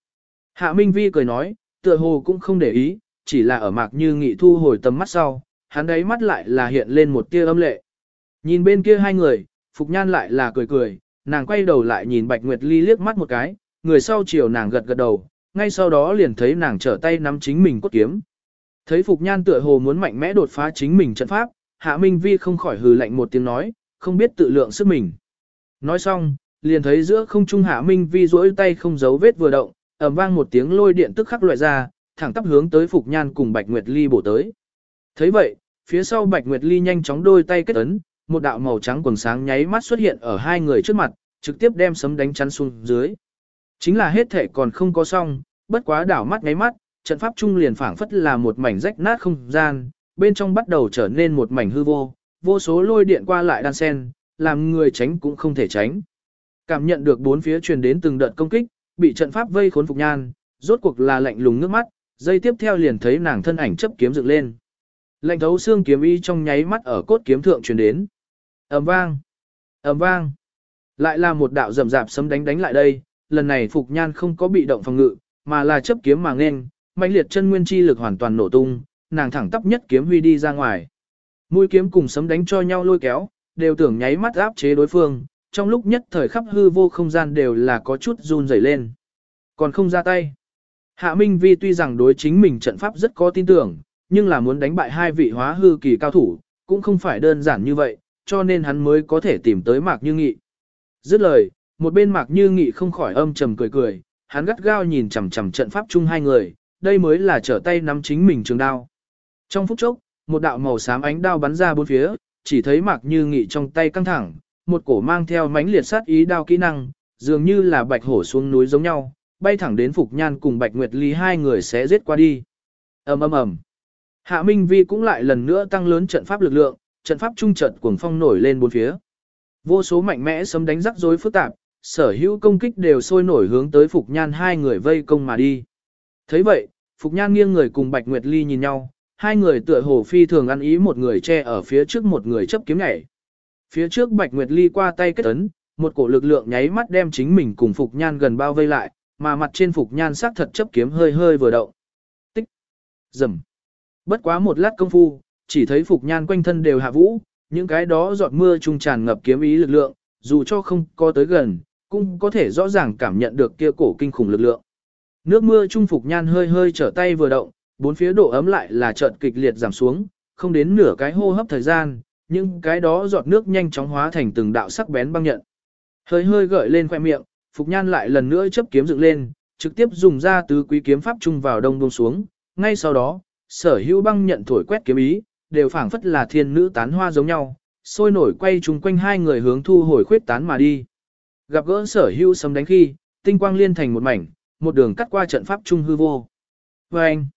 Hạ Minh Vi cười nói, tựa hồ cũng không để ý, chỉ là ở Mạc Như Nghị thu hồi tầm mắt sau, hắn đấy mắt lại là hiện lên một tia âm lệ. Nhìn bên kia hai người, Phục Nhan lại là cười cười, nàng quay đầu lại nhìn Bạch Nguyệt Ly liếc mắt một cái, người sau chiều nàng gật gật đầu, ngay sau đó liền thấy nàng trở tay nắm chính mình cốt kiếm. Thấy Phục Nhan tựa hồ muốn mạnh mẽ đột phá chính mình trận pháp, Hạ Minh Vi không khỏi hừ lạnh một tiếng nói, không biết tự lượng sức mình. Nói xong, liền thấy giữa không trung Hạ Minh Vi duỗi tay không giấu vết vừa động, ầm vang một tiếng lôi điện tức khắc loại ra, thẳng tắp hướng tới Phục Nhan cùng Bạch Nguyệt Ly bổ tới. Thấy vậy, phía sau Bạch Nguyệt Ly nhanh chóng đôi tay kết ấn, một đạo màu trắng quần sáng nháy mắt xuất hiện ở hai người trước mặt, trực tiếp đem sấm đánh chắn xuống dưới. Chính là hết thể còn không có xong, bất quá đảo mắt nháy mắt, trận pháp trung liền phảng phất là một mảnh rách nát không gian, bên trong bắt đầu trở nên một mảnh hư vô, vô số lôi điện qua lại đan sen, làm người tránh cũng không thể tránh. Cảm nhận được bốn phía truyền đến từng đợt công kích, bị trận pháp vây khốn phục nhan, rốt cuộc là lạnh lùng nước mắt, dây tiếp theo liền thấy nàng thân ảnh chấp kiếm dựng lên. Lạnh thấu xương kiếm y trong nháy mắt ở cốt kiếm thượng truyền đến. ầm vang, ầm vang. Lại là một đạo rầm rạp sấm đánh đánh lại đây, lần này Phục Nhan không có bị động phòng ngự, mà là chấp kiếm mà nên, mãnh liệt chân nguyên chi lực hoàn toàn nổ tung, nàng thẳng tắp nhất kiếm huy đi ra ngoài. Mũi kiếm cùng sấm đánh cho nhau lôi kéo, đều tưởng nháy mắt áp chế đối phương, trong lúc nhất thời khắp hư vô không gian đều là có chút run rẩy lên. Còn không ra tay. Hạ Minh Vi tuy rằng đối chính mình trận pháp rất có tin tưởng, nhưng là muốn đánh bại hai vị hóa hư kỳ cao thủ, cũng không phải đơn giản như vậy, cho nên hắn mới có thể tìm tới Mạc Như Nghị. Dứt lời, một bên Mạc Như Nghị không khỏi âm trầm cười cười, hắn gắt gao nhìn chằm chằm trận pháp chung hai người, đây mới là trở tay nắm chính mình trường đao. Trong phút chốc, một đạo màu xám ánh đao bắn ra bốn phía, chỉ thấy Mạc Như Nghị trong tay căng thẳng, một cổ mang theo mãnh liệt sát ý đao kỹ năng, dường như là bạch hổ xuống núi giống nhau, bay thẳng đến Phục Nhan cùng Bạch Nguyệt Ly hai người sẽ giết qua đi. Ầm ầm ầm. Hạ Minh Vi cũng lại lần nữa tăng lớn trận pháp lực lượng, trận pháp trung trận cuồng phong nổi lên bốn phía. Vô số mạnh mẽ sấm đánh rắc rối phức tạp, sở hữu công kích đều sôi nổi hướng tới Phục Nhan hai người vây công mà đi. thấy vậy, Phục Nhan nghiêng người cùng Bạch Nguyệt Ly nhìn nhau, hai người tựa hồ phi thường ăn ý một người che ở phía trước một người chấp kiếm nhảy. Phía trước Bạch Nguyệt Ly qua tay kết ấn, một cổ lực lượng nháy mắt đem chính mình cùng Phục Nhan gần bao vây lại, mà mặt trên Phục Nhan sắc thật chấp kiếm hơi hơi vừa động. Tích! rầm. Bất quá một lát công phu, chỉ thấy Phục Nhan quanh thân đều hạ vũ, những cái đó giọt mưa trung tràn ngập kiếm ý lực lượng, dù cho không có tới gần, cũng có thể rõ ràng cảm nhận được kia cổ kinh khủng lực lượng. Nước mưa trung Phục Nhan hơi hơi trở tay vừa động, bốn phía độ ấm lại là chợt kịch liệt giảm xuống, không đến nửa cái hô hấp thời gian, nhưng cái đó giọt nước nhanh chóng hóa thành từng đạo sắc bén băng nhận. Hơi hơi gợi lên khoẻ miệng, Phục Nhan lại lần nữa chấp kiếm dựng lên, trực tiếp dùng ra tứ quý kiếm pháp trung vào đông đông xuống, ngay sau đó, sở hữu băng nhận thổi quét kiếm ý, đều phản phất là thiên nữ tán hoa giống nhau, sôi nổi quay chung quanh hai người hướng thu hồi khuyết tán mà đi. Gặp gỡ sở hữu sấm đánh khi, tinh quang liên thành một mảnh, một đường cắt qua trận pháp trung hư vô. Và anh,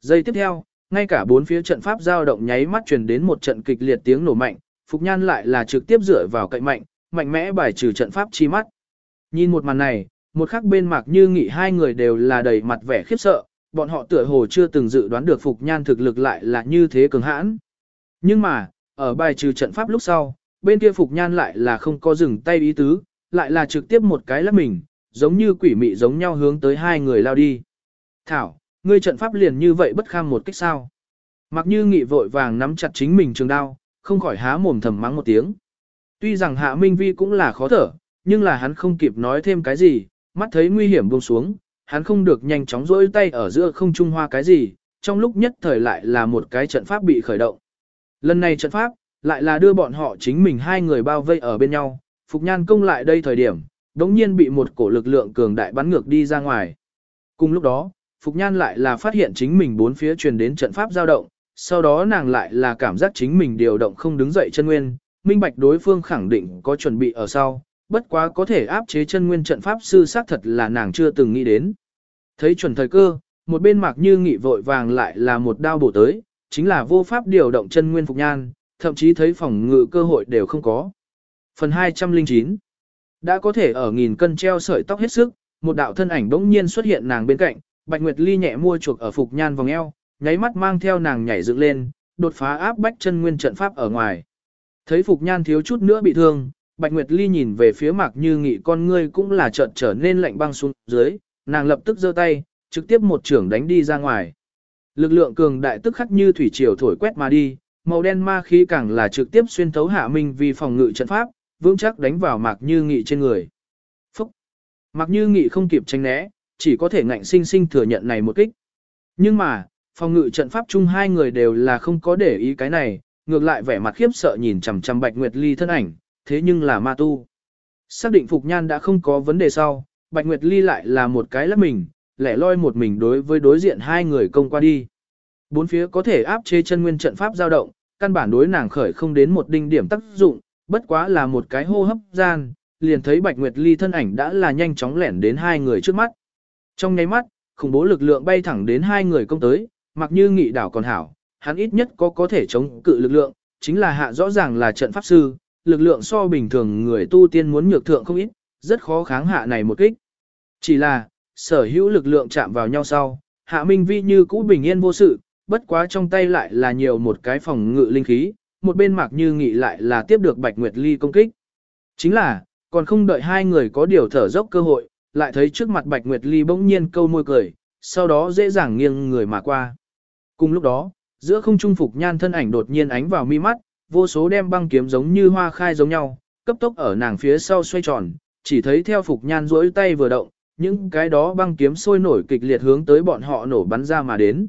giây tiếp theo, ngay cả bốn phía trận pháp giao động nháy mắt truyền đến một trận kịch liệt tiếng nổ mạnh, Phục Nhan lại là trực tiếp dựa vào cạnh mạnh, mạnh mẽ bài trừ trận pháp chi mắt. Nhìn một màn này, một khắc bên mạc như nghị hai người đều là đầy mặt vẻ khiếp sợ, bọn họ tựa hồ chưa từng dự đoán được Phục Nhan thực lực lại là như thế cường hãn. Nhưng mà, ở bài trừ trận pháp lúc sau, bên kia Phục Nhan lại là không có dừng tay ý tứ, lại là trực tiếp một cái lắp mình, giống như quỷ mị giống nhau hướng tới hai người lao đi. Thảo, ngươi trận pháp liền như vậy bất kham một cách sao. Mặc như nghị vội vàng nắm chặt chính mình trường đao, không khỏi há mồm thầm mắng một tiếng. Tuy rằng Hạ Minh Vi cũng là khó thở, nhưng là hắn không kịp nói thêm cái gì, mắt thấy nguy hiểm buông xuống, hắn không được nhanh chóng rỗi tay ở giữa không trung hoa cái gì, trong lúc nhất thời lại là một cái trận pháp bị khởi động. Lần này trận pháp, lại là đưa bọn họ chính mình hai người bao vây ở bên nhau, Phục Nhan công lại đây thời điểm, đống nhiên bị một cổ lực lượng cường đại bắn ngược đi ra ngoài. Cùng lúc đó, Phục Nhan lại là phát hiện chính mình bốn phía truyền đến trận pháp dao động, sau đó nàng lại là cảm giác chính mình điều động không đứng dậy chân nguyên, minh bạch đối phương khẳng định có chuẩn bị ở sau, bất quá có thể áp chế chân nguyên trận pháp sư xác thật là nàng chưa từng nghĩ đến. Thấy chuẩn thời cơ, một bên mạc như nghị vội vàng lại là một đao bổ tới, chính là vô pháp điều động chân nguyên Phục Nhan, thậm chí thấy phòng ngự cơ hội đều không có. Phần 209 Đã có thể ở nghìn cân treo sợi tóc hết sức, một đạo thân ảnh bỗng nhiên xuất hiện nàng bên cạnh, Bạch Nguyệt Ly nhẹ mua chuộc ở Phục Nhan vòng eo, nháy mắt mang theo nàng nhảy dựng lên, đột phá áp bách chân nguyên trận pháp ở ngoài. Thấy Phục Nhan thiếu chút nữa bị thương, Bạch Nguyệt Ly nhìn về phía Mạc Như Nghị con ngươi cũng là chợt trở nên lạnh băng xuống dưới, nàng lập tức giơ tay, trực tiếp một trưởng đánh đi ra ngoài. Lực lượng cường đại tức khắc như thủy triều thổi quét mà đi, màu đen ma khí càng là trực tiếp xuyên thấu hạ minh vì phòng ngự trận pháp, vững chắc đánh vào Mạc Như Nghị trên người. Phúc! Mạc Như Nghị không kịp tránh né, chỉ có thể ngạnh sinh sinh thừa nhận này một kích. Nhưng mà, phòng ngự trận pháp chung hai người đều là không có để ý cái này, ngược lại vẻ mặt khiếp sợ nhìn chằm chằm Bạch Nguyệt Ly thân ảnh, thế nhưng là ma tu. Xác định Phục Nhan đã không có vấn đề sau, Bạch Nguyệt Ly lại là một cái lắp mình, lẻ loi một mình đối với đối diện hai người công qua đi. Bốn phía có thể áp chế chân nguyên trận pháp dao động, căn bản đối nàng khởi không đến một đinh điểm tác dụng, bất quá là một cái hô hấp gian, liền thấy Bạch Nguyệt Ly thân ảnh đã là nhanh chóng lẻn đến hai người trước mắt. Trong nháy mắt, khủng bố lực lượng bay thẳng đến hai người công tới, mặc như nghị đảo còn hảo, hắn ít nhất có có thể chống cự lực lượng, chính là hạ rõ ràng là trận pháp sư, lực lượng so bình thường người tu tiên muốn nhược thượng không ít, rất khó kháng hạ này một kích. Chỉ là, sở hữu lực lượng chạm vào nhau sau, hạ minh vi như cũ bình yên vô sự, bất quá trong tay lại là nhiều một cái phòng ngự linh khí, một bên mạc như nghị lại là tiếp được Bạch Nguyệt Ly công kích. Chính là, còn không đợi hai người có điều thở dốc cơ hội, lại thấy trước mặt Bạch Nguyệt Ly bỗng nhiên câu môi cười, sau đó dễ dàng nghiêng người mà qua. Cùng lúc đó, giữa không trung phục nhan thân ảnh đột nhiên ánh vào mi mắt, vô số đem băng kiếm giống như hoa khai giống nhau, cấp tốc ở nàng phía sau xoay tròn, chỉ thấy theo phục nhan duỗi tay vừa động, những cái đó băng kiếm sôi nổi kịch liệt hướng tới bọn họ nổ bắn ra mà đến.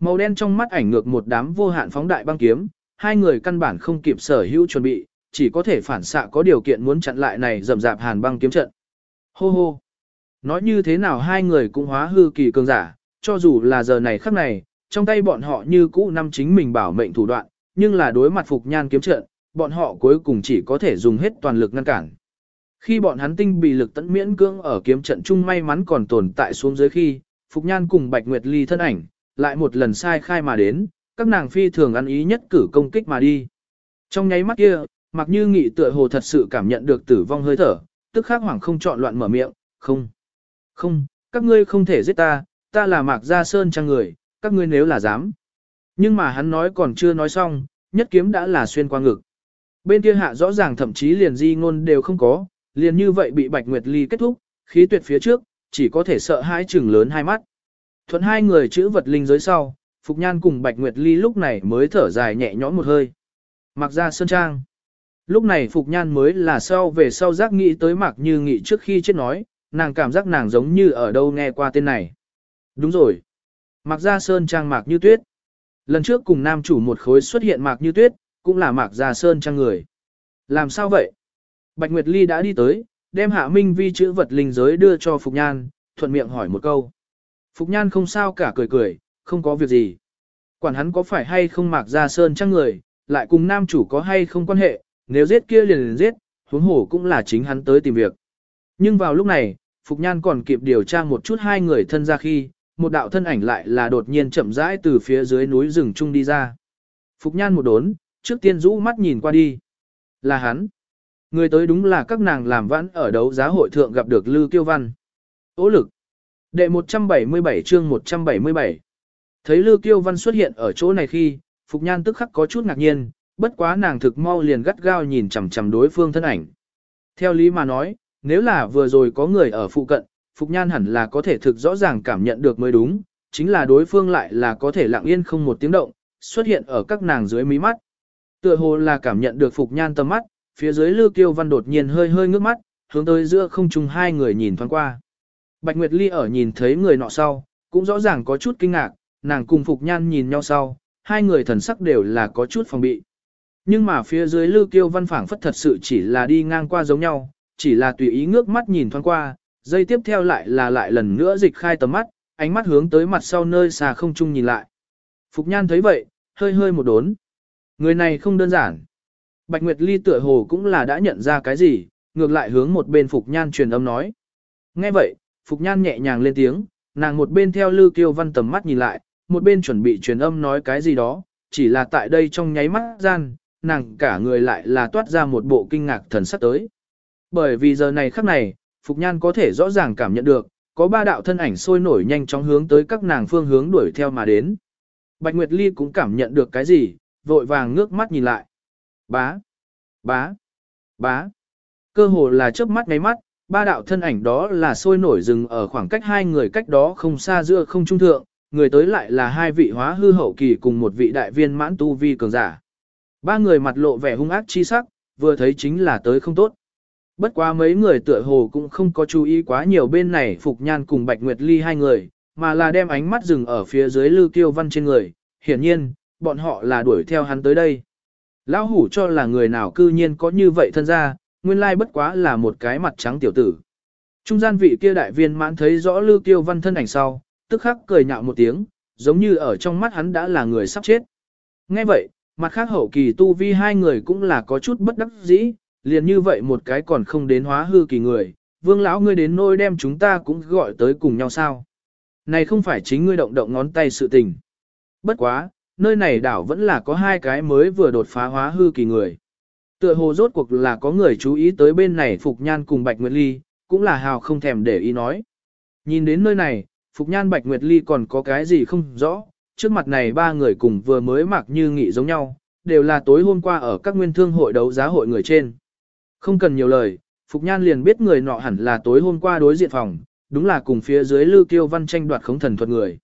Màu đen trong mắt ảnh ngược một đám vô hạn phóng đại băng kiếm, hai người căn bản không kịp sở hữu chuẩn bị, chỉ có thể phản xạ có điều kiện muốn chặn lại này rầm rạp hàn băng kiếm trận. Hô hô! Nói như thế nào hai người cũng hóa hư kỳ cường giả, cho dù là giờ này khắc này, trong tay bọn họ như cũ năm chính mình bảo mệnh thủ đoạn, nhưng là đối mặt phục nhan kiếm trận, bọn họ cuối cùng chỉ có thể dùng hết toàn lực ngăn cản. Khi bọn hắn tinh bị lực tận miễn cưỡng ở kiếm trận chung may mắn còn tồn tại xuống dưới khi, Phục Nhan cùng Bạch Nguyệt Ly thân ảnh, lại một lần sai khai mà đến, các nàng phi thường ăn ý nhất cử công kích mà đi. Trong nháy mắt kia, mặc như nghị tựa hồ thật sự cảm nhận được tử vong hơi thở, tức khắc hoảng không chọn loạn mở miệng, không, không, các ngươi không thể giết ta, ta là mạc gia sơn trang người, các ngươi nếu là dám. Nhưng mà hắn nói còn chưa nói xong, nhất kiếm đã là xuyên qua ngực. Bên kia hạ rõ ràng thậm chí liền di ngôn đều không có, liền như vậy bị Bạch Nguyệt Ly kết thúc, khí tuyệt phía trước, chỉ có thể sợ hãi chừng lớn hai mắt. Thuận hai người chữ vật linh giới sau, Phục Nhan cùng Bạch Nguyệt Ly lúc này mới thở dài nhẹ nhõm một hơi. Mặc ra sơn trang. Lúc này Phục Nhan mới là sau về sau giác nghĩ tới Mạc Như Nghị trước khi chết nói, nàng cảm giác nàng giống như ở đâu nghe qua tên này. Đúng rồi. Mạc Gia Sơn Trang Mạc Như Tuyết. Lần trước cùng nam chủ một khối xuất hiện Mạc Như Tuyết, cũng là Mạc già Sơn Trang người. Làm sao vậy? Bạch Nguyệt Ly đã đi tới, đem Hạ Minh Vi chữ vật linh giới đưa cho Phục Nhan, thuận miệng hỏi một câu. Phục Nhan không sao cả cười cười, không có việc gì. Quản hắn có phải hay không Mạc ra Sơn Trang người, lại cùng nam chủ có hay không quan hệ, nếu giết kia liền liền giết, huống hổ cũng là chính hắn tới tìm việc. Nhưng vào lúc này, Phục Nhan còn kịp điều tra một chút hai người thân ra khi, một đạo thân ảnh lại là đột nhiên chậm rãi từ phía dưới núi rừng trung đi ra. Phục Nhan một đốn, trước tiên rũ mắt nhìn qua đi. Là hắn. Người tới đúng là các nàng làm vãn ở đấu giá hội thượng gặp được Lư Kiêu Văn. Ố lực. Đệ 177 chương 177. Thấy Lư Kiêu Văn xuất hiện ở chỗ này khi, Phục Nhan tức khắc có chút ngạc nhiên, bất quá nàng thực mau liền gắt gao nhìn chằm chằm đối phương thân ảnh. Theo lý mà nói, nếu là vừa rồi có người ở phụ cận, Phục Nhan hẳn là có thể thực rõ ràng cảm nhận được mới đúng, chính là đối phương lại là có thể lặng yên không một tiếng động, xuất hiện ở các nàng dưới mí mắt. Tựa hồ là cảm nhận được Phục Nhan tầm mắt, phía dưới Lư Kiêu Văn đột nhiên hơi hơi ngước mắt, hướng tới giữa không trung hai người nhìn thoáng qua. Bạch Nguyệt Ly ở nhìn thấy người nọ sau, cũng rõ ràng có chút kinh ngạc, nàng cùng Phục Nhan nhìn nhau sau, hai người thần sắc đều là có chút phòng bị. Nhưng mà phía dưới Lư Kiêu Văn phảng phất thật sự chỉ là đi ngang qua giống nhau, chỉ là tùy ý ngước mắt nhìn thoáng qua, dây tiếp theo lại là lại lần nữa dịch khai tầm mắt, ánh mắt hướng tới mặt sau nơi xa không trung nhìn lại. Phục Nhan thấy vậy, hơi hơi một đốn. Người này không đơn giản. Bạch Nguyệt Ly tựa hồ cũng là đã nhận ra cái gì, ngược lại hướng một bên Phục Nhan truyền âm nói. Nghe vậy, Phục Nhan nhẹ nhàng lên tiếng, nàng một bên theo Lư Kiêu Văn tầm mắt nhìn lại, một bên chuẩn bị truyền âm nói cái gì đó, chỉ là tại đây trong nháy mắt gian, nàng cả người lại là toát ra một bộ kinh ngạc thần sắc tới. Bởi vì giờ này khắc này, Phục Nhan có thể rõ ràng cảm nhận được, có ba đạo thân ảnh sôi nổi nhanh chóng hướng tới các nàng phương hướng đuổi theo mà đến. Bạch Nguyệt Ly cũng cảm nhận được cái gì, vội vàng ngước mắt nhìn lại. Bá, bá, bá. Cơ hồ là chớp mắt ngáy mắt, ba đạo thân ảnh đó là sôi nổi dừng ở khoảng cách hai người cách đó không xa giữa không trung thượng, người tới lại là hai vị hóa hư hậu kỳ cùng một vị đại viên mãn tu vi cường giả. Ba người mặt lộ vẻ hung ác chi sắc, vừa thấy chính là tới không tốt. Bất quá mấy người tựa hồ cũng không có chú ý quá nhiều bên này Phục Nhan cùng Bạch Nguyệt Ly hai người, mà là đem ánh mắt dừng ở phía dưới Lưu Kiêu Văn trên người, hiển nhiên, bọn họ là đuổi theo hắn tới đây. Lão hủ cho là người nào cư nhiên có như vậy thân ra, nguyên lai bất quá là một cái mặt trắng tiểu tử. Trung gian vị kia đại viên mãn thấy rõ Lưu Kiêu Văn thân ảnh sau, tức khắc cười nhạo một tiếng, giống như ở trong mắt hắn đã là người sắp chết. Nghe vậy, mặt khác hậu kỳ tu vi hai người cũng là có chút bất đắc dĩ, liền như vậy một cái còn không đến hóa hư kỳ người, vương lão ngươi đến nôi đem chúng ta cũng gọi tới cùng nhau sao. Này không phải chính ngươi động động ngón tay sự tình. Bất quá, nơi này đảo vẫn là có hai cái mới vừa đột phá hóa hư kỳ người. Tựa hồ rốt cuộc là có người chú ý tới bên này Phục Nhan cùng Bạch Nguyệt Ly, cũng là hào không thèm để ý nói. Nhìn đến nơi này, Phục Nhan Bạch Nguyệt Ly còn có cái gì không rõ, trước mặt này ba người cùng vừa mới mặc như nghị giống nhau, đều là tối hôm qua ở các nguyên thương hội đấu giá hội người trên. Không cần nhiều lời, Phục Nhan liền biết người nọ hẳn là tối hôm qua đối diện phòng, đúng là cùng phía dưới Lưu Kiêu Văn tranh đoạt khống thần thuật người.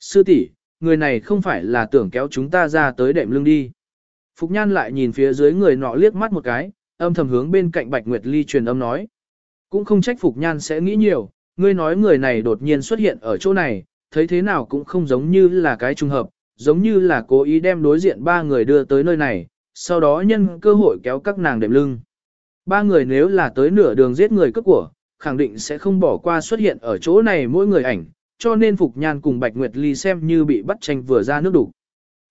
Sư tỷ, người này không phải là tưởng kéo chúng ta ra tới đệm lưng đi. Phục Nhan lại nhìn phía dưới người nọ liếc mắt một cái, âm thầm hướng bên cạnh Bạch Nguyệt Ly truyền âm nói. Cũng không trách Phục Nhan sẽ nghĩ nhiều, ngươi nói người này đột nhiên xuất hiện ở chỗ này, thấy thế nào cũng không giống như là cái trùng hợp, giống như là cố ý đem đối diện ba người đưa tới nơi này, sau đó nhân cơ hội kéo các nàng đệm lưng. Ba người nếu là tới nửa đường giết người cướp của, khẳng định sẽ không bỏ qua xuất hiện ở chỗ này mỗi người ảnh, cho nên Phục Nhan cùng Bạch Nguyệt Ly xem như bị bắt tranh vừa ra nước đủ.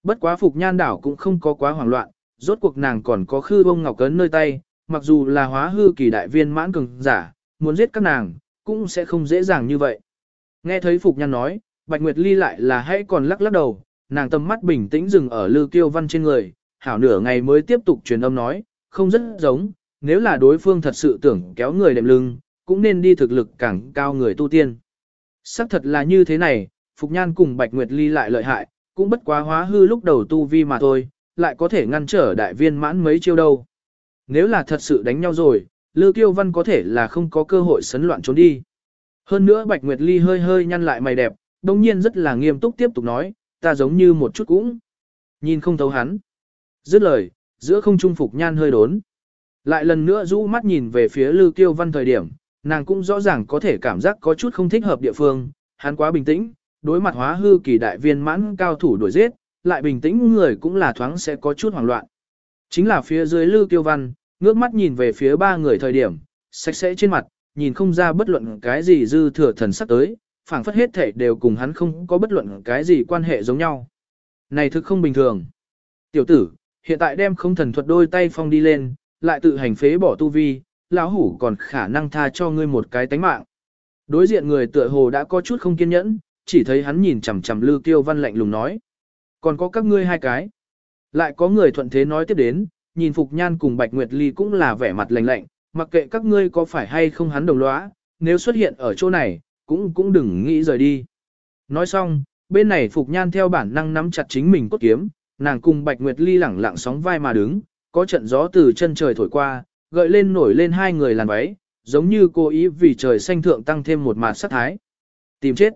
Bất quá Phục Nhan đảo cũng không có quá hoảng loạn, rốt cuộc nàng còn có khư bông ngọc cấn nơi tay, mặc dù là hóa hư kỳ đại viên mãn cường giả, muốn giết các nàng, cũng sẽ không dễ dàng như vậy. Nghe thấy Phục Nhan nói, Bạch Nguyệt Ly lại là hãy còn lắc lắc đầu, nàng tâm mắt bình tĩnh dừng ở Lư Kiêu Văn trên người, hảo nửa ngày mới tiếp tục truyền âm nói, không rất giống, nếu là đối phương thật sự tưởng kéo người đệm lưng, cũng nên đi thực lực càng cao người tu tiên. Sắc thật là như thế này, Phục Nhan cùng Bạch Nguyệt Ly lại lợi hại, cũng bất quá hóa hư lúc đầu tu vi mà thôi, lại có thể ngăn trở đại viên mãn mấy chiêu đâu. Nếu là thật sự đánh nhau rồi, Lư Kiêu Văn có thể là không có cơ hội sấn loạn trốn đi. Hơn nữa Bạch Nguyệt Ly hơi hơi nhăn lại mày đẹp, đồng nhiên rất là nghiêm túc tiếp tục nói, ta giống như một chút cũng. Nhìn không thấu hắn. Dứt lời, giữa không trung Phục Nhan hơi đốn. Lại lần nữa rũ mắt nhìn về phía Lư Kiêu Văn thời điểm, nàng cũng rõ ràng có thể cảm giác có chút không thích hợp địa phương, hắn quá bình tĩnh, đối mặt hóa hư kỳ đại viên mãn cao thủ đuổi giết, lại bình tĩnh người cũng là thoáng sẽ có chút hoảng loạn. Chính là phía dưới Lư Kiêu Văn, ngước mắt nhìn về phía ba người thời điểm, sạch sẽ trên mặt, nhìn không ra bất luận cái gì dư thừa thần sắc tới, phảng phất hết thể đều cùng hắn không có bất luận cái gì quan hệ giống nhau. Này thực không bình thường. Tiểu tử, hiện tại đem không thần thuật đôi tay phong đi lên, lại tự hành phế bỏ tu vi, lão hủ còn khả năng tha cho ngươi một cái tánh mạng. Đối diện người tựa hồ đã có chút không kiên nhẫn, chỉ thấy hắn nhìn chằm chằm Lư Kiêu Văn lạnh lùng nói. Còn có các ngươi hai cái. Lại có người thuận thế nói tiếp đến, nhìn Phục Nhan cùng Bạch Nguyệt Ly cũng là vẻ mặt lạnh lạnh, mặc kệ các ngươi có phải hay không hắn đồng lõa, nếu xuất hiện ở chỗ này, cũng cũng đừng nghĩ rời đi. Nói xong, bên này Phục Nhan theo bản năng nắm chặt chính mình cốt kiếm, nàng cùng Bạch Nguyệt Ly lẳng lặng sóng vai mà đứng, có trận gió từ chân trời thổi qua, gợi lên nổi lên hai người làn váy, giống như cố ý vì trời xanh thượng tăng thêm một mạt sắc thái. Tìm chết.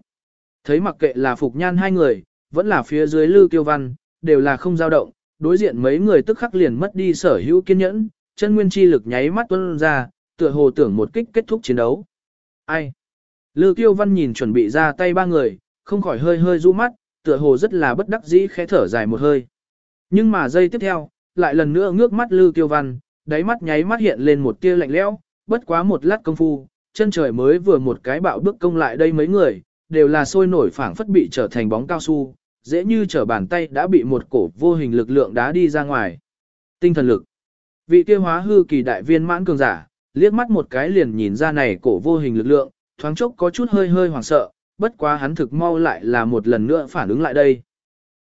Thấy mặc kệ là Phục Nhan hai người, vẫn là phía dưới Lư Kiêu Văn, đều là không dao động, đối diện mấy người tức khắc liền mất đi sở hữu kiên nhẫn, chân nguyên chi lực nháy mắt tuôn ra, tựa hồ tưởng một kích kết thúc chiến đấu. Ai? Lư Kiêu Văn nhìn chuẩn bị ra tay ba người, không khỏi hơi hơi rũ mắt, tựa hồ rất là bất đắc dĩ khẽ thở dài một hơi. Nhưng mà giây tiếp theo, lại lần nữa ngước mắt Lư Kiêu Văn, đáy mắt nháy mắt hiện lên một tia lạnh lẽo, bất quá một lát công phu, chân trời mới vừa một cái bạo bước công lại đây mấy người, đều là sôi nổi phảng phất bị trở thành bóng cao su, dễ như trở bàn tay đã bị một cổ vô hình lực lượng đá đi ra ngoài. Tinh thần lực. Vị kia hóa hư kỳ đại viên mãn cường giả, liếc mắt một cái liền nhìn ra này cổ vô hình lực lượng, thoáng chốc có chút hơi hơi hoảng sợ, bất quá hắn thực mau lại là một lần nữa phản ứng lại đây.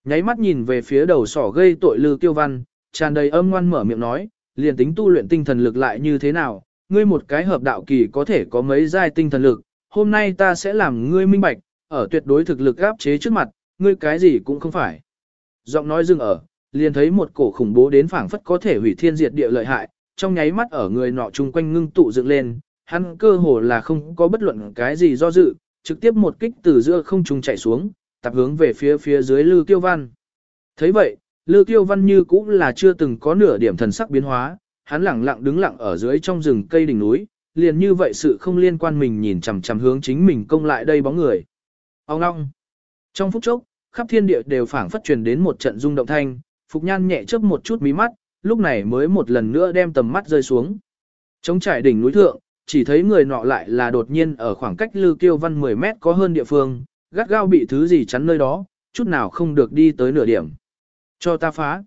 Nháy mắt nhìn về phía đầu sỏ gây tội lư tiêu văn, tràn đầy âm ngoan mở miệng nói, liền tính tu luyện tinh thần lực lại như thế nào, ngươi một cái hợp đạo kỳ có thể có mấy giai tinh thần lực, hôm nay ta sẽ làm ngươi minh bạch, ở tuyệt đối thực lực áp chế trước mặt, ngươi cái gì cũng không phải. Giọng nói dừng ở, liền thấy một cổ khủng bố đến phảng phất có thể hủy thiên diệt địa lợi hại, trong nháy mắt ở người nọ chung quanh ngưng tụ dựng lên, hắn cơ hồ là không có bất luận cái gì do dự, trực tiếp một kích từ giữa không trung chạy xuống, tập hướng về phía phía dưới Lư Kiêu Văn. thấy vậy, Lư Kiêu Văn như cũng là chưa từng có nửa điểm thần sắc biến hóa, hắn lặng lặng đứng lặng ở dưới trong rừng cây đỉnh núi, liền như vậy sự không liên quan mình nhìn chằm chằm hướng chính mình công lại đây bóng người. Ông Long. Trong phút chốc, khắp thiên địa đều phảng phất truyền đến một trận rung động thanh, Phục Nhan nhẹ chớp một chút mí mắt, lúc này mới một lần nữa đem tầm mắt rơi xuống. Trống trải đỉnh núi thượng, chỉ thấy người nọ lại là đột nhiên ở khoảng cách Lư Kiêu Văn 10 mét có hơn địa phương, gắt gao bị thứ gì chắn nơi đó, chút nào không được đi tới nửa điểm. Cho ta phá.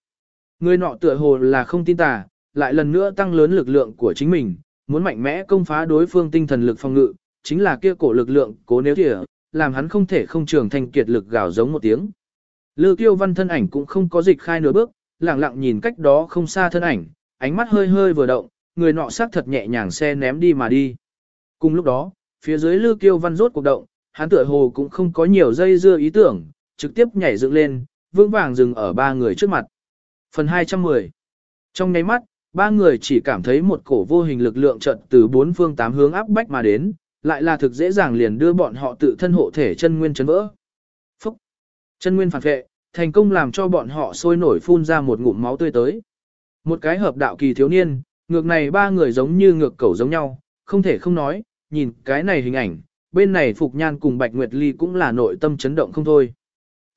Người nọ tựa hồ là không tin tà, lại lần nữa tăng lớn lực lượng của chính mình, muốn mạnh mẽ công phá đối phương tinh thần lực phòng ngự, chính là kia cổ lực lượng cố nếu thỉa, làm hắn không thể không trường thành kiệt lực gào giống một tiếng. Lư Kiêu Văn thân ảnh cũng không có dịch khai nửa bước, lặng lặng nhìn cách đó không xa thân ảnh, ánh mắt hơi hơi vừa động, người nọ sắc thật nhẹ nhàng xe ném đi mà đi. Cùng lúc đó, phía dưới Lư Kiêu Văn rốt cuộc động, hắn tựa hồ cũng không có nhiều dây dưa ý tưởng, trực tiếp nhảy dựng lên, vững vàng dừng ở ba người trước mặt. Phần 210 Trong nháy mắt, ba người chỉ cảm thấy một cổ vô hình lực lượng trận từ bốn phương tám hướng áp bách mà đến, lại là thực dễ dàng liền đưa bọn họ tự thân hộ thể chân nguyên chấn vỡ. Phúc! Chân nguyên phản vệ, thành công làm cho bọn họ sôi nổi phun ra một ngụm máu tươi tới. Một cái hợp đạo kỳ thiếu niên, ngược này ba người giống như ngược cẩu giống nhau, không thể không nói, nhìn cái này hình ảnh, bên này Phục Nhan cùng Bạch Nguyệt Ly cũng là nội tâm chấn động không thôi.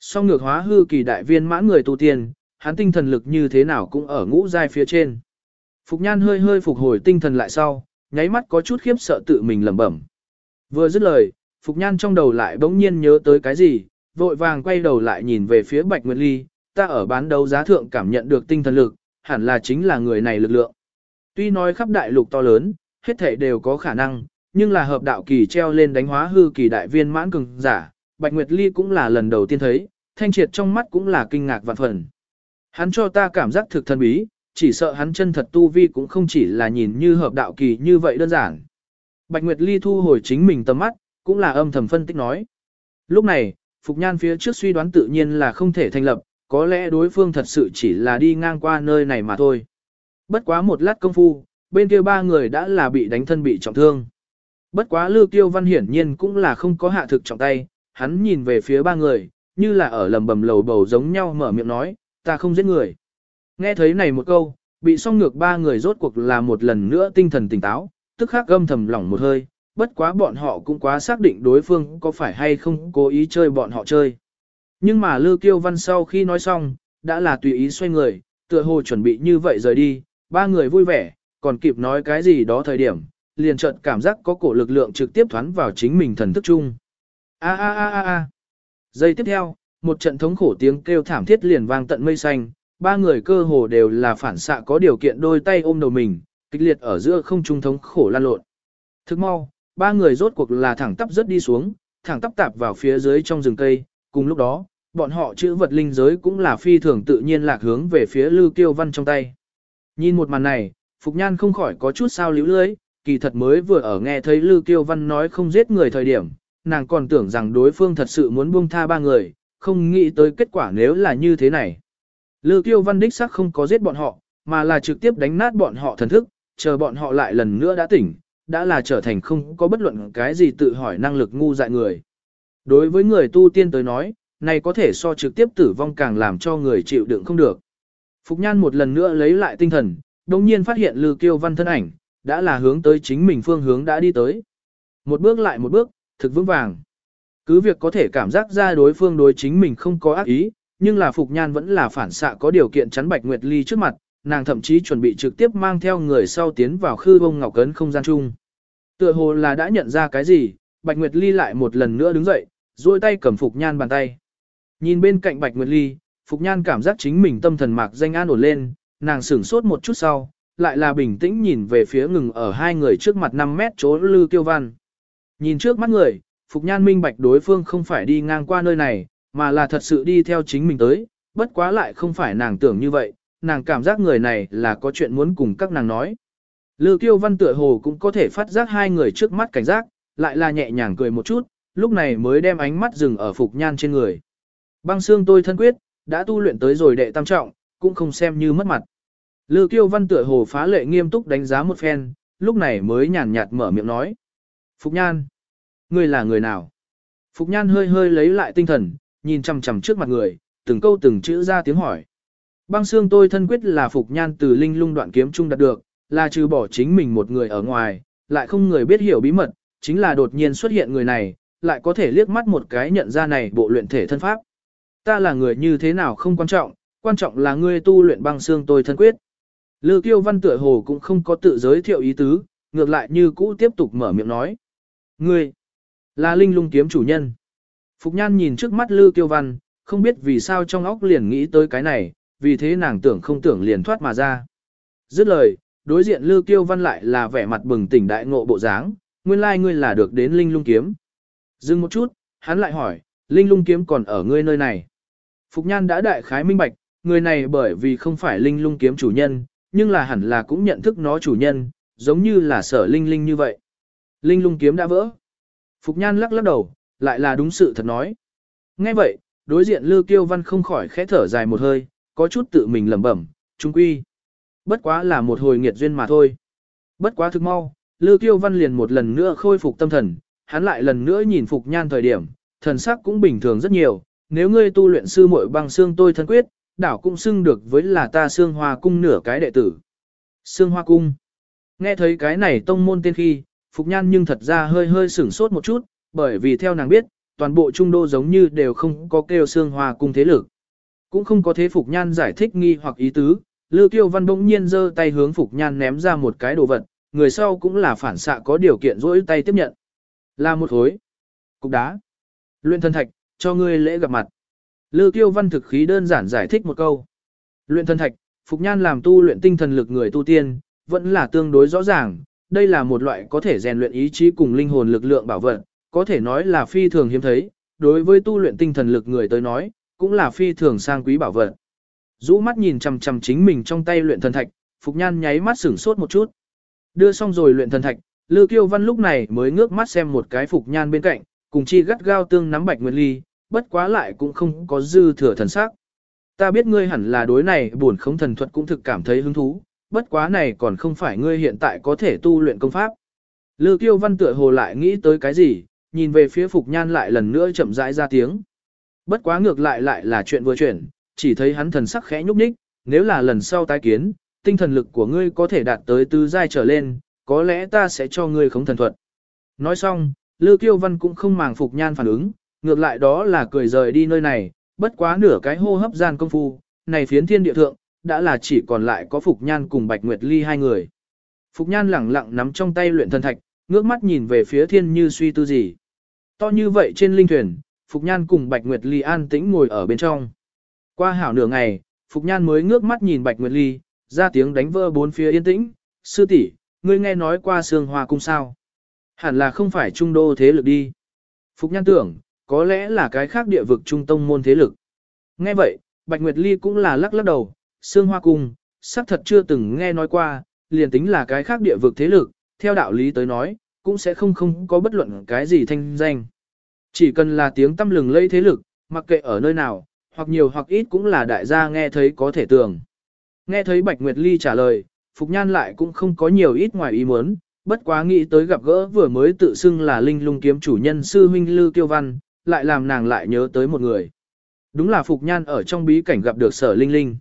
Song ngược hóa hư kỳ đại viên mãn người tu tiên, hắn tinh thần lực như thế nào cũng ở ngũ giai phía trên. Phục Nhan hơi hơi phục hồi tinh thần lại sau, nháy mắt có chút khiếp sợ tự mình lẩm bẩm. Vừa dứt lời, Phục Nhan trong đầu lại bỗng nhiên nhớ tới cái gì, vội vàng quay đầu lại nhìn về phía Bạch Nguyệt Ly, ta ở bán đấu giá thượng cảm nhận được tinh thần lực, hẳn là chính là người này lực lượng. Tuy nói khắp đại lục to lớn, hết thể đều có khả năng, nhưng là hợp đạo kỳ treo lên đánh hóa hư kỳ đại viên mãn cường giả, Bạch Nguyệt Ly cũng là lần đầu tiên thấy, thanh triệt trong mắt cũng là kinh ngạc vạn phần. Hắn cho ta cảm giác thực thần bí, chỉ sợ hắn chân thật tu vi cũng không chỉ là nhìn như hợp đạo kỳ như vậy đơn giản. Bạch Nguyệt Ly thu hồi chính mình tầm mắt, cũng là âm thầm phân tích nói. Lúc này, Phục Nhan phía trước suy đoán tự nhiên là không thể thành lập, có lẽ đối phương thật sự chỉ là đi ngang qua nơi này mà thôi. Bất quá một lát công phu, bên kia ba người đã là bị đánh thân bị trọng thương. Bất quá Lưu Kiêu Văn hiển nhiên cũng là không có hạ thực trọng tay, hắn nhìn về phía ba người, như là ở lầm bầm lầu bầu giống nhau mở miệng nói, ta không giết người. Nghe thấy này một câu, bị song ngược ba người rốt cuộc là một lần nữa tinh thần tỉnh táo, tức khắc gâm thầm lỏng một hơi, bất quá bọn họ cũng quá xác định đối phương có phải hay không cố ý chơi bọn họ chơi. Nhưng mà Lư Kiêu Văn sau khi nói xong, đã là tùy ý xoay người, tựa hồ chuẩn bị như vậy rời đi, ba người vui vẻ, còn kịp nói cái gì đó thời điểm, liền chợt cảm giác có cổ lực lượng trực tiếp thoán vào chính mình thần thức chung. A a a a a. Giây tiếp theo, một trận thống khổ tiếng kêu thảm thiết liền vang tận mây xanh, ba người cơ hồ đều là phản xạ có điều kiện đôi tay ôm đầu mình, kịch liệt ở giữa không trung thống khổ lan lộn. Thức mau, ba người rốt cuộc là thẳng tắp rớt đi xuống, thẳng tắp tạp vào phía dưới trong rừng cây, cùng lúc đó, bọn họ chữ vật linh giới cũng là phi thường tự nhiên lạc hướng về phía Lưu Kiêu Văn trong tay. Nhìn một màn này, Phục Nhan không khỏi có chút sao liễu lưới, kỳ thật mới vừa ở nghe thấy Lưu Kiêu Văn nói không giết người thời điểm, nàng còn tưởng rằng đối phương thật sự muốn buông tha ba người, không nghĩ tới kết quả nếu là như thế này. Lưu Kiêu Văn đích xác không có giết bọn họ, mà là trực tiếp đánh nát bọn họ thần thức, chờ bọn họ lại lần nữa đã tỉnh, đã là trở thành không có bất luận cái gì tự hỏi năng lực ngu dại người. Đối với người tu tiên tới nói, này có thể so trực tiếp tử vong càng làm cho người chịu đựng không được. Phục Nhan một lần nữa lấy lại tinh thần, đồng nhiên phát hiện Lư Kiêu Văn thân ảnh, đã là hướng tới chính mình phương hướng đã đi tới. Một bước lại một bước, thực vững vàng. Cứ việc có thể cảm giác ra đối phương đối chính mình không có ác ý, nhưng là Phục Nhan vẫn là phản xạ có điều kiện chắn Bạch Nguyệt Ly trước mặt, nàng thậm chí chuẩn bị trực tiếp mang theo người sau tiến vào khư bông ngọc cấn không gian chung. Tựa hồ là đã nhận ra cái gì, Bạch Nguyệt Ly lại một lần nữa đứng dậy, duỗi tay cầm Phục Nhan bàn tay. Nhìn bên cạnh Bạch Nguyệt Ly, Phục Nhan cảm giác chính mình tâm thần mạc danh an ổn lên, nàng sửng sốt một chút sau, lại là bình tĩnh nhìn về phía ngừng ở hai người trước mặt 5 mét chỗ Lư Kiêu Văn. Nhìn trước mắt người, Phục Nhan minh bạch đối phương không phải đi ngang qua nơi này, mà là thật sự đi theo chính mình tới, bất quá lại không phải nàng tưởng như vậy, nàng cảm giác người này là có chuyện muốn cùng các nàng nói. Lư Kiêu Văn tựa hồ cũng có thể phát giác hai người trước mắt cảnh giác, lại là nhẹ nhàng cười một chút, lúc này mới đem ánh mắt dừng ở Phục Nhan trên người. Băng xương tôi thân quyết, đã tu luyện tới rồi đệ tam trọng, cũng không xem như mất mặt. Lư Kiêu Văn tựa hồ phá lệ nghiêm túc đánh giá một phen, lúc này mới nhàn nhạt mở miệng nói. Phục Nhan, ngươi là người nào? Phục Nhan hơi hơi lấy lại tinh thần, nhìn chằm chằm trước mặt người, từng câu từng chữ ra tiếng hỏi. Băng xương tôi thân quyết là Phục Nhan từ linh lung đoạn kiếm trung đạt được, là trừ bỏ chính mình một người ở ngoài, lại không người biết hiểu bí mật, chính là đột nhiên xuất hiện người này, lại có thể liếc mắt một cái nhận ra này bộ luyện thể thân pháp. Ta là người như thế nào không quan trọng, quan trọng là ngươi tu luyện băng xương tôi thân quyết. Lư Kiêu Văn tựa hồ cũng không có tự giới thiệu ý tứ, ngược lại như cũ tiếp tục mở miệng nói. Ngươi, là Linh Lung kiếm chủ nhân. Phục Nhan nhìn trước mắt Lư Kiêu Văn, không biết vì sao trong óc liền nghĩ tới cái này, vì thế nàng tưởng không tưởng liền thoát mà ra. Dứt lời, đối diện Lư Kiêu Văn lại là vẻ mặt bừng tỉnh đại ngộ bộ dáng, nguyên lai like ngươi là được đến Linh Lung kiếm. Dừng một chút, hắn lại hỏi, Linh Lung kiếm còn ở ngươi nơi này. Phục Nhan đã đại khái minh bạch, người này bởi vì không phải Linh Lung kiếm chủ nhân, nhưng là hẳn là cũng nhận thức nó chủ nhân, giống như là sở Linh Linh như vậy. Linh Lung kiếm đã vỡ. Phục Nhan lắc lắc đầu, lại là đúng sự thật nói. Nghe vậy, đối diện Lư Kiêu Văn không khỏi khẽ thở dài một hơi, có chút tự mình lẩm bẩm, trung quy. Bất quá là một hồi nghiệt duyên mà thôi. Bất quá thực mau, Lư Kiêu Văn liền một lần nữa khôi phục tâm thần, hắn lại lần nữa nhìn Phục Nhan thời điểm, thần sắc cũng bình thường rất nhiều, nếu ngươi tu luyện sư muội băng xương tôi thân quyết, đảo cũng xưng được với là ta xương hoa cung nửa cái đệ tử. Xương hoa cung. Nghe thấy cái này tông môn tên khi, Phục Nhan nhưng thật ra hơi hơi sửng sốt một chút, bởi vì theo nàng biết, toàn bộ trung đô giống như đều không có kêu xương hòa cung thế lực. Cũng không có thế Phục Nhan giải thích nghi hoặc ý tứ, Lưu Kiêu Văn bỗng nhiên giơ tay hướng Phục Nhan ném ra một cái đồ vật, người sau cũng là phản xạ có điều kiện rỗi tay tiếp nhận. Là một khối. Cục đá. Luyện thân thạch, cho ngươi lễ gặp mặt. Lưu Kiêu Văn thực khí đơn giản giải thích một câu. Luyện thân thạch, Phục Nhan làm tu luyện tinh thần lực người tu tiên, vẫn là tương đối rõ ràng. Đây là một loại có thể rèn luyện ý chí cùng linh hồn lực lượng bảo vật, có thể nói là phi thường hiếm thấy. Đối với tu luyện tinh thần lực người tới nói, cũng là phi thường sang quý bảo vật. Dũ mắt nhìn chằm chằm chính mình trong tay luyện thần thạch, Phục Nhan nháy mắt sửng sốt một chút. Đưa xong rồi luyện thần thạch, Lư Kiêu Văn lúc này mới ngước mắt xem một cái Phục Nhan bên cạnh, cùng chi gắt gao tương nắm Bạch Nguyệt Ly, bất quá lại cũng không có dư thừa thần sắc. Ta biết ngươi hẳn là đối này buồn không thần thuật cũng thực cảm thấy hứng thú, bất quá này còn không phải ngươi hiện tại có thể tu luyện công pháp. Lư Kiêu Văn tựa hồ lại nghĩ tới cái gì, nhìn về phía Phục Nhan lại lần nữa chậm rãi ra tiếng. Bất quá ngược lại lại là chuyện vừa chuyển, chỉ thấy hắn thần sắc khẽ nhúc nhích, nếu là lần sau tái kiến, tinh thần lực của ngươi có thể đạt tới tứ giai trở lên, có lẽ ta sẽ cho ngươi khống thần thuật. Nói xong, Lư Kiêu Văn cũng không màng Phục Nhan phản ứng, ngược lại đó là cười rời đi nơi này, bất quá nửa cái hô hấp gian công phu, này phiến thiên địa thượng, đã là chỉ còn lại có Phục Nhan cùng Bạch Nguyệt Ly hai người. Phục Nhan lẳng lặng nắm trong tay luyện thần thạch, ngước mắt nhìn về phía thiên như suy tư gì. To như vậy trên linh thuyền, Phục Nhan cùng Bạch Nguyệt Ly an tĩnh ngồi ở bên trong. Qua hảo nửa ngày, Phục Nhan mới ngước mắt nhìn Bạch Nguyệt Ly, ra tiếng đánh vỡ bốn phía yên tĩnh, sư tỷ ngươi nghe nói qua sương hoa cung sao. Hẳn là không phải trung đô thế lực đi. Phục Nhan tưởng, có lẽ là cái khác địa vực trung tông môn thế lực. Nghe vậy, Bạch Nguyệt Ly cũng là lắc lắc đầu, sương hoa cung, xác thật chưa từng nghe nói qua, liền tính là cái khác địa vực thế lực, theo đạo lý tới nói, cũng sẽ không không có bất luận cái gì thanh danh. Chỉ cần là tiếng tâm lừng lây thế lực, mặc kệ ở nơi nào, hoặc nhiều hoặc ít cũng là đại gia nghe thấy có thể tưởng. Nghe thấy Bạch Nguyệt Ly trả lời, Phục Nhan lại cũng không có nhiều ít ngoài ý muốn, bất quá nghĩ tới gặp gỡ vừa mới tự xưng là Linh Lung kiếm chủ nhân sư huynh Lư Kiêu Văn, lại làm nàng lại nhớ tới một người. Đúng là Phục Nhan ở trong bí cảnh gặp được sở Linh Linh.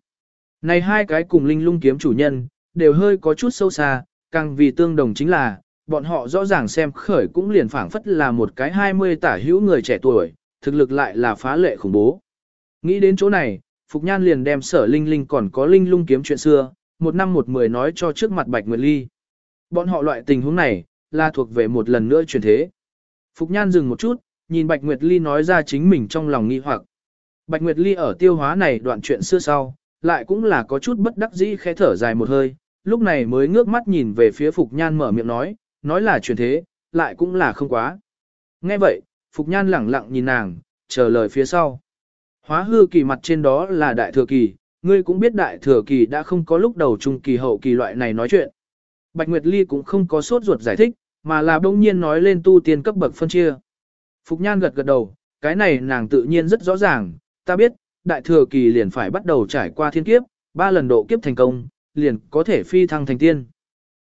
Này hai cái cùng Linh Lung kiếm chủ nhân, đều hơi có chút sâu xa, càng vì tương đồng chính là, bọn họ rõ ràng xem khởi cũng liền phảng phất là một cái 20 tả hữu người trẻ tuổi, thực lực lại là phá lệ khủng bố. Nghĩ đến chỗ này, Phục Nhan liền đem sở Linh Linh còn có Linh lung kiếm chuyện xưa, một năm một mười nói cho trước mặt Bạch Nguyệt Ly. Bọn họ loại tình huống này, là thuộc về một lần nữa truyền thế. Phục Nhan dừng một chút, nhìn Bạch Nguyệt Ly nói ra chính mình trong lòng nghi hoặc. Bạch Nguyệt Ly ở tiêu hóa này đoạn chuyện xưa sau, lại cũng là có chút bất đắc dĩ khẽ thở dài một hơi, lúc này mới ngước mắt nhìn về phía Phục Nhan mở miệng nói, nói là truyền thế, lại cũng là không quá. Nghe vậy, Phục Nhan lẳng lặng nhìn nàng, chờ lời phía sau. Hóa hư kỳ mặt trên đó là đại thừa kỳ, ngươi cũng biết đại thừa kỳ đã không có lúc đầu trung kỳ hậu kỳ loại này nói chuyện. Bạch Nguyệt Ly cũng không có sốt ruột giải thích, mà là đông nhiên nói lên tu tiên cấp bậc phân chia. Phục Nhan gật gật đầu, cái này nàng tự nhiên rất rõ ràng, ta biết, đại thừa kỳ liền phải bắt đầu trải qua thiên kiếp, ba lần độ kiếp thành công, liền có thể phi thăng thành tiên.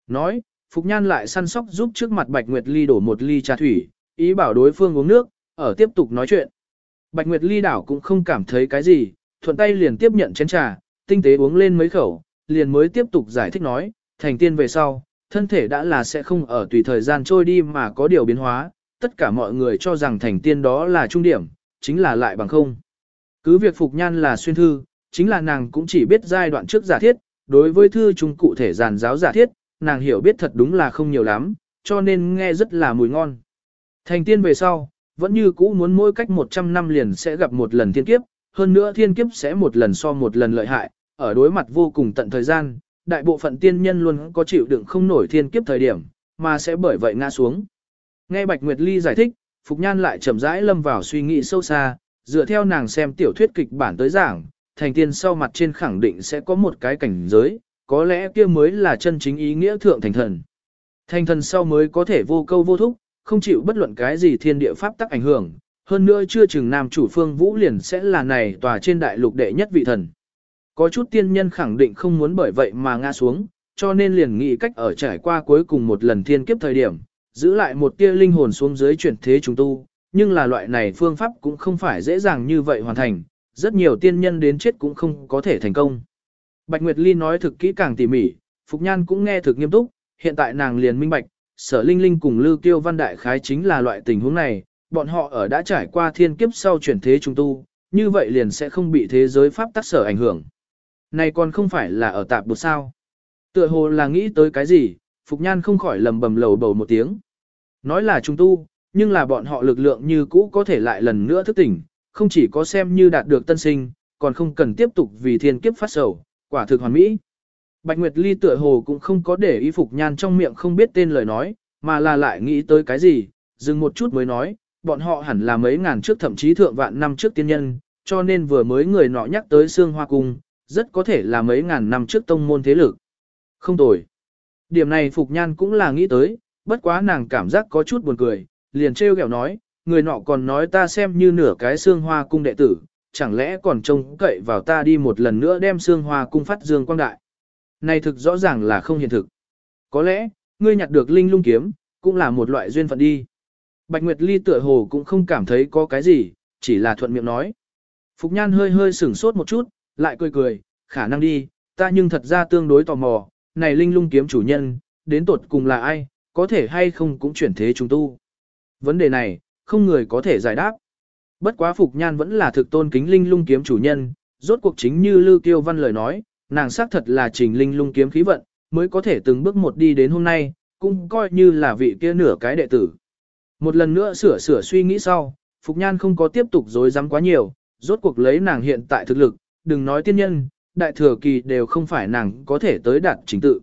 Nói, Phục Nhan lại săn sóc giúp trước mặt Bạch Nguyệt Ly đổ một ly trà thủy, ý bảo đối phương uống nước, ở tiếp tục nói chuyện. Bạch Nguyệt Ly đảo cũng không cảm thấy cái gì, thuận tay liền tiếp nhận chén trà, tinh tế uống lên mấy khẩu, liền mới tiếp tục giải thích nói, thành tiên về sau, thân thể đã là sẽ không ở tùy thời gian trôi đi mà có điều biến hóa, tất cả mọi người cho rằng thành tiên đó là trung điểm, chính là lại bằng không. Cứ việc Phục Nhan là xuyên thư, chính là nàng cũng chỉ biết giai đoạn trước giả thiết, đối với thư chung cụ thể giàn giáo giả thiết, nàng hiểu biết thật đúng là không nhiều lắm, cho nên nghe rất là mùi ngon. Thành tiên về sau, vẫn như cũ muốn mỗi cách 100 năm liền sẽ gặp một lần thiên kiếp, hơn nữa thiên kiếp sẽ một lần so một lần lợi hại, ở đối mặt vô cùng tận thời gian, đại bộ phận tiên nhân luôn có chịu đựng không nổi thiên kiếp thời điểm, mà sẽ bởi vậy ngã xuống. Nghe Bạch Nguyệt Ly giải thích, Phục Nhan lại chậm rãi lâm vào suy nghĩ sâu xa, dựa theo nàng xem tiểu thuyết kịch bản tới giảng, thành tiên sau mặt trên khẳng định sẽ có một cái cảnh giới, có lẽ kia mới là chân chính ý nghĩa thượng thành thần. Thành thần sau mới có thể vô câu vô thúc, không chịu bất luận cái gì thiên địa pháp tắc ảnh hưởng, hơn nữa chưa chừng nam chủ phương vũ liền sẽ là này tòa trên đại lục đệ nhất vị thần. Có chút tiên nhân khẳng định không muốn bởi vậy mà ngã xuống, cho nên liền nghĩ cách ở trải qua cuối cùng một lần thiên kiếp thời điểm, giữ lại một tia linh hồn xuống dưới chuyển thế chúng tu, nhưng là loại này phương pháp cũng không phải dễ dàng như vậy hoàn thành, rất nhiều tiên nhân đến chết cũng không có thể thành công. Bạch Nguyệt Ly nói thực kỹ càng tỉ mỉ, Phục Nhan cũng nghe thực nghiêm túc, hiện tại nàng liền minh bạch, sở linh linh cùng Lưu Tiêu Văn Đại Khái chính là loại tình huống này, bọn họ ở đã trải qua thiên kiếp sau chuyển thế trung tu, như vậy liền sẽ không bị thế giới pháp tác sở ảnh hưởng. Này còn không phải là ở tạp bột sao. Tựa hồ là nghĩ tới cái gì, Phục Nhan không khỏi lầm bầm lầu bầu một tiếng. Nói là trung tu, nhưng là bọn họ lực lượng như cũ có thể lại lần nữa thức tỉnh, không chỉ có xem như đạt được tân sinh, còn không cần tiếp tục vì thiên kiếp phát sầu, quả thực hoàn mỹ. Bạch Nguyệt Ly tựa hồ cũng không có để ý Phục Nhan trong miệng không biết tên lời nói, mà là lại nghĩ tới cái gì, dừng một chút mới nói, bọn họ hẳn là mấy ngàn trước thậm chí thượng vạn năm trước tiên nhân, cho nên vừa mới người nọ nhắc tới xương hoa cung, rất có thể là mấy ngàn năm trước tông môn thế lực. Không tồi. Điểm này Phục Nhan cũng là nghĩ tới, bất quá nàng cảm giác có chút buồn cười, liền trêu ghẹo nói, người nọ còn nói ta xem như nửa cái xương hoa cung đệ tử, chẳng lẽ còn trông cậy vào ta đi một lần nữa đem xương hoa cung phát dương quang đại. Này thực rõ ràng là không hiện thực. Có lẽ, ngươi nhặt được linh lung kiếm, cũng là một loại duyên phận đi. Bạch Nguyệt Ly tựa hồ cũng không cảm thấy có cái gì, chỉ là thuận miệng nói. Phục Nhan hơi hơi sửng sốt một chút, lại cười cười, khả năng đi, ta nhưng thật ra tương đối tò mò, này linh lung kiếm chủ nhân, đến tột cùng là ai, có thể hay không cũng chuyển thế chúng tu. Vấn đề này, không người có thể giải đáp. Bất quá Phục Nhan vẫn là thực tôn kính linh lung kiếm chủ nhân, rốt cuộc chính như Lưu Tiêu Văn lời nói, nàng xác thật là trình linh lung kiếm khí vận, mới có thể từng bước một đi đến hôm nay, cũng coi như là vị kia nửa cái đệ tử. Một lần nữa sửa sửa suy nghĩ sau, Phục Nhan không có tiếp tục dối rắm quá nhiều, rốt cuộc lấy nàng hiện tại thực lực, đừng nói tiên nhân, đại thừa kỳ đều không phải nàng có thể tới đạt chính tự.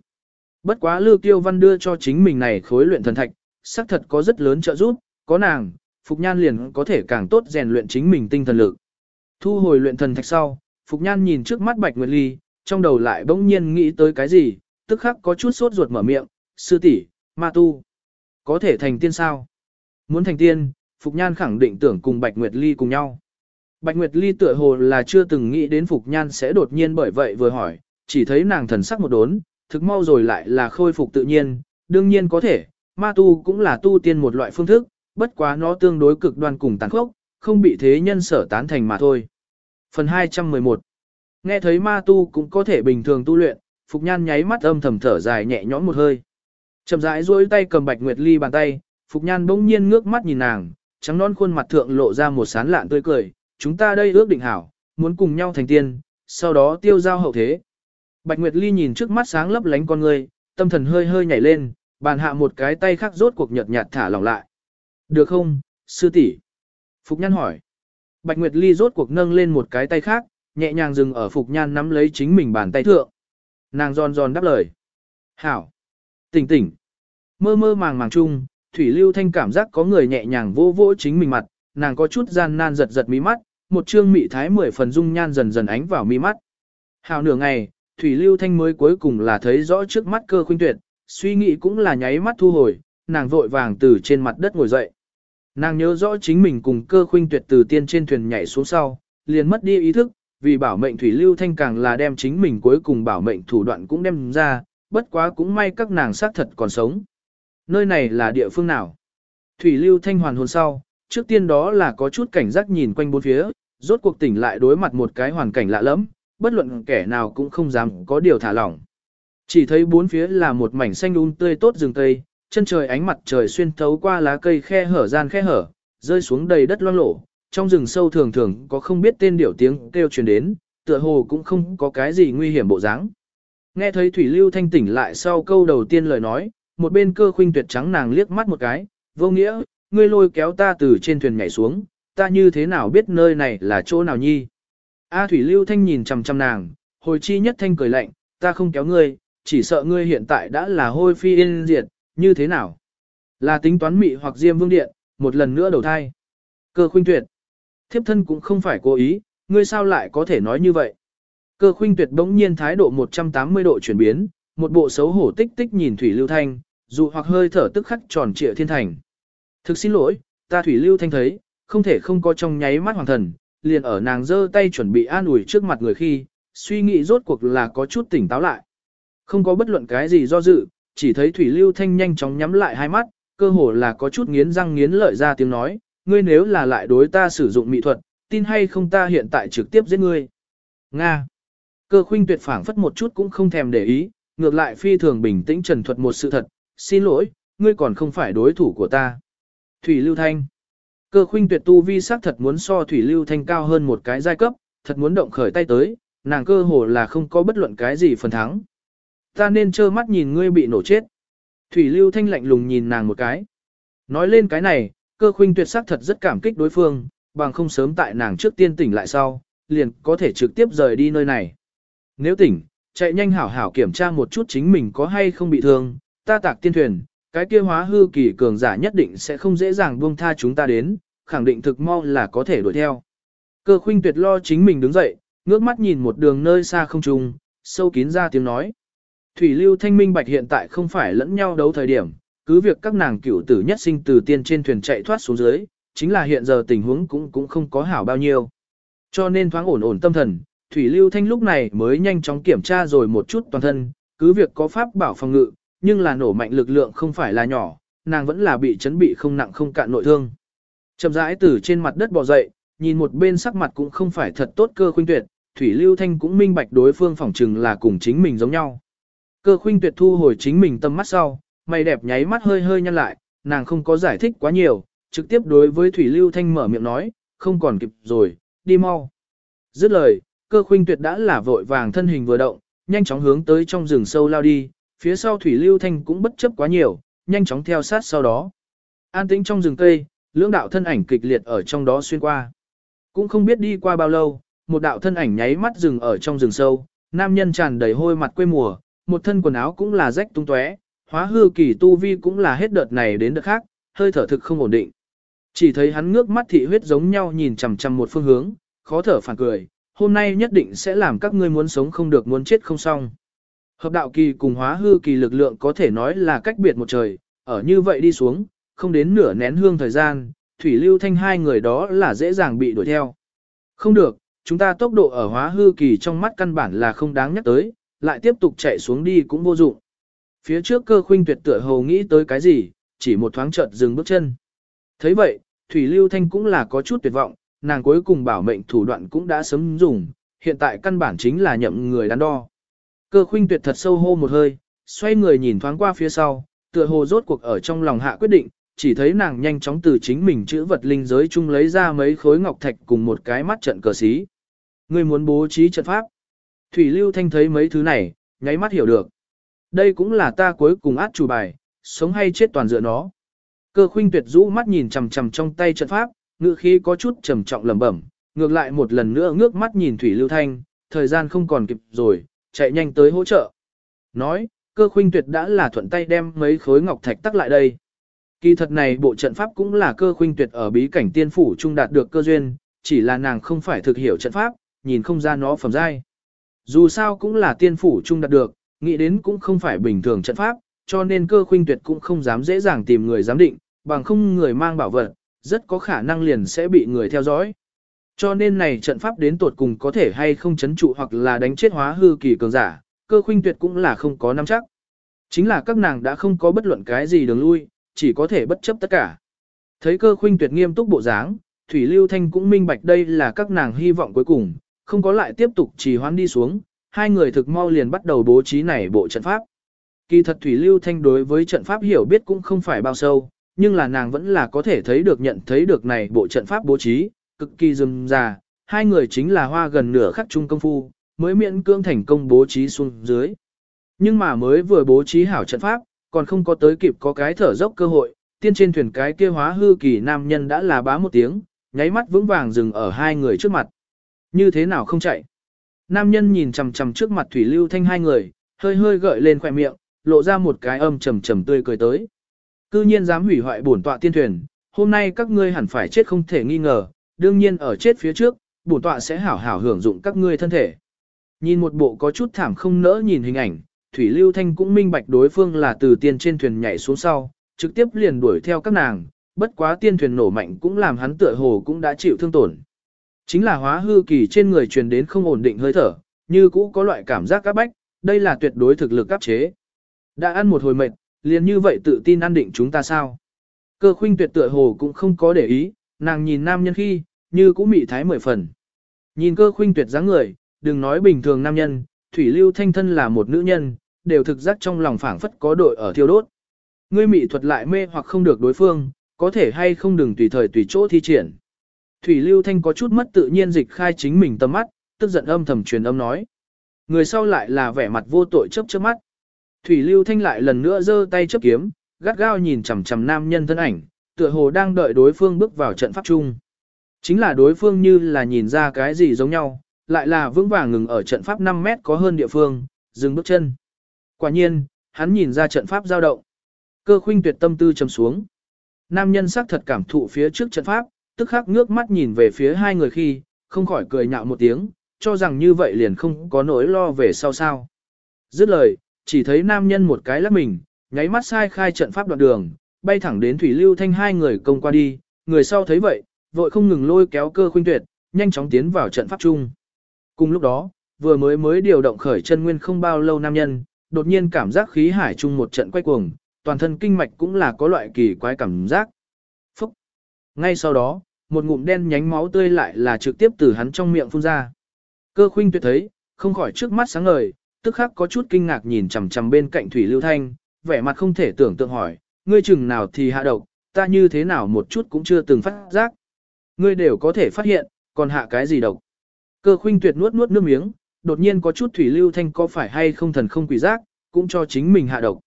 Bất quá Lưu Kiêu Văn đưa cho chính mình này khối luyện thần thạch, xác thật có rất lớn trợ giúp, có nàng, Phục Nhan liền có thể càng tốt rèn luyện chính mình tinh thần lực. Thu hồi luyện thần thạch sau, Phục Nhan nhìn trước mắt Bạch Nguyệt Ly, trong đầu lại bỗng nhiên nghĩ tới cái gì, tức khắc có chút sốt ruột mở miệng, sư tỷ, ma tu. Có thể thành tiên sao? Muốn thành tiên, Phục Nhan khẳng định tưởng cùng Bạch Nguyệt Ly cùng nhau. Bạch Nguyệt Ly tựa hồ là chưa từng nghĩ đến Phục Nhan sẽ đột nhiên bởi vậy vừa hỏi, chỉ thấy nàng thần sắc một đốn, thực mau rồi lại là khôi phục tự nhiên, đương nhiên có thể, ma tu cũng là tu tiên một loại phương thức, bất quá nó tương đối cực đoan cùng tàn khốc, không bị thế nhân sở tán thành mà thôi. Phần 211 Nghe thấy ma tu cũng có thể bình thường tu luyện, Phục Nhan nháy mắt âm thầm thở dài nhẹ nhõm một hơi. Chậm rãi duỗi tay cầm Bạch Nguyệt Ly bàn tay, Phục Nhan bỗng nhiên ngước mắt nhìn nàng, trắng non khuôn mặt thượng lộ ra một sán lạn tươi cười, chúng ta đây ước định hảo, muốn cùng nhau thành tiên, sau đó tiêu giao hậu thế. Bạch Nguyệt Ly nhìn trước mắt sáng lấp lánh con người, tâm thần hơi hơi nhảy lên, bàn hạ một cái tay khác rốt cuộc nhợt nhạt thả lỏng lại. Được không, sư tỷ? Phục Nhan hỏi. Bạch Nguyệt Ly rốt cuộc nâng lên một cái tay khác, nhẹ nhàng dừng ở Phục Nhan nắm lấy chính mình bàn tay thượng. Nàng giòn giòn đáp lời. Hảo. Tỉnh tỉnh. Mơ mơ màng màng chung, Thủy Lưu Thanh cảm giác có người nhẹ nhàng vô vỗ chính mình mặt, nàng có chút gian nan giật giật mí mắt, một trương mị thái mười phần dung nhan dần dần ánh vào mí mắt. Hảo nửa ngày, Thủy Lưu Thanh mới cuối cùng là thấy rõ trước mắt cơ khuynh tuyệt, suy nghĩ cũng là nháy mắt thu hồi, nàng vội vàng từ trên mặt đất ngồi dậy. Nàng nhớ rõ chính mình cùng cơ khuynh tuyệt từ tiên trên thuyền nhảy xuống sau, liền mất đi ý thức, vì bảo mệnh Thủy Lưu Thanh càng là đem chính mình cuối cùng bảo mệnh thủ đoạn cũng đem ra, bất quá cũng may các nàng xác thật còn sống. Nơi này là địa phương nào? Thủy Lưu Thanh hoàn hồn sau, trước tiên đó là có chút cảnh giác nhìn quanh bốn phía, rốt cuộc tỉnh lại đối mặt một cái hoàn cảnh lạ lẫm, bất luận kẻ nào cũng không dám có điều thả lỏng. Chỉ thấy bốn phía là một mảnh xanh um tươi tốt rừng tây chân trời ánh mặt trời xuyên thấu qua lá cây khe hở gian khe hở, rơi xuống đầy đất loang lổ, trong rừng sâu thường thường có không biết tên điểu tiếng kêu truyền đến, tựa hồ cũng không có cái gì nguy hiểm bộ dáng. Nghe thấy Thủy Lưu thanh tỉnh lại sau câu đầu tiên lời nói, một bên cơ khuynh tuyệt trắng nàng liếc mắt một cái, vô nghĩa, ngươi lôi kéo ta từ trên thuyền nhảy xuống, ta như thế nào biết nơi này là chỗ nào nhi. A Thủy Lưu thanh nhìn chằm chằm nàng, hồi chi nhất thanh cười lạnh, ta không kéo ngươi, chỉ sợ ngươi hiện tại đã là hôi phi yên diệt, như thế nào? Là tính toán mị hoặc diêm vương điện, một lần nữa đầu thai. Cơ khuynh tuyệt. Thiếp thân cũng không phải cố ý, ngươi sao lại có thể nói như vậy? Cơ khuynh tuyệt bỗng nhiên thái độ 180 độ chuyển biến, một bộ xấu hổ tích tích nhìn Thủy Lưu Thanh, dù hoặc hơi thở tức khắc tròn trịa thiên thành. Thực xin lỗi, ta Thủy Lưu Thanh thấy, không thể không có trong nháy mắt hoàng thần, liền ở nàng giơ tay chuẩn bị an ủi trước mặt người khi, suy nghĩ rốt cuộc là có chút tỉnh táo lại. Không có bất luận cái gì do dự, chỉ thấy Thủy Lưu Thanh nhanh chóng nhắm lại hai mắt, cơ hồ là có chút nghiến răng nghiến lợi ra tiếng nói, ngươi nếu là lại đối ta sử dụng mỹ thuật, tin hay không ta hiện tại trực tiếp giết ngươi. Nga. Cơ khuynh tuyệt phảng phất một chút cũng không thèm để ý, ngược lại phi thường bình tĩnh trần thuật một sự thật, xin lỗi, ngươi còn không phải đối thủ của ta. Thủy Lưu Thanh. Cơ khuynh tuyệt tu vi sắc thật muốn so Thủy Lưu Thanh cao hơn một cái giai cấp, thật muốn động khởi tay tới, nàng cơ hồ là không có bất luận cái gì phần thắng. Ta nên trơ mắt nhìn ngươi bị nổ chết. Thủy Lưu Thanh lạnh lùng nhìn nàng một cái. Nói lên cái này, cơ khuynh tuyệt sắc thật rất cảm kích đối phương, bằng không sớm tại nàng trước tiên tỉnh lại sau, liền có thể trực tiếp rời đi nơi này. Nếu tỉnh, chạy nhanh hảo hảo kiểm tra một chút chính mình có hay không bị thương, ta tạc tiên thuyền, cái kia hóa hư kỳ cường giả nhất định sẽ không dễ dàng buông tha chúng ta đến, khẳng định thực mau là có thể đuổi theo. Cơ khuynh tuyệt lo chính mình đứng dậy, ngước mắt nhìn một đường nơi xa không trung, sâu kín ra tiếng nói. Thủy lưu thanh minh bạch hiện tại không phải lẫn nhau đấu thời điểm, cứ việc các nàng cửu tử nhất sinh từ tiên trên thuyền chạy thoát xuống dưới, chính là hiện giờ tình huống cũng cũng không có hảo bao nhiêu. Cho nên thoáng ổn ổn tâm thần, Thủy Lưu Thanh lúc này mới nhanh chóng kiểm tra rồi một chút toàn thân, cứ việc có pháp bảo phòng ngự, nhưng là nổ mạnh lực lượng không phải là nhỏ, nàng vẫn là bị chấn bị không nặng không cạn nội thương. Chậm rãi từ trên mặt đất bò dậy, nhìn một bên sắc mặt cũng không phải thật tốt cơ khuynh tuyệt, Thủy Lưu Thanh cũng minh bạch đối phương phỏng chừng là cùng chính mình giống nhau. Cơ khuynh tuyệt thu hồi chính mình tâm mắt sau, mày đẹp nháy mắt hơi hơi nhăn lại, nàng không có giải thích quá nhiều, trực tiếp đối với Thủy Lưu Thanh mở miệng nói, không còn kịp rồi, đi mau. Dứt lời, cơ khuynh tuyệt đã là vội vàng thân hình vừa động, nhanh chóng hướng tới trong rừng sâu lao đi, phía sau Thủy Lưu Thanh cũng bất chấp quá nhiều, nhanh chóng theo sát sau đó. An tĩnh trong rừng cây, lưỡng đạo thân ảnh kịch liệt ở trong đó xuyên qua. Cũng không biết đi qua bao lâu, một đạo thân ảnh nháy mắt dừng ở trong rừng sâu, nam nhân tràn đầy hôi mặt quê mùa, một thân quần áo cũng là rách tung tóe, hóa hư kỳ tu vi cũng là hết đợt này đến đợt khác, hơi thở thực không ổn định. Chỉ thấy hắn ngước mắt thị huyết giống nhau nhìn chằm chằm một phương hướng, khó thở phản cười, hôm nay nhất định sẽ làm các ngươi muốn sống không được muốn chết không xong. Hợp đạo kỳ cùng hóa hư kỳ lực lượng có thể nói là cách biệt một trời, ở như vậy đi xuống, không đến nửa nén hương thời gian, thủy lưu thanh hai người đó là dễ dàng bị đuổi theo. Không được, chúng ta tốc độ ở hóa hư kỳ trong mắt căn bản là không đáng nhắc tới, lại tiếp tục chạy xuống đi cũng vô dụng. Phía trước cơ khuynh tuyệt tựa hồ nghĩ tới cái gì, chỉ một thoáng chợt dừng bước chân. thấy vậy, Thủy Lưu Thanh cũng là có chút tuyệt vọng, nàng cuối cùng bảo mệnh thủ đoạn cũng đã sớm dùng, hiện tại căn bản chính là nhậm người đắn đo. Cơ khuynh tuyệt thật sâu hô một hơi, xoay người nhìn thoáng qua phía sau, tựa hồ rốt cuộc ở trong lòng hạ quyết định, chỉ thấy nàng nhanh chóng từ chính mình chữ vật linh giới chung lấy ra mấy khối ngọc thạch cùng một cái mắt trận cờ xí. Người muốn bố trí trận pháp. Thủy Lưu Thanh thấy mấy thứ này, nháy mắt hiểu được. Đây cũng là ta cuối cùng át chủ bài, sống hay chết toàn dựa nó. Cơ khuynh tuyệt rũ mắt nhìn chằm chằm trong tay trận pháp, ngữ khí có chút trầm trọng lẩm bẩm, ngược lại một lần nữa ngước mắt nhìn Thủy Lưu Thanh, thời gian không còn kịp rồi, chạy nhanh tới hỗ trợ. Nói, cơ khuynh tuyệt đã là thuận tay đem mấy khối ngọc thạch tắc lại đây. Kỳ thật này bộ trận pháp cũng là cơ khuynh tuyệt ở bí cảnh tiên phủ trung đạt được cơ duyên, chỉ là nàng không phải thực hiểu trận pháp, nhìn không ra nó phẩm giai. Dù sao cũng là tiên phủ trung đạt được, nghĩ đến cũng không phải bình thường trận pháp, cho nên cơ khuynh tuyệt cũng không dám dễ dàng tìm người giám định, bằng không người mang bảo vật, rất có khả năng liền sẽ bị người theo dõi. Cho nên này trận pháp đến tột cùng có thể hay không chấn trụ hoặc là đánh chết hóa hư kỳ cường giả, cơ khuynh tuyệt cũng là không có nắm chắc. Chính là các nàng đã không có bất luận cái gì đường lui, chỉ có thể bất chấp tất cả. Thấy cơ khuynh tuyệt nghiêm túc bộ dáng, Thủy Lưu Thanh cũng minh bạch đây là các nàng hy vọng cuối cùng, không có lại tiếp tục trì hoãn đi xuống, hai người thực mau liền bắt đầu bố trí này bộ trận pháp. Kỳ thật Thủy Lưu Thanh đối với trận pháp hiểu biết cũng không phải bao sâu, nhưng là nàng vẫn là có thể thấy được nhận thấy được này bộ trận pháp bố trí, cực kỳ dâm già, hai người chính là hoa gần nửa khắc chung công phu, mới miễn cưỡng thành công bố trí xuống dưới. Nhưng mà mới vừa bố trí hảo trận pháp, còn không có tới kịp có cái thở dốc cơ hội, tiên trên thuyền cái kia hóa hư kỳ nam nhân đã là bá một tiếng, nháy mắt vững vàng dừng ở hai người trước mặt. Như thế nào không chạy? Nam nhân nhìn chằm chằm trước mặt Thủy Lưu Thanh hai người, hơi hơi gợi lên khỏe miệng, lộ ra một cái âm trầm trầm tươi cười tới. Cư nhiên dám hủy hoại bổn tọa tiên thuyền, hôm nay các ngươi hẳn phải chết không thể nghi ngờ, đương nhiên ở chết phía trước, bổn tọa sẽ hảo hảo hưởng dụng các ngươi thân thể. Nhìn một bộ có chút thảm không nỡ nhìn hình ảnh, Thủy Lưu Thanh cũng minh bạch đối phương là từ tiên trên thuyền nhảy xuống sau, trực tiếp liền đuổi theo các nàng, bất quá tiên thuyền nổ mạnh cũng làm hắn tựa hồ cũng đã chịu thương tổn. Chính là hóa hư kỳ trên người truyền đến không ổn định hơi thở, như cũ có loại cảm giác các bách, đây là tuyệt đối thực lực áp chế. Đã ăn một hồi mệt, liền như vậy tự tin ăn định chúng ta sao? Cơ khuynh tuyệt tựa hồ cũng không có để ý, nàng nhìn nam nhân khi, như cũ mị thái mười phần. Nhìn cơ khuynh tuyệt dáng người, đừng nói bình thường nam nhân, thủy lưu thanh thân là một nữ nhân, đều thực giác trong lòng phảng phất có đội ở thiêu đốt. Ngươi mị thuật lại mê hoặc không được đối phương, có thể hay không đừng tùy thời tùy chỗ thi triển. Thủy lưu thanh có chút mất tự nhiên dịch khai chính mình tâm mắt, tức giận âm thầm truyền âm nói. Người sau lại là vẻ mặt vô tội chớp chớp mắt. Thủy lưu thanh lại lần nữa giơ tay chớp kiếm, gắt gao nhìn chằm chằm nam nhân thân ảnh, tựa hồ đang đợi đối phương bước vào trận pháp chung. Chính là đối phương như là nhìn ra cái gì giống nhau, lại là vững vàng ngừng ở trận pháp 5 mét có hơn địa phương, dừng bước chân. Quả nhiên, hắn nhìn ra trận pháp dao động. Cơ khuynh tuyệt tâm tư trầm xuống. Nam nhân sắc thật cảm thụ phía trước trận pháp, tức khắc ngước mắt nhìn về phía hai người khi, không khỏi cười nhạo một tiếng, cho rằng như vậy liền không có nỗi lo về sau sao. Dứt lời, chỉ thấy nam nhân một cái lắc mình, nháy mắt sai khai trận pháp đoạn đường, bay thẳng đến thủy lưu thanh hai người công qua đi, người sau thấy vậy, vội không ngừng lôi kéo cơ khuynh tuyệt, nhanh chóng tiến vào trận pháp chung. Cùng lúc đó, vừa mới mới điều động khởi chân nguyên không bao lâu nam nhân, đột nhiên cảm giác khí hải chung một trận quay cuồng, toàn thân kinh mạch cũng là có loại kỳ quái cảm giác. Phúc! Ngay sau đó, một ngụm đen nhánh máu tươi lại là trực tiếp từ hắn trong miệng phun ra. Cơ khuynh tuyệt thấy, không khỏi trước mắt sáng ngời, tức khắc có chút kinh ngạc nhìn chằm chằm bên cạnh Thủy Lưu Thanh, vẻ mặt không thể tưởng tượng hỏi, ngươi chừng nào thì hạ độc, ta như thế nào một chút cũng chưa từng phát giác. Ngươi đều có thể phát hiện, còn hạ cái gì độc. Cơ khuynh tuyệt nuốt nuốt nước miếng, đột nhiên có chút Thủy Lưu Thanh có phải hay không thần không quỷ giác, cũng cho chính mình hạ độc.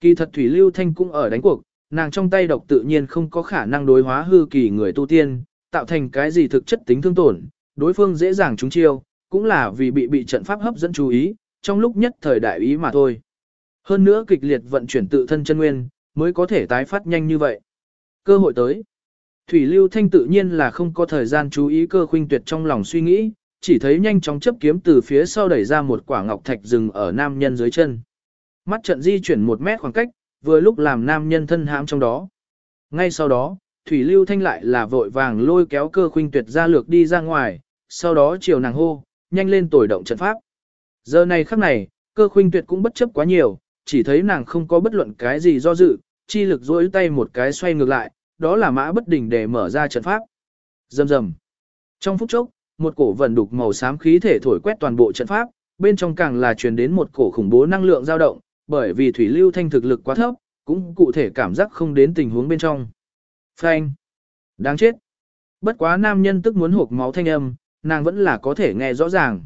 Kỳ thật Thủy Lưu Thanh cũng ở đánh cuộc, nàng trong tay độc tự nhiên không có khả năng đối hóa hư kỳ người tu tiên, tạo thành cái gì thực chất tính thương tổn, đối phương dễ dàng trúng chiêu, cũng là vì bị bị trận pháp hấp dẫn chú ý, trong lúc nhất thời đại ý mà thôi. Hơn nữa kịch liệt vận chuyển tự thân chân nguyên, mới có thể tái phát nhanh như vậy. Cơ hội tới. Thủy Lưu Thanh tự nhiên là không có thời gian chú ý cơ khuynh tuyệt trong lòng suy nghĩ, chỉ thấy nhanh chóng chấp kiếm từ phía sau đẩy ra một quả ngọc thạch rừng ở nam nhân dưới chân. Mắt trận di chuyển một mét khoảng cách, vừa lúc làm nam nhân thân hãm trong đó. Ngay sau đó, Thủy Lưu Thanh lại là vội vàng lôi kéo cơ khuynh tuyệt ra lược đi ra ngoài, sau đó chiều nàng hô, nhanh lên tồi động trận pháp. Giờ này khắc này, cơ khuynh tuyệt cũng bất chấp quá nhiều, chỉ thấy nàng không có bất luận cái gì do dự, chi lực dối tay một cái xoay ngược lại, đó là mã bất đỉnh để mở ra trận pháp. Dầm dầm. Trong phút chốc, một cổ vần đục màu xám khí thể thổi quét toàn bộ trận pháp, bên trong càng là truyền đến một cổ khủng bố năng lượng dao động, bởi vì thủy lưu thanh thực lực quá thấp, cũng cụ thể cảm giác không đến tình huống bên trong. Phanh. Đáng chết. Bất quá nam nhân tức muốn hộp máu thanh âm, nàng vẫn là có thể nghe rõ ràng.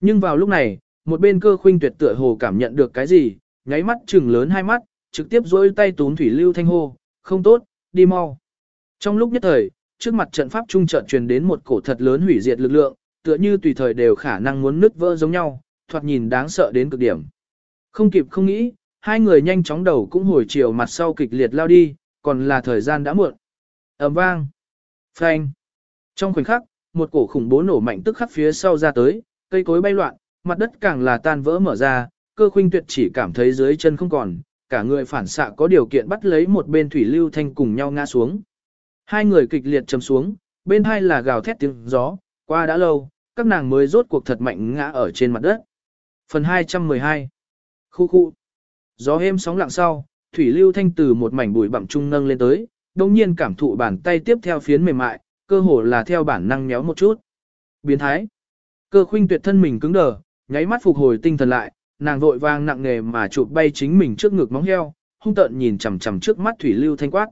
Nhưng vào lúc này, một bên cơ khuynh tuyệt tựa hồ cảm nhận được cái gì, nháy mắt trừng lớn hai mắt, trực tiếp dối tay túm thủy lưu thanh hô, không tốt, đi mau. Trong lúc nhất thời, trước mặt trận pháp trung trận truyền đến một cổ thật lớn hủy diệt lực lượng, tựa như tùy thời đều khả năng muốn nứt vỡ giống nhau, thoạt nhìn đáng sợ đến cực điểm. Không kịp không nghĩ, hai người nhanh chóng đầu cũng hồi chiều mặt sau kịch liệt lao đi, còn là thời gian đã muộn. ầm vang. Phanh. Trong khoảnh khắc, một cổ khủng bố nổ mạnh tức khắc phía sau ra tới, cây cối bay loạn, mặt đất càng là tan vỡ mở ra, cơ khuynh tuyệt chỉ cảm thấy dưới chân không còn, cả người phản xạ có điều kiện bắt lấy một bên thủy lưu thanh cùng nhau ngã xuống. Hai người kịch liệt chầm xuống, bên hai là gào thét tiếng gió, qua đã lâu, các nàng mới rốt cuộc thật mạnh ngã ở trên mặt đất. Phần 212 Khu khu Gió êm sóng lặng sau, thủy lưu thanh từ một mảnh bụi bặm trung nâng lên tới, đồng nhiên cảm thụ bàn tay tiếp theo phiến mềm mại, cơ hồ là theo bản năng nhéo một chút. Biến thái Cơ khuynh tuyệt thân mình cứng đờ, nháy mắt phục hồi tinh thần lại, nàng vội vàng nặng nề mà chụp bay chính mình trước ngực móng heo, hung tợn nhìn chằm chằm trước mắt Thủy Lưu Thanh quát.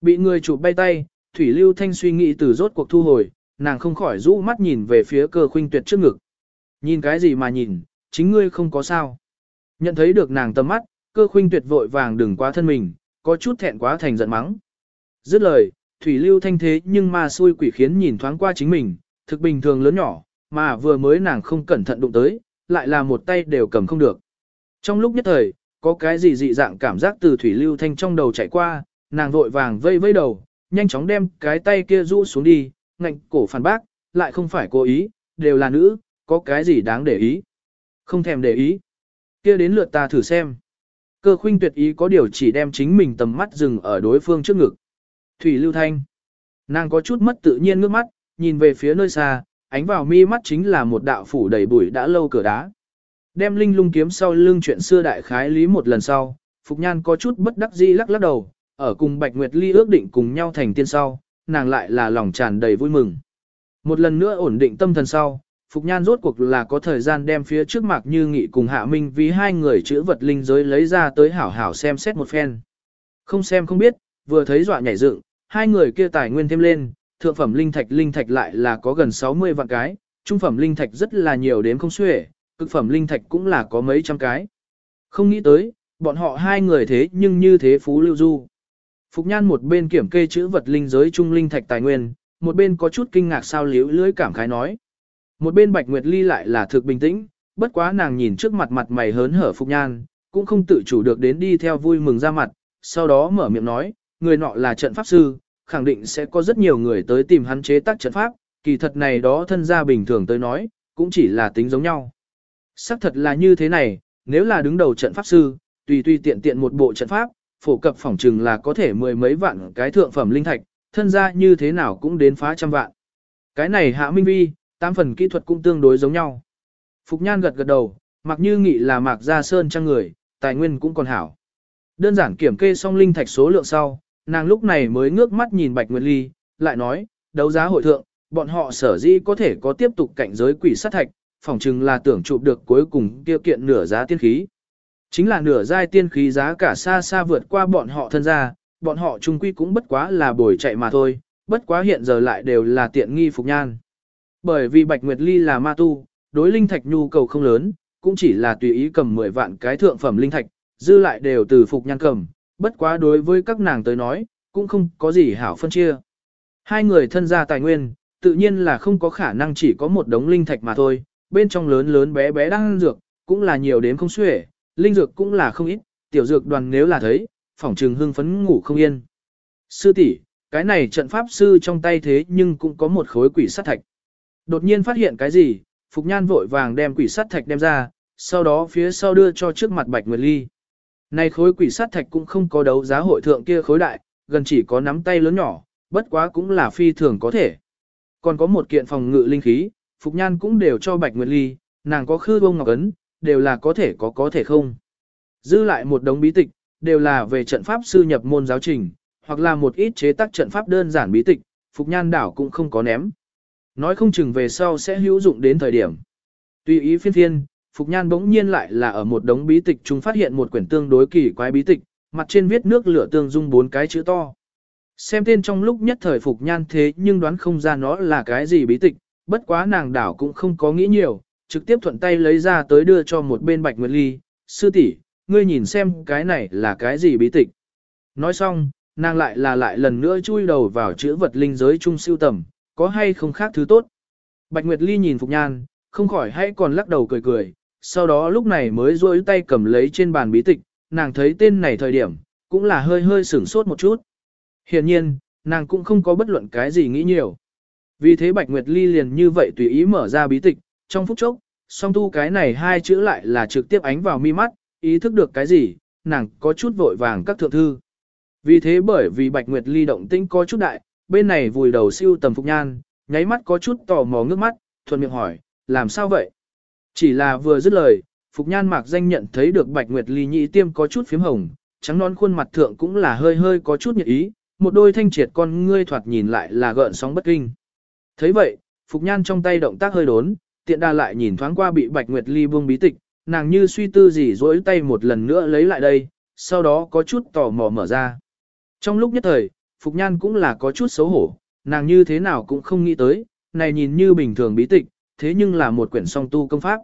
Bị người chụp bay tay, Thủy Lưu Thanh suy nghĩ từ rốt cuộc thu hồi, nàng không khỏi rũ mắt nhìn về phía cơ khuynh tuyệt trước ngực. Nhìn cái gì mà nhìn, chính ngươi không có sao. Nhận thấy được nàng tầm mắt, cơ khuynh tuyệt vội vàng đừng quá thân mình, có chút thẹn quá thành giận mắng. Dứt lời, Thủy Lưu Thanh thế nhưng mà xui quỷ khiến nhìn thoáng qua chính mình, thực bình thường lớn nhỏ, mà vừa mới nàng không cẩn thận đụng tới, lại là một tay đều cầm không được. Trong lúc nhất thời, có cái gì dị dạng cảm giác từ Thủy Lưu Thanh trong đầu chạy qua, nàng vội vàng vây vây đầu, nhanh chóng đem cái tay kia rũ xuống đi, ngạnh cổ phản bác, lại không phải cố ý, đều là nữ, có cái gì đáng để ý. Không thèm để ý. Kia đến lượt ta thử xem. Cơ khuynh tuyệt ý có điều chỉ đem chính mình tầm mắt dừng ở đối phương trước ngực. Thủy Lưu Thanh. Nàng có chút mất tự nhiên ngước mắt, nhìn về phía nơi xa, ánh vào mi mắt chính là một đạo phủ đầy bụi đã lâu cửa đá. Đem linh lung kiếm sau lưng chuyện xưa đại khái lý một lần sau, Phục Nhan có chút bất đắc dĩ lắc lắc đầu, ở cùng Bạch Nguyệt Ly ước định cùng nhau thành tiên sau, nàng lại là lòng tràn đầy vui mừng. Một lần nữa ổn định tâm thần sau, Phục Nhan rốt cuộc là có thời gian đem phía trước mặt như nghị cùng Hạ Minh vì hai người chữ vật linh giới lấy ra tới hảo hảo xem xét một phen. Không xem không biết, vừa thấy dọa nhảy dựng, hai người kia tài nguyên thêm lên, thượng phẩm linh thạch linh thạch lại là có gần 60 vạn cái, trung phẩm linh thạch rất là nhiều đến không xuể, cực phẩm linh thạch cũng là có mấy trăm cái. Không nghĩ tới, bọn họ hai người thế nhưng như thế phú lưu du. Phục Nhan một bên kiểm kê chữ vật linh giới trung linh thạch tài nguyên, một bên có chút kinh ngạc sao liễu lưới cảm khái nói. Một bên Bạch Nguyệt Ly lại là thực bình tĩnh, bất quá nàng nhìn trước mặt mặt mày hớn hở Phục Nhan, cũng không tự chủ được đến đi theo vui mừng ra mặt, sau đó mở miệng nói, người nọ là trận pháp sư, khẳng định sẽ có rất nhiều người tới tìm hắn chế tác trận pháp, kỳ thật này đó thân gia bình thường tới nói, cũng chỉ là tính giống nhau. Sắc thật là như thế này, nếu là đứng đầu trận pháp sư, tùy tùy tiện tiện một bộ trận pháp, phổ cập phỏng trừng là có thể mười mấy vạn cái thượng phẩm linh thạch, thân gia như thế nào cũng đến phá trăm vạn. Cái này hạ minh vi, tám phần kỹ thuật cũng tương đối giống nhau. Phục nhan gật gật đầu, mặc như nghị là mạc gia sơn trang người, tài nguyên cũng còn hảo. Đơn giản kiểm kê xong linh thạch số lượng sau, nàng lúc này mới ngước mắt nhìn Bạch Nguyệt Ly, lại nói, đấu giá hội thượng, bọn họ sở dĩ có thể có tiếp tục cạnh giới quỷ sát thạch, phỏng chừng là tưởng chụp được cuối cùng tiêu kiện nửa giá tiên khí. Chính là nửa giai tiên khí giá cả xa xa vượt qua bọn họ thân gia, bọn họ chung quy cũng bất quá là bồi chạy mà thôi, bất quá hiện giờ lại đều là tiện nghi phục nhan. Bởi vì Bạch Nguyệt Ly là ma tu, đối linh thạch nhu cầu không lớn, cũng chỉ là tùy ý cầm 10 vạn cái thượng phẩm linh thạch, dư lại đều từ phục nhan cầm, bất quá đối với các nàng tới nói, cũng không có gì hảo phân chia. Hai người thân gia tài nguyên, tự nhiên là không có khả năng chỉ có một đống linh thạch mà thôi, bên trong lớn lớn bé bé đang dược, cũng là nhiều đến không xuể, linh dược cũng là không ít, tiểu dược đoàn nếu là thấy, phỏng trừng hưng phấn ngủ không yên. Sư tỷ, cái này trận pháp sư trong tay thế nhưng cũng có một khối quỷ sát thạch. Đột nhiên phát hiện cái gì, Phục Nhan vội vàng đem quỷ sát thạch đem ra, sau đó phía sau đưa cho trước mặt Bạch Nguyệt Ly. Này khối quỷ sát thạch cũng không có đấu giá hội thượng kia khối đại, gần chỉ có nắm tay lớn nhỏ, bất quá cũng là phi thường có thể. Còn có một kiện phòng ngự linh khí, Phục Nhan cũng đều cho Bạch Nguyệt Ly, nàng có khư bông ngọc ấn, đều là có thể có có thể không. Dư lại một đống bí tịch, đều là về trận pháp sư nhập môn giáo trình, hoặc là một ít chế tác trận pháp đơn giản bí tịch, Phục Nhan đảo cũng không có ném. Nói không chừng về sau sẽ hữu dụng đến thời điểm. Tùy ý phiên phiên, Phục Nhan bỗng nhiên lại là ở một đống bí tịch chúng phát hiện một quyển tương đối kỳ quái bí tịch, mặt trên viết nước lửa tương dung bốn cái chữ to. Xem tên trong lúc nhất thời Phục Nhan thế nhưng đoán không ra nó là cái gì bí tịch, bất quá nàng đảo cũng không có nghĩ nhiều, trực tiếp thuận tay lấy ra tới đưa cho một bên Bạch Nguyệt Ly, sư tỷ, ngươi nhìn xem cái này là cái gì bí tịch. Nói xong, nàng lại là lại lần nữa chui đầu vào chữ vật linh giới trung siêu tầm, có hay không khác thứ tốt. Bạch Nguyệt Ly nhìn Phục Nhan, không khỏi hay còn lắc đầu cười cười, sau đó lúc này mới rôi tay cầm lấy trên bàn bí tịch, nàng thấy tên này thời điểm, cũng là hơi hơi sửng sốt một chút. Hiện nhiên, nàng cũng không có bất luận cái gì nghĩ nhiều. Vì thế Bạch Nguyệt Ly liền như vậy tùy ý mở ra bí tịch, trong phút chốc, song tu cái này hai chữ lại là trực tiếp ánh vào mi mắt, ý thức được cái gì, nàng có chút vội vàng các thượng thư. Vì thế bởi vì Bạch Nguyệt Ly động tĩnh có chút đại, bên này vùi đầu siêu tầm Phục Nhan, nháy mắt có chút tò mò ngước mắt, thuận miệng hỏi, làm sao vậy? Chỉ là vừa dứt lời, Phục Nhan mạc danh nhận thấy được Bạch Nguyệt Ly nhị tiêm có chút phím hồng, trắng non khuôn mặt thượng cũng là hơi hơi có chút nhiệt ý, một đôi thanh triệt con ngươi thoạt nhìn lại là gợn sóng bất kinh. thấy vậy, Phục Nhan trong tay động tác hơi đốn, tiện đa lại nhìn thoáng qua bị Bạch Nguyệt Ly buông bí tịch, nàng như suy tư gì rỗi tay một lần nữa lấy lại đây, sau đó có chút tò mò mở ra. Trong lúc nhất thời, Phục Nhan cũng là có chút xấu hổ, nàng như thế nào cũng không nghĩ tới, này nhìn như bình thường bí tịch, thế nhưng là một quyển song tu công pháp.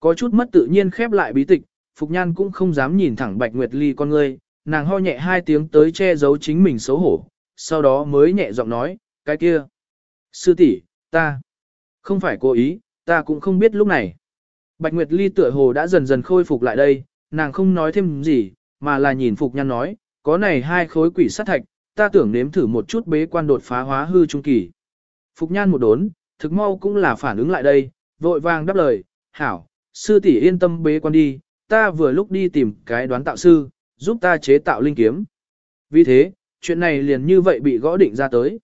Có chút mất tự nhiên khép lại bí tịch, Phục Nhan cũng không dám nhìn thẳng Bạch Nguyệt Ly con ngươi, nàng ho nhẹ hai tiếng tới che giấu chính mình xấu hổ, sau đó mới nhẹ giọng nói, cái kia. Sư tỷ, ta, không phải cố ý, ta cũng không biết lúc này. Bạch Nguyệt Ly tựa hồ đã dần dần khôi phục lại đây, nàng không nói thêm gì, mà là nhìn Phục Nhan nói, có này hai khối quỷ sát thạch, ta tưởng nếm thử một chút bế quan đột phá hóa hư trung kỳ. Phục Nhan một đốn, thực mau cũng là phản ứng lại đây, vội vàng đáp lời, hảo, sư tỷ yên tâm bế quan đi, ta vừa lúc đi tìm cái đoán tạo sư, giúp ta chế tạo linh kiếm. Vì thế, chuyện này liền như vậy bị gõ định ra tới.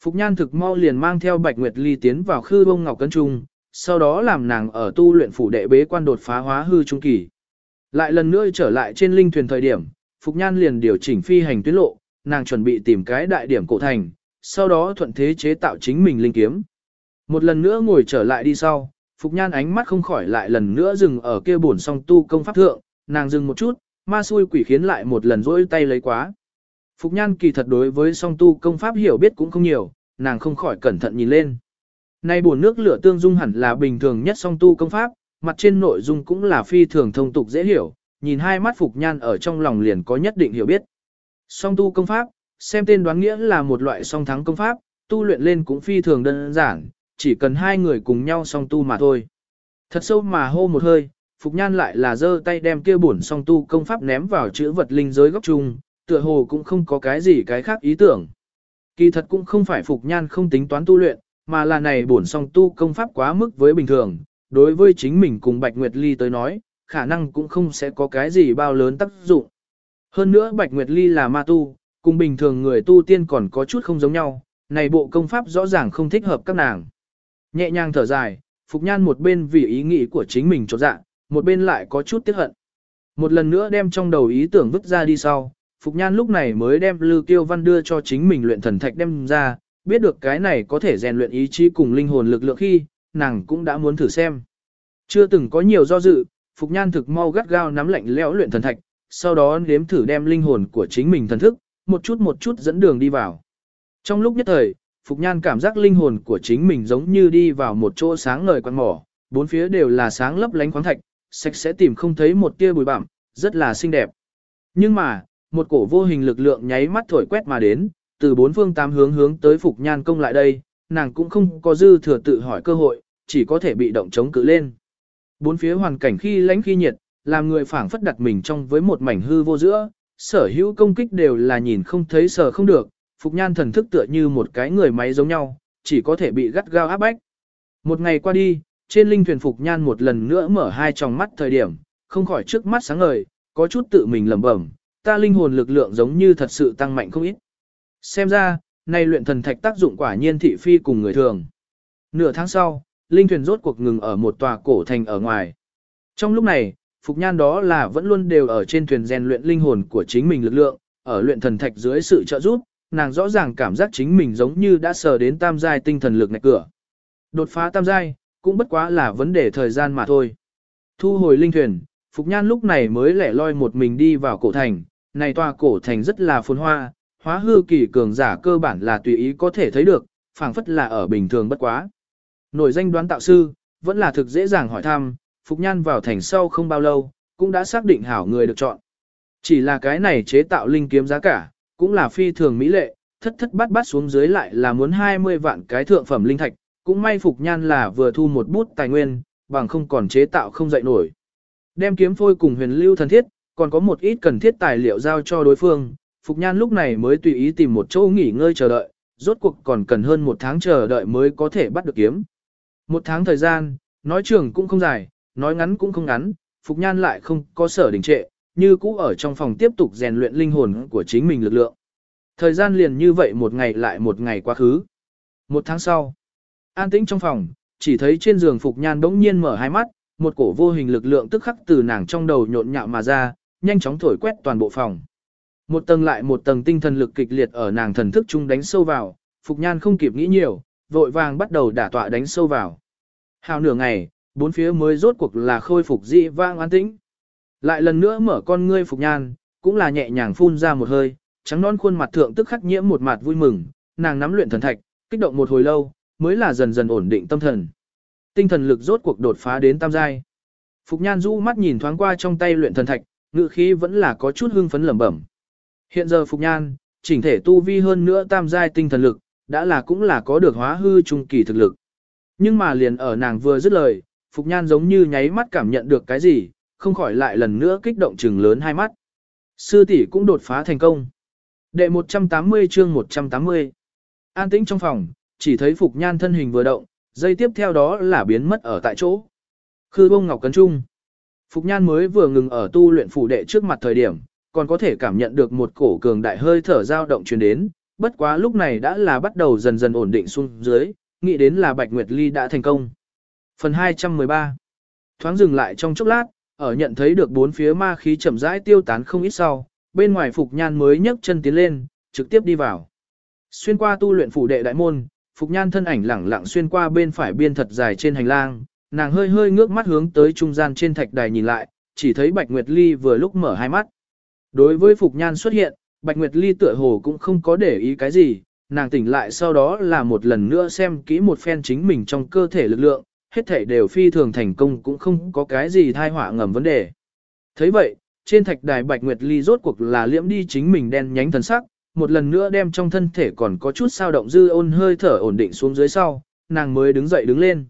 Phục Nhan thực mau liền mang theo Bạch Nguyệt Ly tiến vào khư bông ngọc cân trung, sau đó làm nàng ở tu luyện phủ đệ bế quan đột phá hóa hư trung kỳ. Lại lần nữa trở lại trên linh thuyền thời điểm, Phục Nhan liền điều chỉnh phi hành tuyến lộ, nàng chuẩn bị tìm cái đại điểm cổ thành, sau đó thuận thế chế tạo chính mình linh kiếm. Một lần nữa ngồi trở lại đi sau, Phục Nhan ánh mắt không khỏi lại lần nữa dừng ở kia bổn song tu công pháp thượng, nàng dừng một chút, ma xui quỷ khiến lại một lần rỗi tay lấy quá. Phục Nhan kỳ thật đối với song tu công pháp hiểu biết cũng không nhiều, nàng không khỏi cẩn thận nhìn lên. Nay bổn nước lửa tương dung hẳn là bình thường nhất song tu công pháp, mặt trên nội dung cũng là phi thường thông tục dễ hiểu, nhìn hai mắt Phục Nhan ở trong lòng liền có nhất định hiểu biết. Song tu công pháp, xem tên đoán nghĩa là một loại song thắng công pháp, tu luyện lên cũng phi thường đơn giản, chỉ cần hai người cùng nhau song tu mà thôi. Thật sâu mà hô một hơi, Phục Nhan lại là giơ tay đem kia bổn song tu công pháp ném vào chữ vật linh giới góc chung, tựa hồ cũng không có cái gì cái khác ý tưởng. Kỳ thật cũng không phải Phục Nhan không tính toán tu luyện, mà là này bổn song tu công pháp quá mức với bình thường, đối với chính mình cùng Bạch Nguyệt Ly tới nói, khả năng cũng không sẽ có cái gì bao lớn tác dụng. Hơn nữa Bạch Nguyệt Ly là ma tu, cùng bình thường người tu tiên còn có chút không giống nhau, này bộ công pháp rõ ràng không thích hợp các nàng. Nhẹ nhàng thở dài, Phục Nhan một bên vì ý nghĩ của chính mình trột dạ, một bên lại có chút tiếc hận. Một lần nữa đem trong đầu ý tưởng vứt ra đi sau, Phục Nhan lúc này mới đem Lưu Kiêu Văn đưa cho chính mình luyện thần thạch đem ra, biết được cái này có thể rèn luyện ý chí cùng linh hồn lực lượng khi, nàng cũng đã muốn thử xem. Chưa từng có nhiều do dự, Phục Nhan thực mau gắt gao nắm lạnh lẽo luyện thần thạch, sau đó nếm thử đem linh hồn của chính mình thần thức, một chút một chút dẫn đường đi vào. Trong lúc nhất thời, Phục Nhan cảm giác linh hồn của chính mình giống như đi vào một chỗ sáng ngời quan mỏ, bốn phía đều là sáng lấp lánh khoáng thạch, sạch sẽ tìm không thấy một tia bụi bặm, rất là xinh đẹp. Nhưng mà, một cổ vô hình lực lượng nháy mắt thổi quét mà đến, từ bốn phương tám hướng hướng tới Phục Nhan công lại đây, nàng cũng không có dư thừa tự hỏi cơ hội, chỉ có thể bị động chống cự lên. Bốn phía hoàn cảnh khi lánh khi nhiệt, làm người phảng phất đặt mình trong với một mảnh hư vô giữa, sở hữu công kích đều là nhìn không thấy sở không được, Phục Nhan thần thức tựa như một cái người máy giống nhau, chỉ có thể bị gắt gao áp bách. Một ngày qua đi, trên linh thuyền Phục Nhan một lần nữa mở hai tròng mắt thời điểm, không khỏi trước mắt sáng ngời, có chút tự mình lẩm bẩm, ta linh hồn lực lượng giống như thật sự tăng mạnh không ít. Xem ra, nay luyện thần thạch tác dụng quả nhiên thị phi cùng người thường. Nửa tháng sau, linh thuyền rốt cuộc ngừng ở một tòa cổ thành ở ngoài. Trong lúc này, Phục Nhan đó là vẫn luôn đều ở trên thuyền rèn luyện linh hồn của chính mình lực lượng, ở luyện thần thạch dưới sự trợ giúp, nàng rõ ràng cảm giác chính mình giống như đã sờ đến tam giai tinh thần lực này cửa. Đột phá tam giai, cũng bất quá là vấn đề thời gian mà thôi. Thu hồi linh thuyền, Phục Nhan lúc này mới lẻ loi một mình đi vào cổ thành, này tòa cổ thành rất là phồn hoa, hóa hư kỳ cường giả cơ bản là tùy ý có thể thấy được, phảng phất là ở bình thường bất quá. Nổi danh đoán tạo sư, vẫn là thực dễ dàng hỏi thăm, Phục Nhan vào thành sau không bao lâu, cũng đã xác định hảo người được chọn. Chỉ là cái này chế tạo linh kiếm giá cả, cũng là phi thường mỹ lệ, thất thất bát bát xuống dưới lại là muốn 20 vạn cái thượng phẩm linh thạch, cũng may Phục Nhan là vừa thu một bút tài nguyên, bằng không còn chế tạo không dậy nổi. Đem kiếm phôi cùng huyền lưu thần thiết, còn có một ít cần thiết tài liệu giao cho đối phương, Phục Nhan lúc này mới tùy ý tìm một chỗ nghỉ ngơi chờ đợi, rốt cuộc còn cần hơn một tháng chờ đợi mới có thể bắt được kiếm. Một tháng thời gian, nói trường cũng không dài, nói ngắn cũng không ngắn, Phục Nhan lại không có sở đình trệ, như cũ ở trong phòng tiếp tục rèn luyện linh hồn của chính mình lực lượng. Thời gian liền như vậy một ngày lại một ngày quá khứ. Một tháng sau, an tĩnh trong phòng, chỉ thấy trên giường Phục Nhan đống nhiên mở hai mắt, một cổ vô hình lực lượng tức khắc từ nàng trong đầu nhộn nhạo mà ra, nhanh chóng thổi quét toàn bộ phòng. Một tầng lại một tầng tinh thần lực kịch liệt ở nàng thần thức chung đánh sâu vào, Phục Nhan không kịp nghĩ nhiều, vội vàng bắt đầu đả tọa đánh sâu vào. Hào nửa ngày, bốn phía mới rốt cuộc là khôi phục dị vang an tĩnh. Lại lần nữa mở con ngươi phục nhan, cũng là nhẹ nhàng phun ra một hơi, trắng non khuôn mặt thượng tức khắc nhiễm một mặt vui mừng, nàng nắm luyện thần thạch, kích động một hồi lâu, mới là dần dần ổn định tâm thần. Tinh thần lực rốt cuộc đột phá đến tam giai. Phục Nhan du mắt nhìn thoáng qua trong tay luyện thần thạch, ngự khí vẫn là có chút hưng phấn lẩm bẩm. Hiện giờ Phục Nhan, chỉnh thể tu vi hơn nữa tam giai tinh thần lực, đã là cũng là có được hóa hư trung kỳ thực lực. Nhưng mà liền ở nàng vừa dứt lời, Phục Nhan giống như nháy mắt cảm nhận được cái gì, không khỏi lại lần nữa kích động trừng lớn hai mắt. Sư tỷ cũng đột phá thành công. Đệ 180 chương 180. An tĩnh trong phòng, chỉ thấy Phục Nhan thân hình vừa động, dây tiếp theo đó là biến mất ở tại chỗ. Khư bông ngọc cấn trung. Phục Nhan mới vừa ngừng ở tu luyện phủ đệ trước mặt thời điểm, còn có thể cảm nhận được một cổ cường đại hơi thở dao động truyền đến, bất quá lúc này đã là bắt đầu dần dần ổn định xuống dưới, nghĩ đến là Bạch Nguyệt Ly đã thành công. Phần 213 Thoáng dừng lại trong chốc lát, ở nhận thấy được bốn phía ma khí chậm rãi tiêu tán không ít sau, bên ngoài Phục Nhan mới nhấc chân tiến lên, trực tiếp đi vào. Xuyên qua tu luyện phủ đệ đại môn, Phục Nhan thân ảnh lẳng lặng xuyên qua bên phải biên thật dài trên hành lang, nàng hơi hơi ngước mắt hướng tới trung gian trên thạch đài nhìn lại, chỉ thấy Bạch Nguyệt Ly vừa lúc mở hai mắt. Đối với Phục Nhan xuất hiện, Bạch Nguyệt Ly tựa hồ cũng không có để ý cái gì, nàng tỉnh lại sau đó là một lần nữa xem kỹ một phen chính mình trong cơ thể lực lượng, hết thể đều phi thường thành công cũng không có cái gì thai họa ngầm vấn đề. thấy vậy, trên thạch đài Bạch Nguyệt Ly rốt cuộc là liễm đi chính mình đen nhánh thần sắc, một lần nữa đem trong thân thể còn có chút sao động dư ôn hơi thở ổn định xuống dưới sau, nàng mới đứng dậy đứng lên.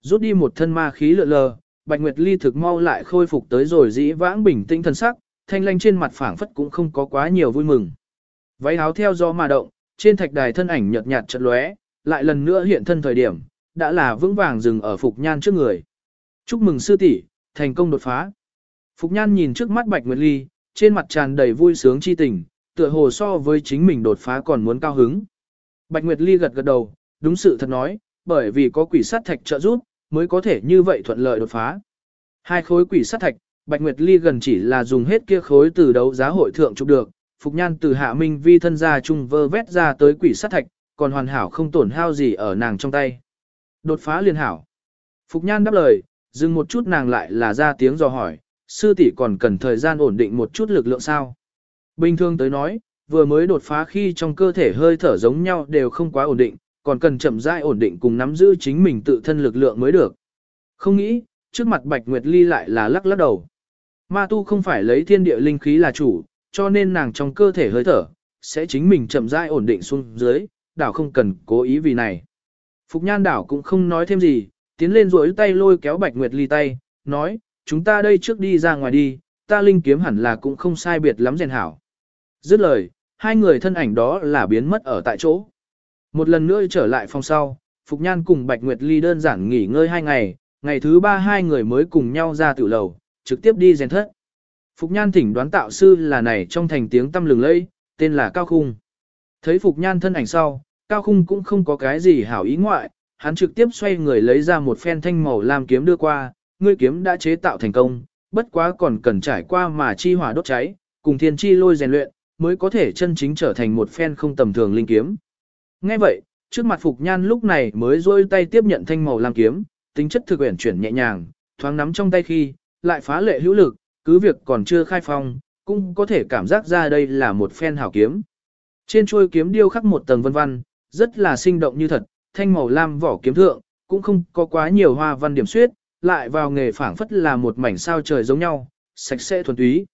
Rút đi một thân ma khí lượn lờ, Bạch Nguyệt Ly thực mau lại khôi phục tới rồi dĩ vãng bình tĩnh thần sắc, thanh lanh trên mặt phảng phất cũng không có quá nhiều vui mừng. Váy áo theo gió mà động, trên thạch đài thân ảnh nhợt nhạt chợt lóe, lại lần nữa hiện thân thời điểm, đã là vững vàng dừng ở Phục Nhan trước người. Chúc mừng sư tỷ, thành công đột phá. Phục Nhan nhìn trước mắt Bạch Nguyệt Ly, trên mặt tràn đầy vui sướng chi tình, tựa hồ so với chính mình đột phá còn muốn cao hứng. Bạch Nguyệt Ly gật gật đầu, đúng sự thật nói, bởi vì có quỷ sát thạch trợ giúp, mới có thể như vậy thuận lợi đột phá. Hai khối quỷ sát thạch, Bạch Nguyệt Ly gần chỉ là dùng hết kia khối từ đấu giá hội thượng chụp được, Phục Nhan từ Hạ Minh Vi thân ra chung vơ vét ra tới quỷ sát thạch, còn hoàn hảo không tổn hao gì ở nàng trong tay. Đột phá liên hảo. Phục Nhan đáp lời, dừng một chút nàng lại là ra tiếng dò hỏi, sư tỷ còn cần thời gian ổn định một chút lực lượng sao. Bình thường tới nói, vừa mới đột phá khi trong cơ thể hơi thở giống nhau đều không quá ổn định, còn cần chậm rãi ổn định cùng nắm giữ chính mình tự thân lực lượng mới được. Không nghĩ, trước mặt Bạch Nguyệt Ly lại là lắc lắc đầu. Ma tu không phải lấy thiên địa linh khí là chủ, cho nên nàng trong cơ thể hơi thở, sẽ chính mình chậm rãi ổn định xuống dưới, đảo không cần cố ý vì này. Phục nhan đảo cũng không nói thêm gì, tiến lên rối tay lôi kéo Bạch Nguyệt Ly tay, nói, chúng ta đây trước đi ra ngoài đi, ta linh kiếm hẳn là cũng không sai biệt lắm rèn hảo. Dứt lời, hai người thân ảnh đó là biến mất ở tại chỗ. Một lần nữa trở lại phòng sau, Phục Nhan cùng Bạch Nguyệt Ly đơn giản nghỉ ngơi hai ngày, ngày thứ ba hai người mới cùng nhau ra tiểu lầu, trực tiếp đi rèn thất. Phục Nhan thỉnh đoán tạo sư là này trong thành tiếng tâm lừng lây, tên là Cao Khung. Thấy Phục Nhan thân ảnh sau, Cao Khung cũng không có cái gì hảo ý ngoại, hắn trực tiếp xoay người lấy ra một phen thanh màu làm kiếm đưa qua, ngươi kiếm đã chế tạo thành công, bất quá còn cần trải qua mà chi hỏa đốt cháy, cùng thiên chi lôi rèn luyện, mới có thể chân chính trở thành một phen không tầm thường linh kiếm. Nghe vậy, trước mặt Phục Nhan lúc này mới rôi tay tiếp nhận thanh màu làm kiếm, tính chất thực uyển chuyển nhẹ nhàng, thoáng nắm trong tay khi, lại phá lệ hữu lực, cứ việc còn chưa khai phong, cũng có thể cảm giác ra đây là một phen hảo kiếm. Trên chuôi kiếm điêu khắc một tầng vân văn, rất là sinh động như thật, thanh màu lam vỏ kiếm thượng, cũng không có quá nhiều hoa văn điểm xuyết, lại vào nghề phảng phất là một mảnh sao trời giống nhau, sạch sẽ thuần túy.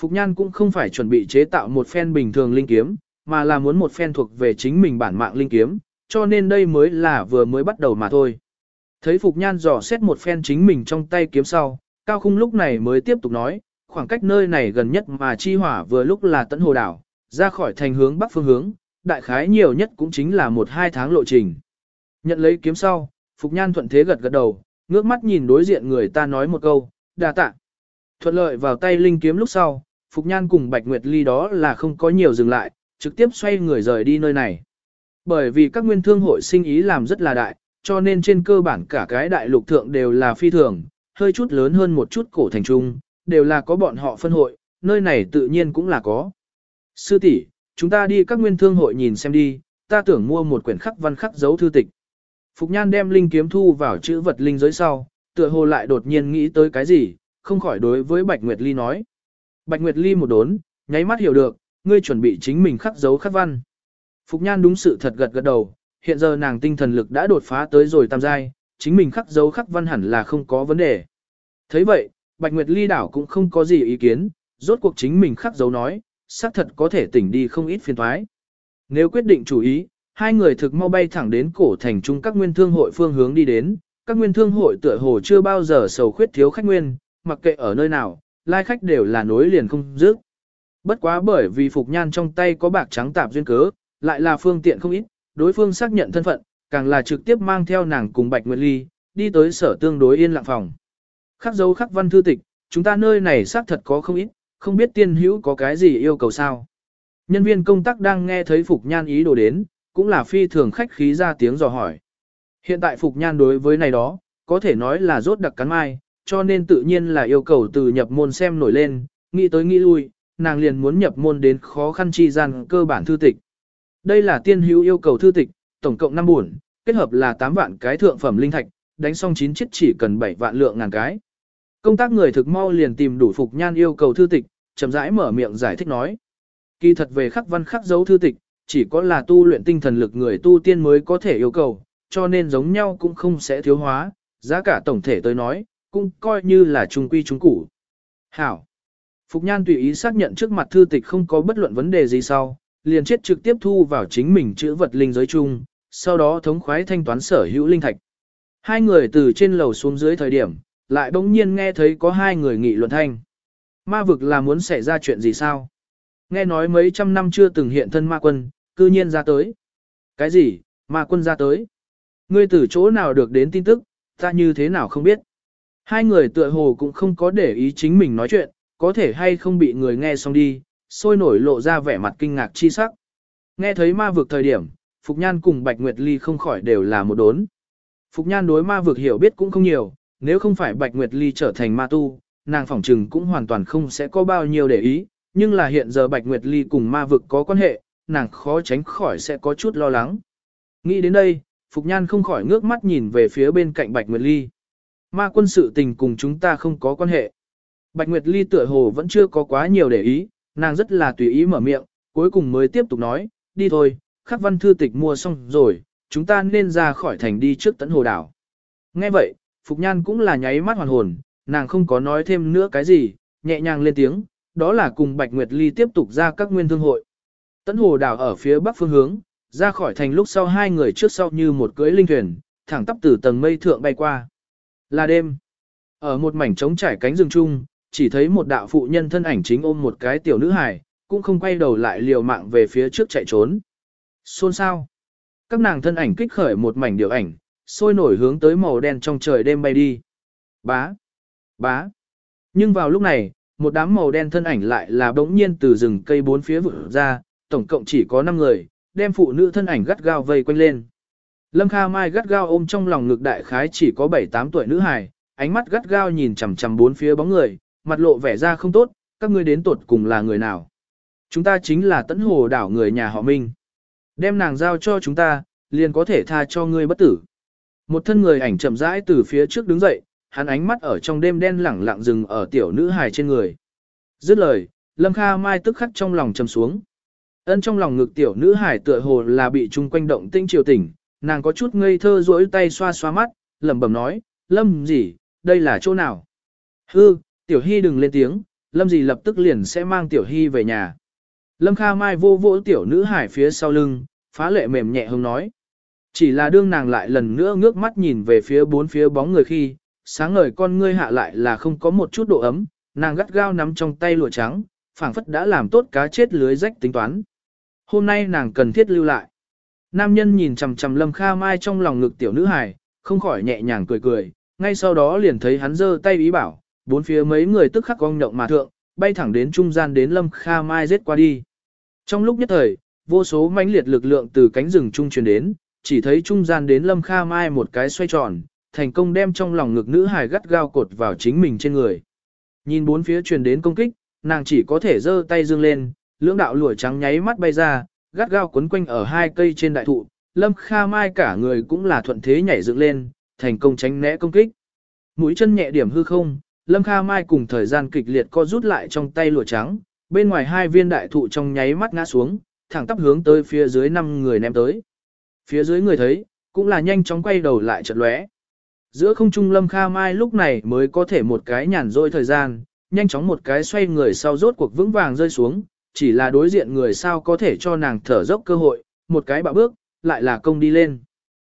Phục Nhan cũng không phải chuẩn bị chế tạo một phen bình thường linh kiếm, mà là muốn một phen thuộc về chính mình bản mạng linh kiếm, cho nên đây mới là vừa mới bắt đầu mà thôi. Thấy Phục Nhan dò xét một phen chính mình trong tay kiếm sau, Cao Khung lúc này mới tiếp tục nói, khoảng cách nơi này gần nhất mà chi hỏa vừa lúc là tận hồ đảo, ra khỏi thành hướng bắc phương hướng, đại khái nhiều nhất cũng chính là một hai tháng lộ trình. Nhận lấy kiếm sau, Phục Nhan thuận thế gật gật đầu, ngước mắt nhìn đối diện người ta nói một câu, đà tạ. Thuận lợi vào tay linh kiếm lúc sau, Phục Nhan cùng Bạch Nguyệt Ly đó là không có nhiều dừng lại, trực tiếp xoay người rời đi nơi này. Bởi vì các nguyên thương hội sinh ý làm rất là đại, cho nên trên cơ bản cả cái đại lục thượng đều là phi thường, hơi chút lớn hơn một chút cổ thành trung, đều là có bọn họ phân hội, nơi này tự nhiên cũng là có. Sư tỷ, chúng ta đi các nguyên thương hội nhìn xem đi, ta tưởng mua một quyển khắc văn khắc dấu thư tịch. Phục Nhan đem linh kiếm thu vào chữ vật linh giới sau, tựa hồ lại đột nhiên nghĩ tới cái gì, không khỏi đối với Bạch Nguyệt Ly nói. Bạch Nguyệt Ly một đốn, nháy mắt hiểu được, ngươi chuẩn bị chính mình khắc dấu khắc văn. Phục Nhan đúng sự thật gật gật đầu, hiện giờ nàng tinh thần lực đã đột phá tới rồi tam giai, chính mình khắc dấu khắc văn hẳn là không có vấn đề. thấy vậy, Bạch Nguyệt Ly đảo cũng không có gì ý kiến, rốt cuộc chính mình khắc dấu nói, xác thật có thể tỉnh đi không ít phiền thoái. Nếu quyết định chủ ý, hai người thực mau bay thẳng đến cổ thành trung các nguyên thương hội phương hướng đi đến, các nguyên thương hội tựa hồ chưa bao giờ sầu khuyết thiếu khách nguyên, mặc kệ ở nơi nào, lai khách đều là nối liền không dứt. Bất quá bởi vì Phục Nhan trong tay có bạc trắng tạp duyên cớ, lại là phương tiện không ít, đối phương xác nhận thân phận, càng là trực tiếp mang theo nàng cùng Bạch Nguyệt Ly, đi tới sở tương đối yên lặng phòng. Khắc dấu khắc văn thư tịch, chúng ta nơi này xác thật có không ít, không biết tiên hữu có cái gì yêu cầu sao. Nhân viên công tác đang nghe thấy Phục Nhan ý đồ đến, cũng là phi thường khách khí ra tiếng dò hỏi. Hiện tại Phục Nhan đối với này đó, có thể nói là rốt đặc cắn mai, cho nên tự nhiên là yêu cầu từ nhập môn xem nổi lên, nghĩ tới nghĩ lui, nàng liền muốn nhập môn đến khó khăn chi gian cơ bản thư tịch. Đây là tiên hữu yêu cầu thư tịch, tổng cộng 5 buồn, kết hợp là 8 vạn cái thượng phẩm linh thạch, đánh xong 9 chiếc chỉ cần 7 vạn lượng ngàn cái. Công tác người thực mau liền tìm đủ Phục Nhan yêu cầu thư tịch, chậm rãi mở miệng giải thích nói. Kỳ thật về khắc văn khắc dấu thư tịch, chỉ có là tu luyện tinh thần lực người tu tiên mới có thể yêu cầu, cho nên giống nhau cũng không sẽ thiếu hóa, giá cả tổng thể tới nói, cũng coi như là trung quy trung củ. Hảo. Phục Nhan tùy ý xác nhận trước mặt thư tịch không có bất luận vấn đề gì sau, liền chết trực tiếp thu vào chính mình chữ vật linh giới chung, sau đó thống khoái thanh toán sở hữu linh thạch. Hai người từ trên lầu xuống dưới thời điểm, lại bỗng nhiên nghe thấy có hai người nghị luận thanh. Ma vực là muốn xảy ra chuyện gì sao? Nghe nói mấy trăm năm chưa từng hiện thân ma quân, cư nhiên ra tới. Cái gì, ma quân ra tới? Ngươi từ chỗ nào được đến tin tức, ta như thế nào không biết. Hai người tựa hồ cũng không có để ý chính mình nói chuyện, có thể hay không bị người nghe xong đi, sôi nổi lộ ra vẻ mặt kinh ngạc chi sắc. Nghe thấy ma vực thời điểm, Phục Nhan cùng Bạch Nguyệt Ly không khỏi đều là một đốn. Phục Nhan đối ma vực hiểu biết cũng không nhiều, nếu không phải Bạch Nguyệt Ly trở thành ma tu, nàng phỏng trừng cũng hoàn toàn không sẽ có bao nhiêu để ý, nhưng là hiện giờ Bạch Nguyệt Ly cùng ma vực có quan hệ, nàng khó tránh khỏi sẽ có chút lo lắng. Nghĩ đến đây, Phục Nhan không khỏi ngước mắt nhìn về phía bên cạnh Bạch Nguyệt Ly. Ma quân sự tình cùng chúng ta không có quan hệ. Bạch Nguyệt Ly tựa hồ vẫn chưa có quá nhiều để ý, nàng rất là tùy ý mở miệng, cuối cùng mới tiếp tục nói, đi thôi, khắc văn thư tịch mua xong rồi, chúng ta nên ra khỏi thành đi trước tấn hồ đảo. Nghe vậy, Phục Nhan cũng là nháy mắt hoàn hồn, nàng không có nói thêm nữa cái gì, nhẹ nhàng lên tiếng, đó là cùng Bạch Nguyệt Ly tiếp tục ra các nguyên thương hội. Tấn hồ đảo ở phía bắc phương hướng, ra khỏi thành lúc sau hai người trước sau như một cưới linh thuyền, thẳng tắp từ tầng mây thượng bay qua. Là đêm. Ở một mảnh trống trải cánh rừng chung, chỉ thấy một đạo phụ nhân thân ảnh chính ôm một cái tiểu nữ hài, cũng không quay đầu lại liều mạng về phía trước chạy trốn. Xôn sao? Các nàng thân ảnh kích khởi một mảnh điều ảnh, sôi nổi hướng tới màu đen trong trời đêm bay đi. Bá! Bá! Nhưng vào lúc này, một đám màu đen thân ảnh lại là bỗng nhiên từ rừng cây bốn phía vụt ra, tổng cộng chỉ có 5 người, đem phụ nữ thân ảnh gắt gao vây quanh lên. Lâm Kha Mai gắt gao ôm trong lòng ngực đại khái chỉ có 7-8 tuổi nữ hài, ánh mắt gắt gao nhìn chằm chằm bốn phía bóng người, mặt lộ vẻ ra không tốt, các ngươi đến tuột cùng là người nào. Chúng ta chính là tấn hồ đảo người nhà họ Minh. Đem nàng giao cho chúng ta, liền có thể tha cho ngươi bất tử. Một thân người ảnh chậm rãi từ phía trước đứng dậy, hắn ánh mắt ở trong đêm đen lẳng lặng dừng ở tiểu nữ hài trên người. Dứt lời, Lâm Kha Mai tức khắc trong lòng trầm xuống. Ân trong lòng ngực tiểu nữ hài tựa hồ là bị chung quanh động tinh triều tỉnh, nàng có chút ngây thơ duỗi tay xoa xoa mắt, lẩm bẩm nói, Lâm gì, đây là chỗ nào? Hư, tiểu hy đừng lên tiếng, Lâm gì lập tức liền sẽ mang tiểu hy về nhà. Lâm Kha Mai vô vỗ tiểu nữ hải phía sau lưng, phá lệ mềm nhẹ hông nói. Chỉ là đương nàng lại lần nữa ngước mắt nhìn về phía bốn phía bóng người khi, sáng ngời con ngươi hạ lại là không có một chút độ ấm, nàng gắt gao nắm trong tay lụa trắng, phảng phất đã làm tốt cá chết lưới rách tính toán. Hôm nay nàng cần thiết lưu lại. Nam nhân nhìn chằm chằm Lâm Kha Mai trong lòng ngực tiểu nữ hài, không khỏi nhẹ nhàng cười cười, ngay sau đó liền thấy hắn giơ tay ý bảo, bốn phía mấy người tức khắc cong động mà thượng, bay thẳng đến trung gian đến Lâm Kha Mai giết qua đi. Trong lúc nhất thời, vô số mãnh liệt lực lượng từ cánh rừng trung truyền đến, chỉ thấy trung gian đến Lâm Kha Mai một cái xoay tròn, thành công đem trong lòng ngực nữ hài gắt gao cột vào chính mình trên người. Nhìn bốn phía truyền đến công kích, nàng chỉ có thể giơ tay dương lên, lưỡng đạo lụa trắng nháy mắt bay ra, gắt gao quấn quanh ở hai cây trên đại thụ, Lâm Kha Mai cả người cũng là thuận thế nhảy dựng lên, thành công tránh né công kích. Mũi chân nhẹ điểm hư không, Lâm Kha Mai cùng thời gian kịch liệt co rút lại trong tay lụa trắng, bên ngoài hai viên đại thụ trong nháy mắt ngã xuống, thẳng tắp hướng tới phía dưới năm người ném tới. Phía dưới người thấy, cũng là nhanh chóng quay đầu lại chợt lóe. Giữa không trung Lâm Kha Mai lúc này mới có thể một cái nhàn rỗi thời gian, nhanh chóng một cái xoay người sau rốt cuộc vững vàng rơi xuống, chỉ là đối diện người sao có thể cho nàng thở dốc cơ hội, một cái bạo bước, lại là công đi lên.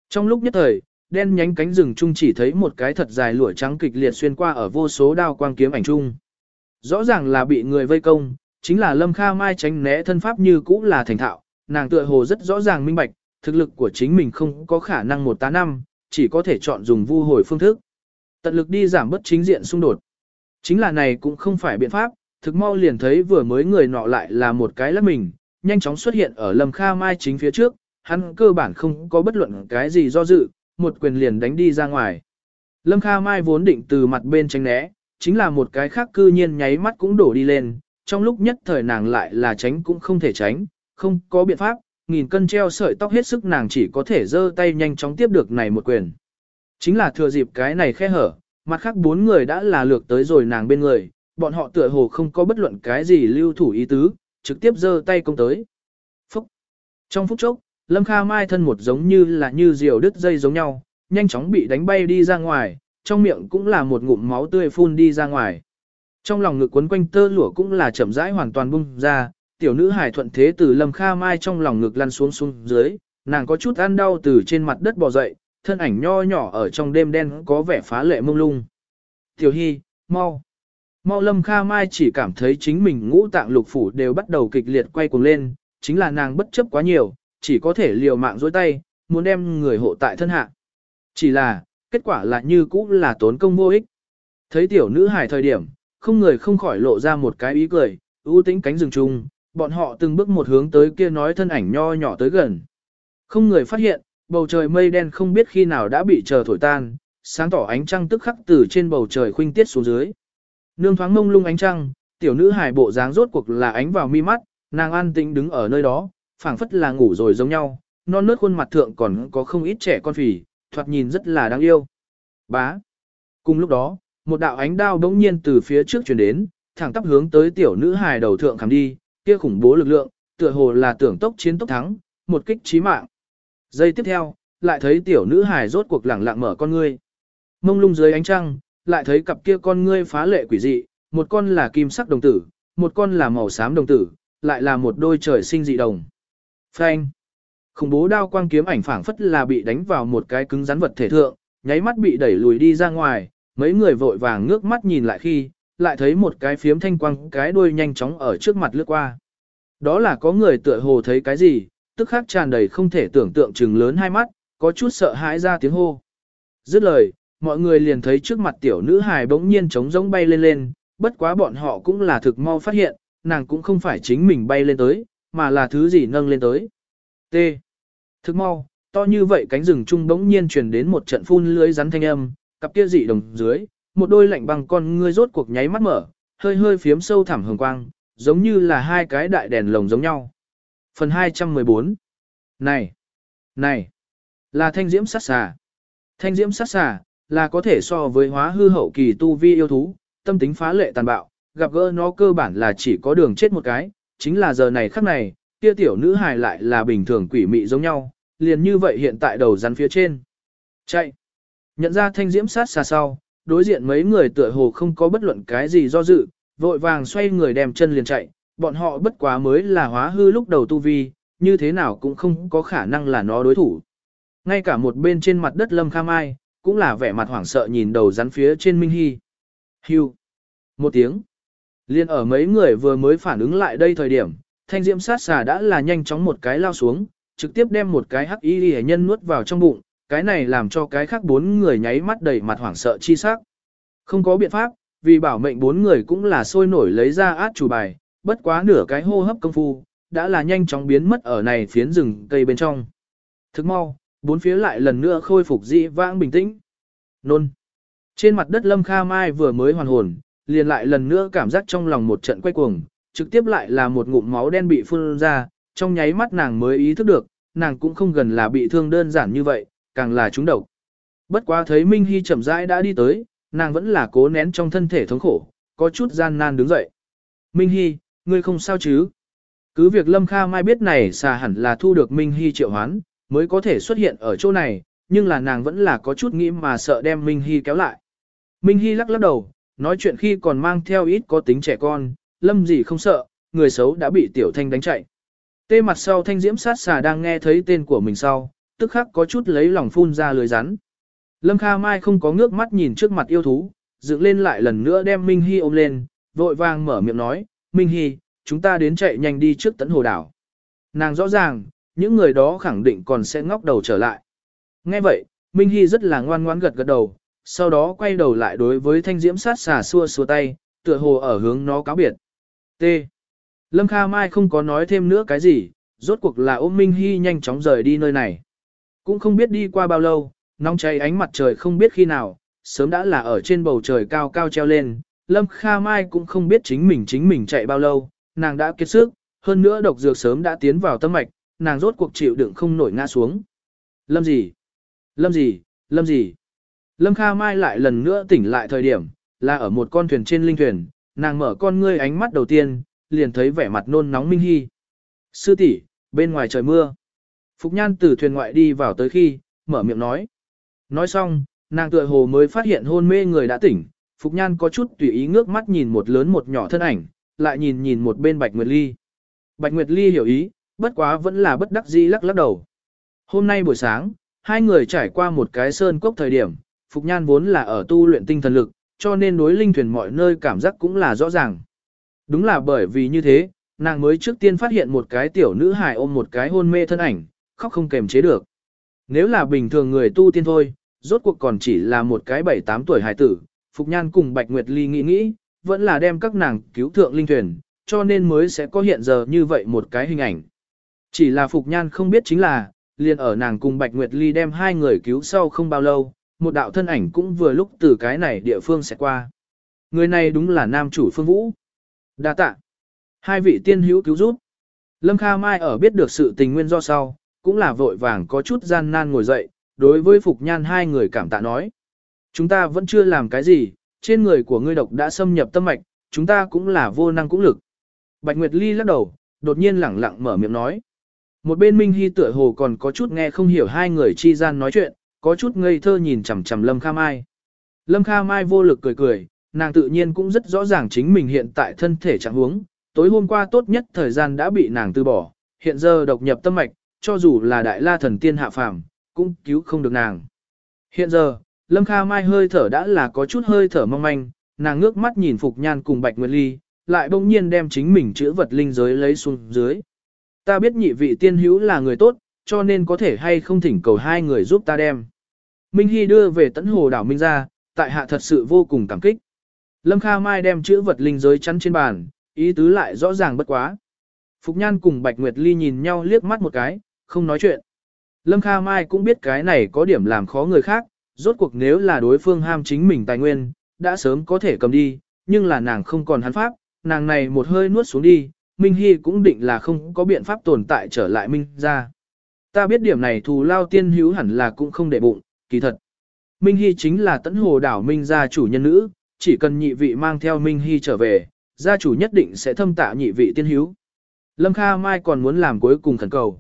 Trong lúc nhất thời, đen nhánh cánh rừng trung chỉ thấy một cái thật dài lụa trắng kịch liệt xuyên qua ở vô số đao quang kiếm ảnh trung. Rõ ràng là bị người vây công, chính là Lâm Kha Mai tránh né thân pháp như cũ là thành thạo, nàng tựa hồ rất rõ ràng minh bạch, thực lực của chính mình không có khả năng một tá năm, chỉ có thể chọn dùng vu hồi phương thức. Tận lực đi giảm bất chính diện xung đột. Chính là này cũng không phải biện pháp, thực mau liền thấy vừa mới người nọ lại là một cái lắp mình, nhanh chóng xuất hiện ở Lâm Kha Mai chính phía trước, hắn cơ bản không có bất luận cái gì do dự, một quyền liền đánh đi ra ngoài. Lâm Kha Mai vốn định từ mặt bên tránh né, chính là một cái khác cư nhiên nháy mắt cũng đổ đi lên, trong lúc nhất thời nàng lại là tránh cũng không thể tránh, không có biện pháp, nghìn cân treo sợi tóc hết sức nàng chỉ có thể giơ tay nhanh chóng tiếp được này một quyền. Chính là thừa dịp cái này khe hở, mặt khác bốn người đã là lược tới rồi nàng bên người, bọn họ tựa hồ không có bất luận cái gì lưu thủ ý tứ, trực tiếp giơ tay công tới. Phúc! Trong phút chốc, Lâm Kha Mai thân một giống như là như diều đứt dây giống nhau, nhanh chóng bị đánh bay đi ra ngoài, trong miệng cũng là một ngụm máu tươi phun đi ra ngoài. Trong lòng ngực quấn quanh tơ lụa cũng là chậm rãi hoàn toàn bung ra, tiểu nữ hải thuận thế từ Lâm Kha Mai trong lòng ngực lăn xuống xuống dưới, nàng có chút ăn đau từ trên mặt đất bò dậy, thân ảnh nho nhỏ ở trong đêm đen có vẻ phá lệ mông lung. Tiểu Hy, mau. Mau Lâm Kha Mai chỉ cảm thấy chính mình ngũ tạng lục phủ đều bắt đầu kịch liệt quay cuồng lên, chính là nàng bất chấp quá nhiều, chỉ có thể liều mạng dối tay, muốn đem người hộ tại thân hạ. Chỉ là, kết quả là như cũ là tốn công vô ích. Thấy tiểu nữ Hải thời điểm, không người không khỏi lộ ra một cái ý cười, ưu tĩnh cánh rừng chung, bọn họ từng bước một hướng tới kia nói thân ảnh nho nhỏ tới gần. Không người phát hiện, bầu trời mây đen không biết khi nào đã bị chờ thổi tan, sáng tỏ ánh trăng tức khắc từ trên bầu trời khuynh tiết xuống dưới. Nương thoáng mông lung ánh trăng, tiểu nữ hài bộ dáng rốt cuộc là ánh vào mi mắt, nàng an tĩnh đứng ở nơi đó, phảng phất là ngủ rồi giống nhau, non nớt khuôn mặt thượng còn có không ít trẻ con phì, thoạt nhìn rất là đáng yêu. Bá. Cùng lúc đó, một đạo ánh đao bỗng nhiên từ phía trước truyền đến, thẳng tắp hướng tới tiểu nữ hài đầu thượng khảm đi, kia khủng bố lực lượng, tựa hồ là tưởng tốc chiến tốc thắng, một kích chí mạng. Giây tiếp theo, lại thấy tiểu nữ hài rốt cuộc lẳng lặng mở con ngươi. Mông lung dưới ánh trăng, lại thấy cặp kia con ngươi phá lệ quỷ dị, một con là kim sắc đồng tử, một con là màu xám đồng tử, lại là một đôi trời sinh dị đồng. Phanh. Khủng bố đao quang kiếm ảnh phảng phất là bị đánh vào một cái cứng rắn vật thể thượng, nháy mắt bị đẩy lùi đi ra ngoài, mấy người vội vàng ngước mắt nhìn lại khi, lại thấy một cái phiếm thanh quang cái đuôi nhanh chóng ở trước mặt lướt qua. Đó là có người tựa hồ thấy cái gì, tức khắc tràn đầy không thể tưởng tượng chừng lớn hai mắt, có chút sợ hãi ra tiếng hô. Dứt lời, mọi người liền thấy trước mặt tiểu nữ hài bỗng nhiên trống rỗng bay lên lên, bất quá bọn họ cũng là thực mau phát hiện, nàng cũng không phải chính mình bay lên tới, mà là thứ gì nâng lên tới. T. Thực mau, to như vậy cánh rừng trung bỗng nhiên truyền đến một trận phun lưới rắn thanh âm, cặp kia dị đồng dưới, một đôi lạnh băng con ngươi rốt cuộc nháy mắt mở, hơi hơi phiếm sâu thẳm hồng quang, giống như là hai cái đại đèn lồng giống nhau. Phần 214 Này! Này! Là thanh diễm sát xà. Thanh diễm sát xà, là có thể so với hóa hư hậu kỳ tu vi yêu thú, tâm tính phá lệ tàn bạo, gặp gỡ nó cơ bản là chỉ có đường chết một cái, chính là giờ này khắc này, kia tiểu nữ hài lại là bình thường quỷ mị giống nhau, liền như vậy hiện tại đầu rắn phía trên. Chạy! Nhận ra thanh diễm sát xà sau, đối diện mấy người tựa hồ không có bất luận cái gì do dự, vội vàng xoay người đem chân liền chạy, bọn họ bất quá mới là hóa hư lúc đầu tu vi, như thế nào cũng không có khả năng là nó đối thủ. Ngay cả một bên trên mặt đất lâm kham ai, cũng là vẻ mặt hoảng sợ nhìn đầu rắn phía trên Minh Hy. Hưu. Một tiếng. Liên ở mấy người vừa mới phản ứng lại đây thời điểm, thanh diễm sát xà đã là nhanh chóng một cái lao xuống, trực tiếp đem một cái hắc y hệ nhân nuốt vào trong bụng, cái này làm cho cái khác bốn người nháy mắt đầy mặt hoảng sợ chi sắc. Không có biện pháp, vì bảo mệnh bốn người cũng là sôi nổi lấy ra át chủ bài, bất quá nửa cái hô hấp công phu, đã là nhanh chóng biến mất ở này phiến rừng cây bên trong. Thức mau, bốn phía lại lần nữa khôi phục dị vãng bình tĩnh. Nôn. Trên mặt đất Lâm Kha Mai vừa mới hoàn hồn, liền lại lần nữa cảm giác trong lòng một trận quay cuồng, trực tiếp lại là một ngụm máu đen bị phun ra, trong nháy mắt nàng mới ý thức được, nàng cũng không gần là bị thương đơn giản như vậy, càng là trúng độc. Bất quá thấy Minh Hy chậm rãi đã đi tới, nàng vẫn là cố nén trong thân thể thống khổ, có chút gian nan đứng dậy. Minh Hy, ngươi không sao chứ? Cứ việc Lâm Kha Mai biết này xà hẳn là thu được Minh Hy triệu hoán, mới có thể xuất hiện ở chỗ này, nhưng là nàng vẫn là có chút nghĩ mà sợ đem Minh Hy kéo lại. Minh Hy lắc lắc đầu, nói chuyện khi còn mang theo ít có tính trẻ con, Lâm gì không sợ, người xấu đã bị Tiểu Thanh đánh chạy. Tê mặt sau Thanh Diễm sát xà đang nghe thấy tên của mình sau, tức khắc có chút lấy lòng phun ra lưới rắn. Lâm Kha Mai không có ngước mắt nhìn trước mặt yêu thú, dựng lên lại lần nữa đem Minh Hy ôm lên, vội vàng mở miệng nói, Minh Hy, chúng ta đến chạy nhanh đi trước tấn hồ đảo. Nàng rõ ràng, những người đó khẳng định còn sẽ ngóc đầu trở lại. Nghe vậy, Minh Hy rất là ngoan ngoãn gật gật đầu, sau đó quay đầu lại đối với thanh diễm sát xà xua xua tay, tựa hồ ở hướng nó cáo biệt. T. Lâm Kha Mai không có nói thêm nữa cái gì, rốt cuộc là ôm Minh Hy nhanh chóng rời đi nơi này. Cũng không biết đi qua bao lâu, nóng cháy ánh mặt trời không biết khi nào, sớm đã là ở trên bầu trời cao cao treo lên, Lâm Kha Mai cũng không biết chính mình chính mình chạy bao lâu, nàng đã kiệt sức, hơn nữa độc dược sớm đã tiến vào tâm mạch, nàng rốt cuộc chịu đựng không nổi ngã xuống. Lâm gì? Lâm gì? Lâm gì? Lâm Kha Mai lại lần nữa tỉnh lại thời điểm, là ở một con thuyền trên linh thuyền, nàng mở con ngươi ánh mắt đầu tiên, liền thấy vẻ mặt nôn nóng Minh Hy. Sư tỷ, bên ngoài trời mưa. Phục Nhan từ thuyền ngoại đi vào tới khi, mở miệng nói. Nói xong, nàng tựa hồ mới phát hiện hôn mê người đã tỉnh, Phục Nhan có chút tùy ý ngước mắt nhìn một lớn một nhỏ thân ảnh, lại nhìn nhìn một bên Bạch Nguyệt Ly. Bạch Nguyệt Ly hiểu ý, bất quá vẫn là bất đắc dĩ lắc lắc đầu. Hôm nay buổi sáng, hai người trải qua một cái sơn cốc thời điểm, Phục Nhan vốn là ở tu luyện tinh thần lực, cho nên đối linh thuyền mọi nơi cảm giác cũng là rõ ràng. Đúng là bởi vì như thế, nàng mới trước tiên phát hiện một cái tiểu nữ hài ôm một cái hôn mê thân ảnh, khóc không kềm chế được. Nếu là bình thường người tu tiên thôi, rốt cuộc còn chỉ là một cái 7-8 tuổi hài tử, Phục Nhan cùng Bạch Nguyệt Ly nghĩ nghĩ, vẫn là đem các nàng cứu thượng linh thuyền, cho nên mới sẽ có hiện giờ như vậy một cái hình ảnh. Chỉ là Phục Nhan không biết chính là, liền ở nàng cùng Bạch Nguyệt Ly đem hai người cứu sau không bao lâu, một đạo thân ảnh cũng vừa lúc từ cái này địa phương sẽ qua. Người này đúng là nam chủ phương vũ. đa tạ. Hai vị tiên hữu cứu giúp. Lâm Kha Mai ở biết được sự tình nguyên do sau, cũng là vội vàng có chút gian nan ngồi dậy, đối với Phục Nhan hai người cảm tạ nói. Chúng ta vẫn chưa làm cái gì, trên người của ngươi độc đã xâm nhập tâm mạch, chúng ta cũng là vô năng cũng lực. Bạch Nguyệt Ly lắc đầu, đột nhiên lẳng lặng mở miệng nói. Một bên Minh Hy tựa hồ còn có chút nghe không hiểu hai người chi gian nói chuyện, có chút ngây thơ nhìn chằm chằm Lâm Kha Mai. Lâm Kha Mai vô lực cười cười, nàng tự nhiên cũng rất rõ ràng chính mình hiện tại thân thể trạng huống, tối hôm qua tốt nhất thời gian đã bị nàng từ bỏ, hiện giờ độc nhập tâm mạch, cho dù là đại la thần tiên hạ phàm, cũng cứu không được nàng. Hiện giờ, Lâm Kha Mai hơi thở đã là có chút hơi thở mong manh, nàng ngước mắt nhìn Phục Nhan cùng Bạch Nguyệt Ly, lại bỗng nhiên đem chính mình chữa vật linh giới lấy xuống dưới. Ta biết nhị vị tiên hữu là người tốt, cho nên có thể hay không thỉnh cầu hai người giúp ta đem. Minh Hy đưa về tấn hồ đảo Minh ra, tại hạ thật sự vô cùng cảm kích. Lâm Kha Mai đem chữ vật linh giới chắn trên bàn, ý tứ lại rõ ràng bất quá. Phục Nhan cùng Bạch Nguyệt Ly nhìn nhau liếc mắt một cái, không nói chuyện. Lâm Kha Mai cũng biết cái này có điểm làm khó người khác, rốt cuộc nếu là đối phương ham chính mình tài nguyên, đã sớm có thể cầm đi, nhưng là nàng không còn hắn pháp, nàng này một hơi nuốt xuống đi, Minh Hy cũng định là không có biện pháp tồn tại trở lại Minh ra. Ta biết điểm này thù lao tiên hữu hẳn là cũng không để bụng, kỳ thật. Minh Hy chính là tấn hồ đảo Minh gia chủ nhân nữ, chỉ cần nhị vị mang theo Minh Hy trở về, gia chủ nhất định sẽ thâm tạ nhị vị tiên hữu. Lâm Kha Mai còn muốn làm cuối cùng khẩn cầu.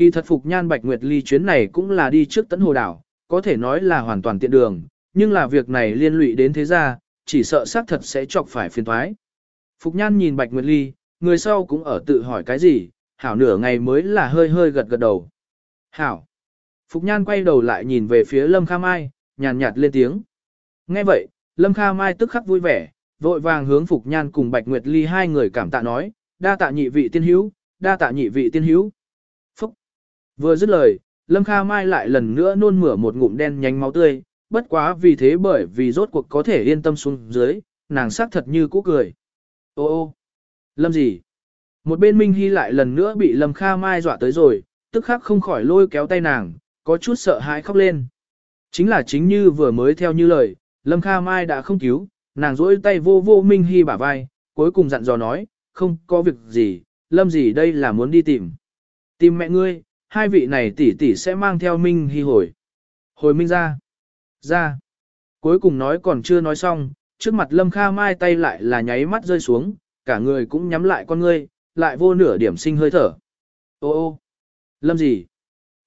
Kỳ thật phục nhan bạch nguyệt ly chuyến này cũng là đi trước tấn hồ đảo, có thể nói là hoàn toàn tiện đường, nhưng là việc này liên lụy đến thế gia, chỉ sợ xác thật sẽ chọc phải phiền thoái. Phục nhan nhìn bạch nguyệt ly, người sau cũng ở tự hỏi cái gì, hảo nửa ngày mới là hơi hơi gật gật đầu. Hảo. Phục nhan quay đầu lại nhìn về phía Lâm Kha Mai, nhàn nhạt lên tiếng. Nghe vậy, Lâm Kha Mai tức khắc vui vẻ, vội vàng hướng Phục nhan cùng Bạch Nguyệt Ly hai người cảm tạ nói, đa tạ nhị vị tiên hữu, đa tạ nhị vị tiên hữu. Vừa dứt lời, Lâm Kha Mai lại lần nữa nôn mửa một ngụm đen nhánh máu tươi, bất quá vì thế bởi vì rốt cuộc có thể yên tâm xuống dưới, nàng sắc thật như cũ cười. Ô ô, Lâm gì? Một bên Minh Hy lại lần nữa bị Lâm Kha Mai dọa tới rồi, tức khắc không khỏi lôi kéo tay nàng, có chút sợ hãi khóc lên. Chính là chính như vừa mới theo như lời, Lâm Kha Mai đã không cứu, nàng rỗi tay vô vô Minh Hy bả vai, cuối cùng dặn dò nói, không có việc gì, Lâm gì đây là muốn đi tìm. Tìm mẹ ngươi, hai vị này tỷ tỷ sẽ mang theo Minh Hy hồi. Hồi Minh ra. Ra. Cuối cùng nói còn chưa nói xong, trước mặt Lâm Kha Mai tay lại là nháy mắt rơi xuống, cả người cũng nhắm lại con ngươi, lại vô nửa điểm sinh hơi thở. Ô ô. Lâm gì?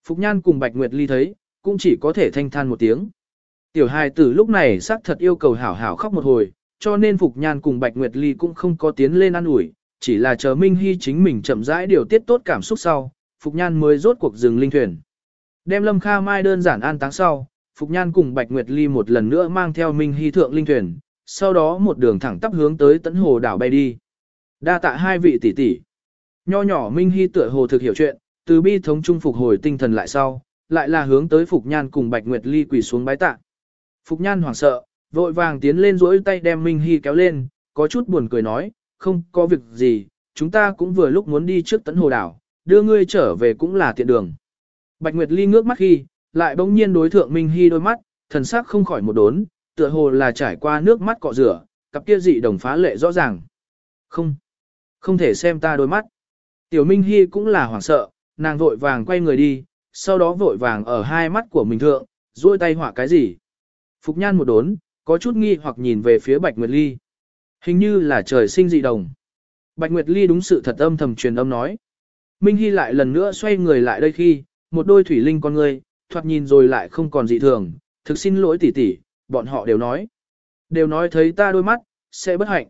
Phục Nhan cùng Bạch Nguyệt Ly thấy, cũng chỉ có thể thanh than một tiếng. Tiểu hài tử lúc này xác thật yêu cầu hảo hảo khóc một hồi, cho nên Phục Nhan cùng Bạch Nguyệt Ly cũng không có tiến lên ăn ủi, chỉ là chờ Minh Hy chính mình chậm rãi điều tiết tốt cảm xúc sau, Phục Nhan mới rốt cuộc dừng linh thuyền. Đem Lâm Kha Mai đơn giản an táng sau, Phục Nhan cùng Bạch Nguyệt Ly một lần nữa mang theo Minh Hy thượng linh thuyền, sau đó một đường thẳng tắp hướng tới tấn hồ đảo bay đi. Đa tạ hai vị tỷ tỷ. Nho nhỏ Minh Hy tựa hồ thực hiểu chuyện, từ bi thống trung phục hồi tinh thần lại sau, lại là hướng tới Phục Nhan cùng Bạch Nguyệt Ly quỳ xuống bái tạ. Phục Nhan hoảng sợ, vội vàng tiến lên rỗi tay đem Minh Hy kéo lên, có chút buồn cười nói, không có việc gì, chúng ta cũng vừa lúc muốn đi trước tấn hồ đảo, đưa ngươi trở về cũng là tiện đường. Bạch Nguyệt Ly ngước mắt khi, lại bỗng nhiên đối thượng Minh Hy đôi mắt, thần sắc không khỏi một đốn, tựa hồ là trải qua nước mắt cọ rửa, cặp kia dị đồng phá lệ rõ ràng. Không, không thể xem ta đôi mắt. Tiểu Minh Hy cũng là hoảng sợ, nàng vội vàng quay người đi, sau đó vội vàng ở hai mắt của mình thượng, duỗi tay họa cái gì. Phục nhan một đốn, có chút nghi hoặc nhìn về phía Bạch Nguyệt Ly. Hình như là trời sinh dị đồng. Bạch Nguyệt Ly đúng sự thật âm thầm truyền âm nói. Minh Hy lại lần nữa xoay người lại đây khi, một đôi thủy linh con người, thoạt nhìn rồi lại không còn dị thường, thực xin lỗi tỷ tỷ, bọn họ đều nói. Đều nói thấy ta đôi mắt, sẽ bất hạnh.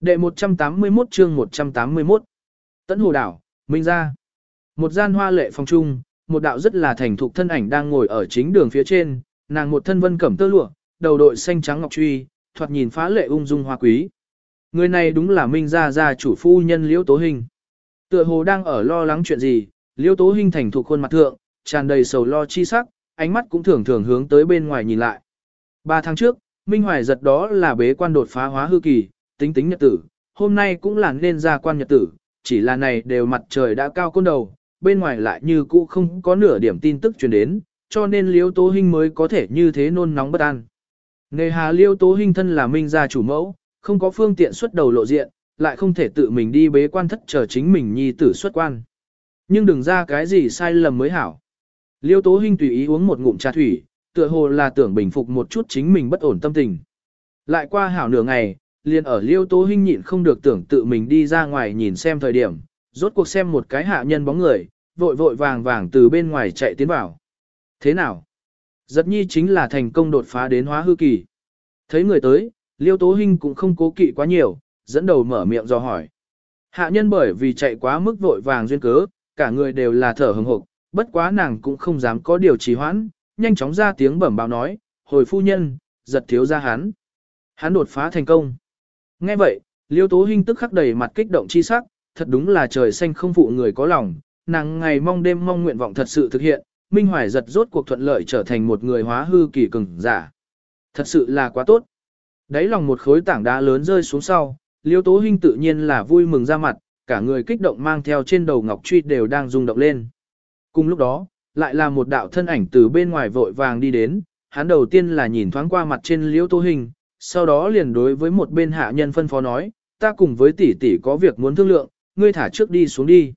Đệ 181 chương 181 Tấn Hồ Đảo, Minh ra. Một gian hoa lệ phòng trung, một đạo rất là thành thục thân ảnh đang ngồi ở chính đường phía trên, nàng một thân vân cẩm tơ lụa, đầu đội xanh trắng ngọc truy, thoạt nhìn phá lệ ung dung hoa quý. Người này đúng là Minh gia gia chủ phu nhân Liễu Tố Hình. Tựa hồ đang ở lo lắng chuyện gì, Liễu Tố Hình thành thuộc khuôn mặt thượng, tràn đầy sầu lo chi sắc, ánh mắt cũng thường thường hướng tới bên ngoài nhìn lại. Ba tháng trước, Minh Hoài giật đó là bế quan đột phá hóa hư kỳ, tính tính nhật tử, hôm nay cũng là nên ra quan nhật tử, chỉ là này đều mặt trời đã cao côn đầu, bên ngoài lại như cũ không có nửa điểm tin tức truyền đến, cho nên Liêu Tố Hinh mới có thể như thế nôn nóng bất an. Nề hà Liêu Tố Hinh thân là Minh gia chủ mẫu, không có phương tiện xuất đầu lộ diện, lại không thể tự mình đi bế quan thất chờ chính mình nhi tử xuất quan. Nhưng đừng ra cái gì sai lầm mới hảo. Liêu Tố Hinh tùy ý uống một ngụm trà thủy, tựa hồ là tưởng bình phục một chút chính mình bất ổn tâm tình. Lại qua hảo nửa ngày, liền ở Liêu Tố Hinh nhịn không được tưởng tự mình đi ra ngoài nhìn xem thời điểm, rốt cuộc xem một cái hạ nhân bóng người, vội vội vàng vàng từ bên ngoài chạy tiến vào. Thế nào? Giật nhi chính là thành công đột phá đến hóa hư kỳ. Thấy người tới, Liêu Tố Hinh cũng không cố kỵ quá nhiều, dẫn đầu mở miệng do hỏi. Hạ nhân bởi vì chạy quá mức vội vàng duyên cớ, cả người đều là thở hừng hực, bất quá nàng cũng không dám có điều trì hoãn, nhanh chóng ra tiếng bẩm báo nói, hồi phu nhân, giật thiếu ra hắn. Hắn đột phá thành công. Nghe vậy, Liêu Tố Hinh tức khắc đầy mặt kích động chi sắc, thật đúng là trời xanh không phụ người có lòng, nàng ngày mong đêm mong nguyện vọng thật sự thực hiện, Minh Hoài giật rốt cuộc thuận lợi trở thành một người hóa hư kỳ cường giả. Thật sự là quá tốt. Đấy lòng một khối tảng đá lớn rơi xuống sau, Liêu Tố Hinh tự nhiên là vui mừng ra mặt, cả người kích động mang theo trên đầu ngọc truy đều đang rung động lên. Cùng lúc đó, lại là một đạo thân ảnh từ bên ngoài vội vàng đi đến, hắn đầu tiên là nhìn thoáng qua mặt trên Liêu Tố Hinh, sau đó liền đối với một bên hạ nhân phân phó nói, ta cùng với tỷ tỷ có việc muốn thương lượng, ngươi thả trước đi xuống đi.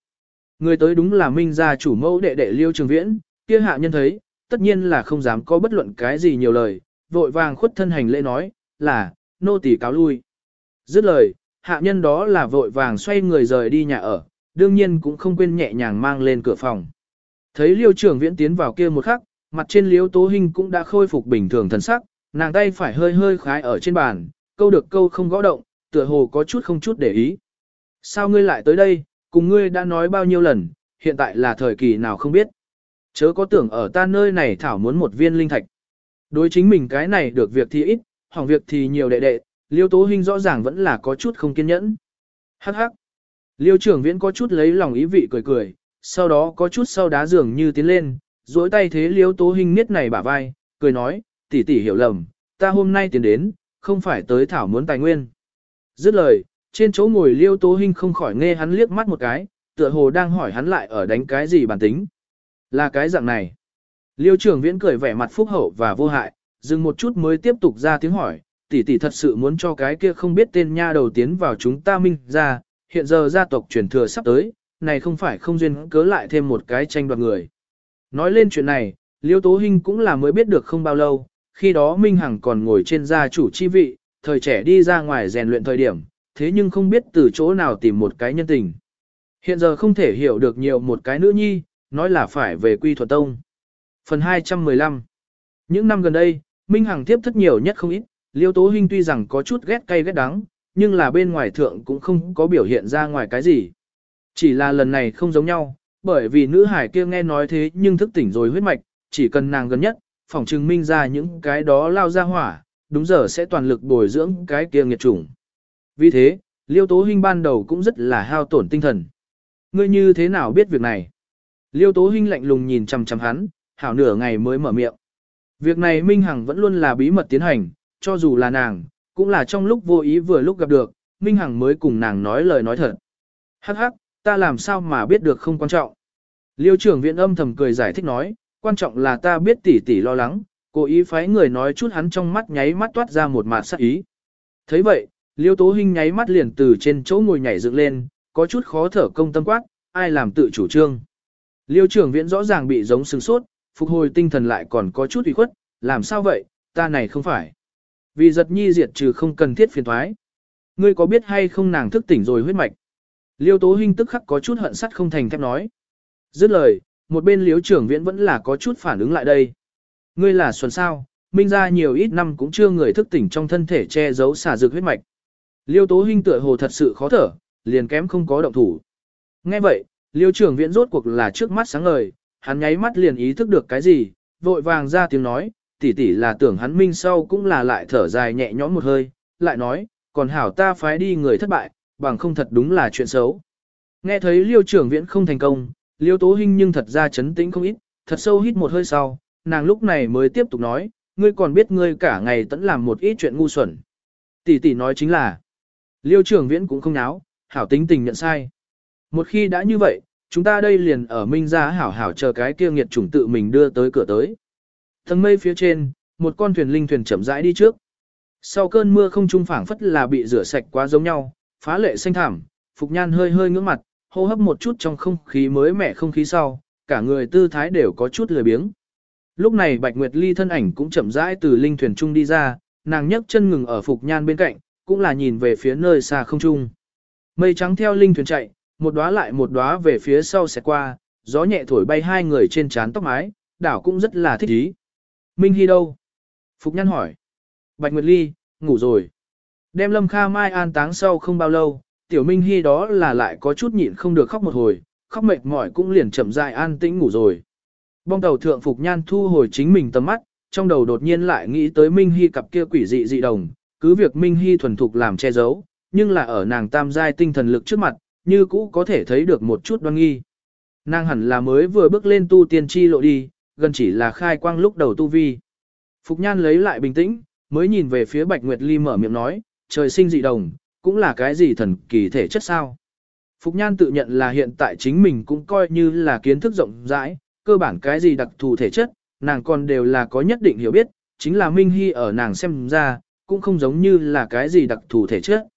Người tới đúng là Minh gia chủ mẫu đệ đệ Liêu Trường Viễn, kia hạ nhân thấy, tất nhiên là không dám có bất luận cái gì nhiều lời, vội vàng khuất thân hành lễ nói, là, nô tỳ cáo lui. Dứt lời, hạ nhân đó là vội vàng xoay người rời đi nhà ở, đương nhiên cũng không quên nhẹ nhàng mang lên cửa phòng. Thấy Liêu trưởng Viễn tiến vào kia một khắc, mặt trên Liêu Tố hình cũng đã khôi phục bình thường thần sắc, nàng tay phải hơi hơi khái ở trên bàn, câu được câu không gõ động, tựa hồ có chút không chút để ý. Sao ngươi lại tới đây, cùng ngươi đã nói bao nhiêu lần, hiện tại là thời kỳ nào không biết. Chớ có tưởng ở ta nơi này thảo muốn một viên linh thạch. Đối chính mình cái này được việc thì ít, hỏng việc thì nhiều đệ đệ, liêu tố Hinh rõ ràng vẫn là có chút không kiên nhẫn. Hắc hắc. Liêu trưởng viễn có chút lấy lòng ý vị cười cười, sau đó có chút sau đá giường như tiến lên, duỗi tay thế liêu tố Hinh miết này bả vai, cười nói, tỷ tỷ hiểu lầm, ta hôm nay tiến đến, không phải tới thảo muốn tài nguyên. Dứt lời, trên chỗ ngồi liêu tố Hinh không khỏi nghe hắn liếc mắt một cái, tựa hồ đang hỏi hắn lại ở đánh cái gì bản tính. Là cái dạng này. Liêu trưởng viễn cười vẻ mặt phúc hậu và vô hại, dừng một chút mới tiếp tục ra tiếng hỏi, tỷ tỷ thật sự muốn cho cái kia không biết tên nha đầu tiến vào chúng ta minh ra, hiện giờ gia tộc truyền thừa sắp tới, này không phải không duyên cớ lại thêm một cái tranh đoạt người. Nói lên chuyện này, Liêu Tố Hinh cũng là mới biết được không bao lâu, khi đó Minh Hằng còn ngồi trên gia chủ chi vị, thời trẻ đi ra ngoài rèn luyện thời điểm, thế nhưng không biết từ chỗ nào tìm một cái nhân tình. Hiện giờ không thể hiểu được nhiều một cái nữ nhi, nói là phải về quy thuật tông. Phần 215 Những năm gần đây, Minh Hằng tiếp thất nhiều nhất không ít, Liêu Tố Hinh tuy rằng có chút ghét cay ghét đắng, nhưng là bên ngoài thượng cũng không có biểu hiện ra ngoài cái gì. Chỉ là lần này không giống nhau, bởi vì nữ hải kia nghe nói thế nhưng thức tỉnh rồi huyết mạch, chỉ cần nàng gần nhất, phòng chứng minh ra những cái đó lao ra hỏa, đúng giờ sẽ toàn lực bồi dưỡng cái kia nghiệt chủng. Vì thế, Liêu Tố Hinh ban đầu cũng rất là hao tổn tinh thần. Ngươi như thế nào biết việc này? Liêu Tố Hinh lạnh lùng nhìn chằm chằm hắn, hảo nửa ngày mới mở miệng. Việc này Minh Hằng vẫn luôn là bí mật tiến hành, cho dù là nàng, cũng là trong lúc vô ý vừa lúc gặp được, Minh Hằng mới cùng nàng nói lời nói thật. Hắc hắc, ta làm sao mà biết được không quan trọng. Liêu trưởng viện âm thầm cười giải thích nói, quan trọng là ta biết tỷ tỷ lo lắng, cố ý phái người nói chút hắn trong mắt nháy mắt toát ra một mạt sắc ý. thấy vậy, Liêu Tố Hinh nháy mắt liền từ trên chỗ ngồi nhảy dựng lên, có chút khó thở công tâm quát, ai làm tự chủ trương. Liêu trưởng viện rõ ràng bị giống sừng sốt, phục hồi tinh thần lại còn có chút ủy khuất, làm sao vậy, ta này không phải. Vì giật nhi diệt trừ không cần thiết phiền thoái. Ngươi có biết hay không nàng thức tỉnh rồi huyết mạch. Liêu tố hình tức khắc có chút hận sắt không thành thép nói. Dứt lời, một bên liếu trưởng viện vẫn là có chút phản ứng lại đây. Ngươi là xuân sao, minh ra nhiều ít năm cũng chưa người thức tỉnh trong thân thể che giấu xả dược huyết mạch. Liêu tố hình tựa hồ thật sự khó thở, liền kém không có động thủ. Nghe vậy, liêu trưởng viện rốt cuộc là trước mắt sáng ngời, hắn nháy mắt liền ý thức được cái gì, vội vàng ra tiếng nói, tỷ tỷ là tưởng hắn minh sau cũng là lại thở dài nhẹ nhõm một hơi, lại nói, còn hảo ta phái đi người thất bại, bằng không thật đúng là chuyện xấu. Nghe thấy liêu trưởng viễn không thành công, liêu tố Hinh nhưng thật ra chấn tĩnh không ít, thật sâu hít một hơi sau, nàng lúc này mới tiếp tục nói, ngươi còn biết ngươi cả ngày tẫn làm một ít chuyện ngu xuẩn. Tỷ tỷ nói chính là, liêu trưởng viễn cũng không náo, hảo tính tình nhận sai. Một khi đã như vậy, chúng ta đây liền ở minh ra hảo hảo chờ cái kia nghiệt chủng tự mình đưa tới cửa tới. Tầng mây phía trên, một con thuyền linh thuyền chậm rãi đi trước. Sau cơn mưa không trung phảng phất là bị rửa sạch quá giống nhau, phá lệ xanh thảm, Phục Nhan hơi hơi ngưỡng mặt, hô hấp một chút trong không khí mới mẻ không khí sau, cả người tư thái đều có chút lười biếng. Lúc này Bạch Nguyệt Ly thân ảnh cũng chậm rãi từ linh thuyền trung đi ra, nàng nhấc chân ngừng ở Phục Nhan bên cạnh, cũng là nhìn về phía nơi xa không trung. Mây trắng theo linh thuyền chạy, một đóa lại một đóa về phía sau sẽ qua, gió nhẹ thổi bay hai người trên trán tóc mái, đảo cũng rất là thích ý. Minh Hy đâu? Phục Nhan hỏi. Bạch Nguyệt Ly, ngủ rồi. Đem Lâm Kha Mai an táng sau không bao lâu, Tiểu Minh Hy đó là lại có chút nhịn không được khóc một hồi, khóc mệt mỏi cũng liền chậm rãi an tĩnh ngủ rồi. Bong tàu thượng Phục Nhan thu hồi chính mình tầm mắt, trong đầu đột nhiên lại nghĩ tới Minh Hy cặp kia quỷ dị dị đồng, cứ việc Minh Hy thuần thục làm che giấu, nhưng là ở nàng tam giai tinh thần lực trước mặt, như cũ có thể thấy được một chút đoan nghi. Nàng hẳn là mới vừa bước lên tu tiên chi lộ đi, gần chỉ là khai quang lúc đầu tu vi. Phục Nhan lấy lại bình tĩnh, mới nhìn về phía Bạch Nguyệt Ly mở miệng nói, trời sinh dị đồng, cũng là cái gì thần kỳ thể chất sao. Phục Nhan tự nhận là hiện tại chính mình cũng coi như là kiến thức rộng rãi, cơ bản cái gì đặc thù thể chất, nàng còn đều là có nhất định hiểu biết, chính là Minh Hy ở nàng xem ra, cũng không giống như là cái gì đặc thù thể chất.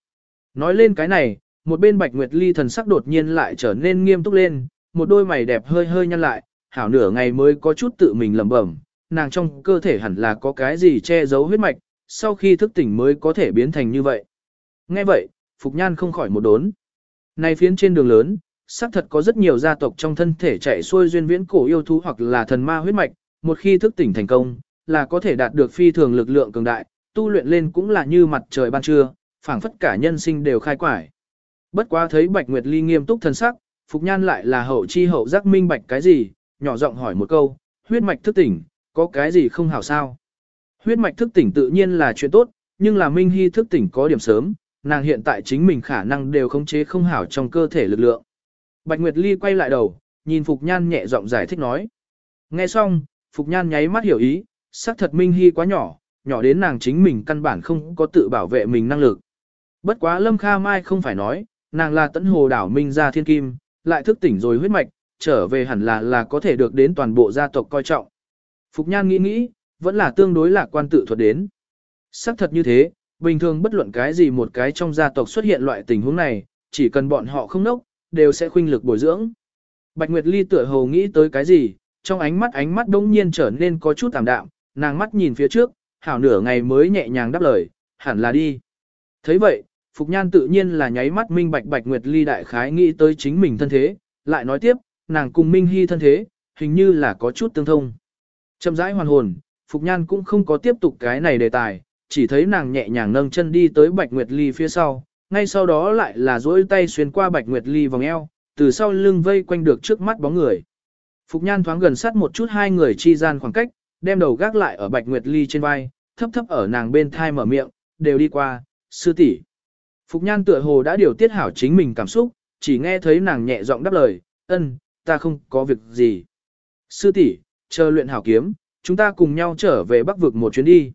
Nói lên cái này, một bên Bạch Nguyệt Ly thần sắc đột nhiên lại trở nên nghiêm túc lên, một đôi mày đẹp hơi hơi nhăn lại, hảo nửa ngày mới có chút tự mình lẩm bẩm, nàng trong cơ thể hẳn là có cái gì che giấu huyết mạch, sau khi thức tỉnh mới có thể biến thành như vậy. Nghe vậy, Phục Nhan không khỏi một đốn. Này phiến trên đường lớn, xác thật có rất nhiều gia tộc trong thân thể chạy xuôi duyên viễn cổ yêu thú hoặc là thần ma huyết mạch, một khi thức tỉnh thành công, là có thể đạt được phi thường lực lượng cường đại, tu luyện lên cũng là như mặt trời ban trưa, phảng phất cả nhân sinh đều khai quải. Bất quá thấy Bạch Nguyệt Ly nghiêm túc thần sắc, Phục Nhan lại là hậu chi hậu giác minh bạch cái gì, nhỏ giọng hỏi một câu, huyết mạch thức tỉnh, có cái gì không hảo sao? Huyết mạch thức tỉnh tự nhiên là chuyện tốt, nhưng là Minh Hy thức tỉnh có điểm sớm, nàng hiện tại chính mình khả năng đều khống chế không hảo trong cơ thể lực lượng. Bạch Nguyệt Ly quay lại đầu, nhìn Phục Nhan nhẹ giọng giải thích nói. Nghe xong, Phục Nhan nháy mắt hiểu ý, xác thật Minh Hy quá nhỏ, nhỏ đến nàng chính mình căn bản không có tự bảo vệ mình năng lực. Bất quá Lâm Kha Mai không phải nói, nàng là tấn hồ đảo Minh gia thiên kim, lại thức tỉnh rồi huyết mạch, trở về hẳn là là có thể được đến toàn bộ gia tộc coi trọng. Phục Nhan nghĩ nghĩ, vẫn là tương đối lạc quan tự thuật đến. Sắc thật như thế, bình thường bất luận cái gì một cái trong gia tộc xuất hiện loại tình huống này, chỉ cần bọn họ không nốc, đều sẽ khuynh lực bồi dưỡng. Bạch Nguyệt Ly tựa hồ nghĩ tới cái gì, trong ánh mắt ánh mắt đông nhiên trở nên có chút tạm đạm, nàng mắt nhìn phía trước, hảo nửa ngày mới nhẹ nhàng đáp lời, hẳn là đi. thấy vậy, Phục Nhan tự nhiên là nháy mắt minh bạch Bạch Nguyệt Ly đại khái nghĩ tới chính mình thân thế, lại nói tiếp, nàng cùng Minh Hy thân thế, hình như là có chút tương thông. Chậm rãi hoàn hồn, Phục Nhan cũng không có tiếp tục cái này đề tài, chỉ thấy nàng nhẹ nhàng nâng chân đi tới Bạch Nguyệt Ly phía sau, ngay sau đó lại là duỗi tay xuyên qua Bạch Nguyệt Ly vòng eo, từ sau lưng vây quanh được trước mắt bóng người. Phục Nhan thoáng gần sát một chút hai người chi gian khoảng cách, đem đầu gác lại ở Bạch Nguyệt Ly trên vai, thấp thấp ở nàng bên thai mở miệng, đều đi qua, sư tỷ. Phục Nhan tựa hồ đã điều tiết hảo chính mình cảm xúc, chỉ nghe thấy nàng nhẹ giọng đáp lời, ân, ta không có việc gì. Sư tỷ, chờ luyện hảo kiếm, chúng ta cùng nhau trở về bắc vực một chuyến đi.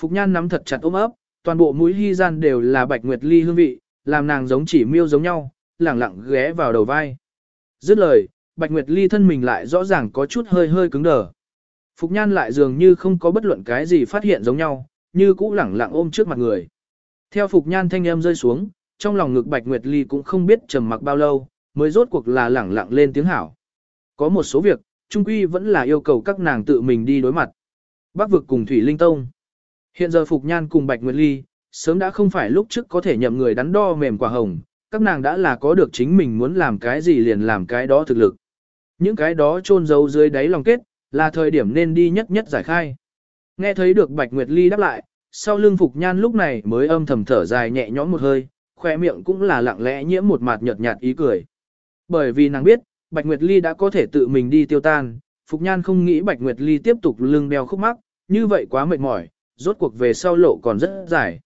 Phục Nhan nắm thật chặt ôm ấp, toàn bộ mũi hy gian đều là Bạch Nguyệt Ly hương vị, làm nàng giống chỉ miêu giống nhau, lẳng lặng ghé vào đầu vai. Dứt lời, Bạch Nguyệt Ly thân mình lại rõ ràng có chút hơi hơi cứng đờ. Phục Nhan lại dường như không có bất luận cái gì phát hiện giống nhau, như cũ lẳng lặng ôm trước mặt người. Theo Phục Nhan thanh âm rơi xuống, trong lòng ngực Bạch Nguyệt Ly cũng không biết trầm mặc bao lâu, mới rốt cuộc là lẳng lặng lên tiếng hảo. Có một số việc, trung quy vẫn là yêu cầu các nàng tự mình đi đối mặt. Bắc vực cùng Thủy Linh Tông. Hiện giờ Phục Nhan cùng Bạch Nguyệt Ly, sớm đã không phải lúc trước có thể nhậm người đắn đo mềm quả hồng, các nàng đã là có được chính mình muốn làm cái gì liền làm cái đó thực lực. Những cái đó chôn giấu dưới đáy lòng kết, là thời điểm nên đi nhất nhất giải khai. Nghe thấy được Bạch Nguyệt Ly đáp lại, sau lưng Phục Nhan lúc này mới âm thầm thở dài nhẹ nhõm một hơi, khoe miệng cũng là lặng lẽ nhiễm một mặt nhợt nhạt ý cười. Bởi vì nàng biết, Bạch Nguyệt Ly đã có thể tự mình đi tiêu tan, Phục Nhan không nghĩ Bạch Nguyệt Ly tiếp tục lưng đeo khúc mắc, như vậy quá mệt mỏi, rốt cuộc về sau lộ còn rất dài.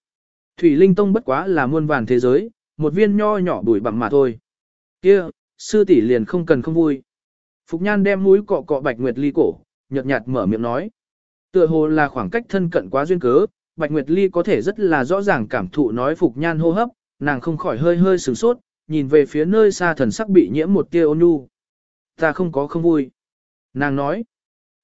Thủy Linh Tông bất quá là muôn vàn thế giới, một viên nho nhỏ bùi bặm mà thôi. Kia, sư tỷ liền không cần không vui. Phục Nhan đem mũi cọ cọ Bạch Nguyệt Ly cổ, nhợt nhạt mở miệng nói. Tựa hồ là khoảng cách thân cận quá duyên cớ, Bạch Nguyệt Ly có thể rất là rõ ràng cảm thụ nói Phục Nhan hô hấp, nàng không khỏi hơi hơi sửng sốt, nhìn về phía nơi xa thần sắc bị nhiễm một tia ôn nhu. Ta không có không vui. Nàng nói.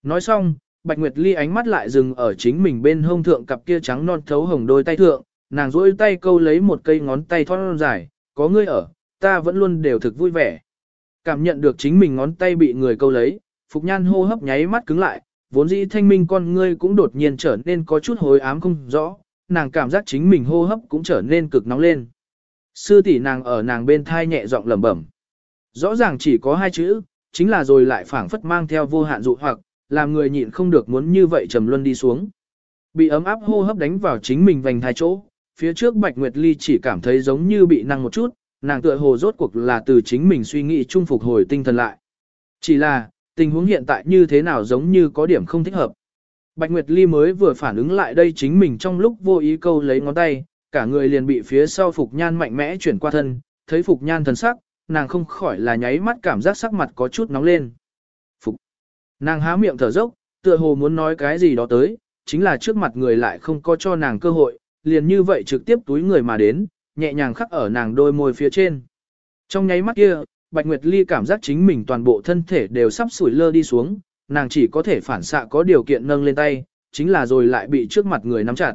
Nói xong, Bạch Nguyệt Ly ánh mắt lại dừng ở chính mình bên hông thượng cặp kia trắng non thấu hồng đôi tay thượng, nàng duỗi tay câu lấy một cây ngón tay thon dài, có ngươi ở, ta vẫn luôn đều thực vui vẻ. Cảm nhận được chính mình ngón tay bị người câu lấy, Phục Nhan hô hấp nháy mắt cứng lại, vốn dĩ thanh minh con ngươi cũng đột nhiên trở nên có chút hối ám không rõ, nàng cảm giác chính mình hô hấp cũng trở nên cực nóng lên. Sư tỷ nàng ở nàng bên thai nhẹ giọng lẩm bẩm. Rõ ràng chỉ có hai chữ, chính là rồi lại phảng phất mang theo vô hạn dụ hoặc, làm người nhịn không được muốn như vậy trầm luân đi xuống. Bị ấm áp hô hấp đánh vào chính mình vành thai chỗ, phía trước Bạch Nguyệt Ly chỉ cảm thấy giống như bị năng một chút, nàng tựa hồ rốt cuộc là từ chính mình suy nghĩ trung phục hồi tinh thần lại. Chỉ là, tình huống hiện tại như thế nào giống như có điểm không thích hợp. Bạch Nguyệt Ly mới vừa phản ứng lại đây chính mình trong lúc vô ý câu lấy ngón tay, cả người liền bị phía sau Phục Nhan mạnh mẽ chuyển qua thân, thấy Phục Nhan thần sắc, nàng không khỏi là nháy mắt cảm giác sắc mặt có chút nóng lên. Phục. Nàng há miệng thở dốc, tựa hồ muốn nói cái gì đó tới, chính là trước mặt người lại không có cho nàng cơ hội, liền như vậy trực tiếp túi người mà đến, nhẹ nhàng khắc ở nàng đôi môi phía trên. Trong nháy mắt kia, Bạch Nguyệt Ly cảm giác chính mình toàn bộ thân thể đều sắp sủi lơ đi xuống, nàng chỉ có thể phản xạ có điều kiện nâng lên tay, chính là rồi lại bị trước mặt người nắm chặt.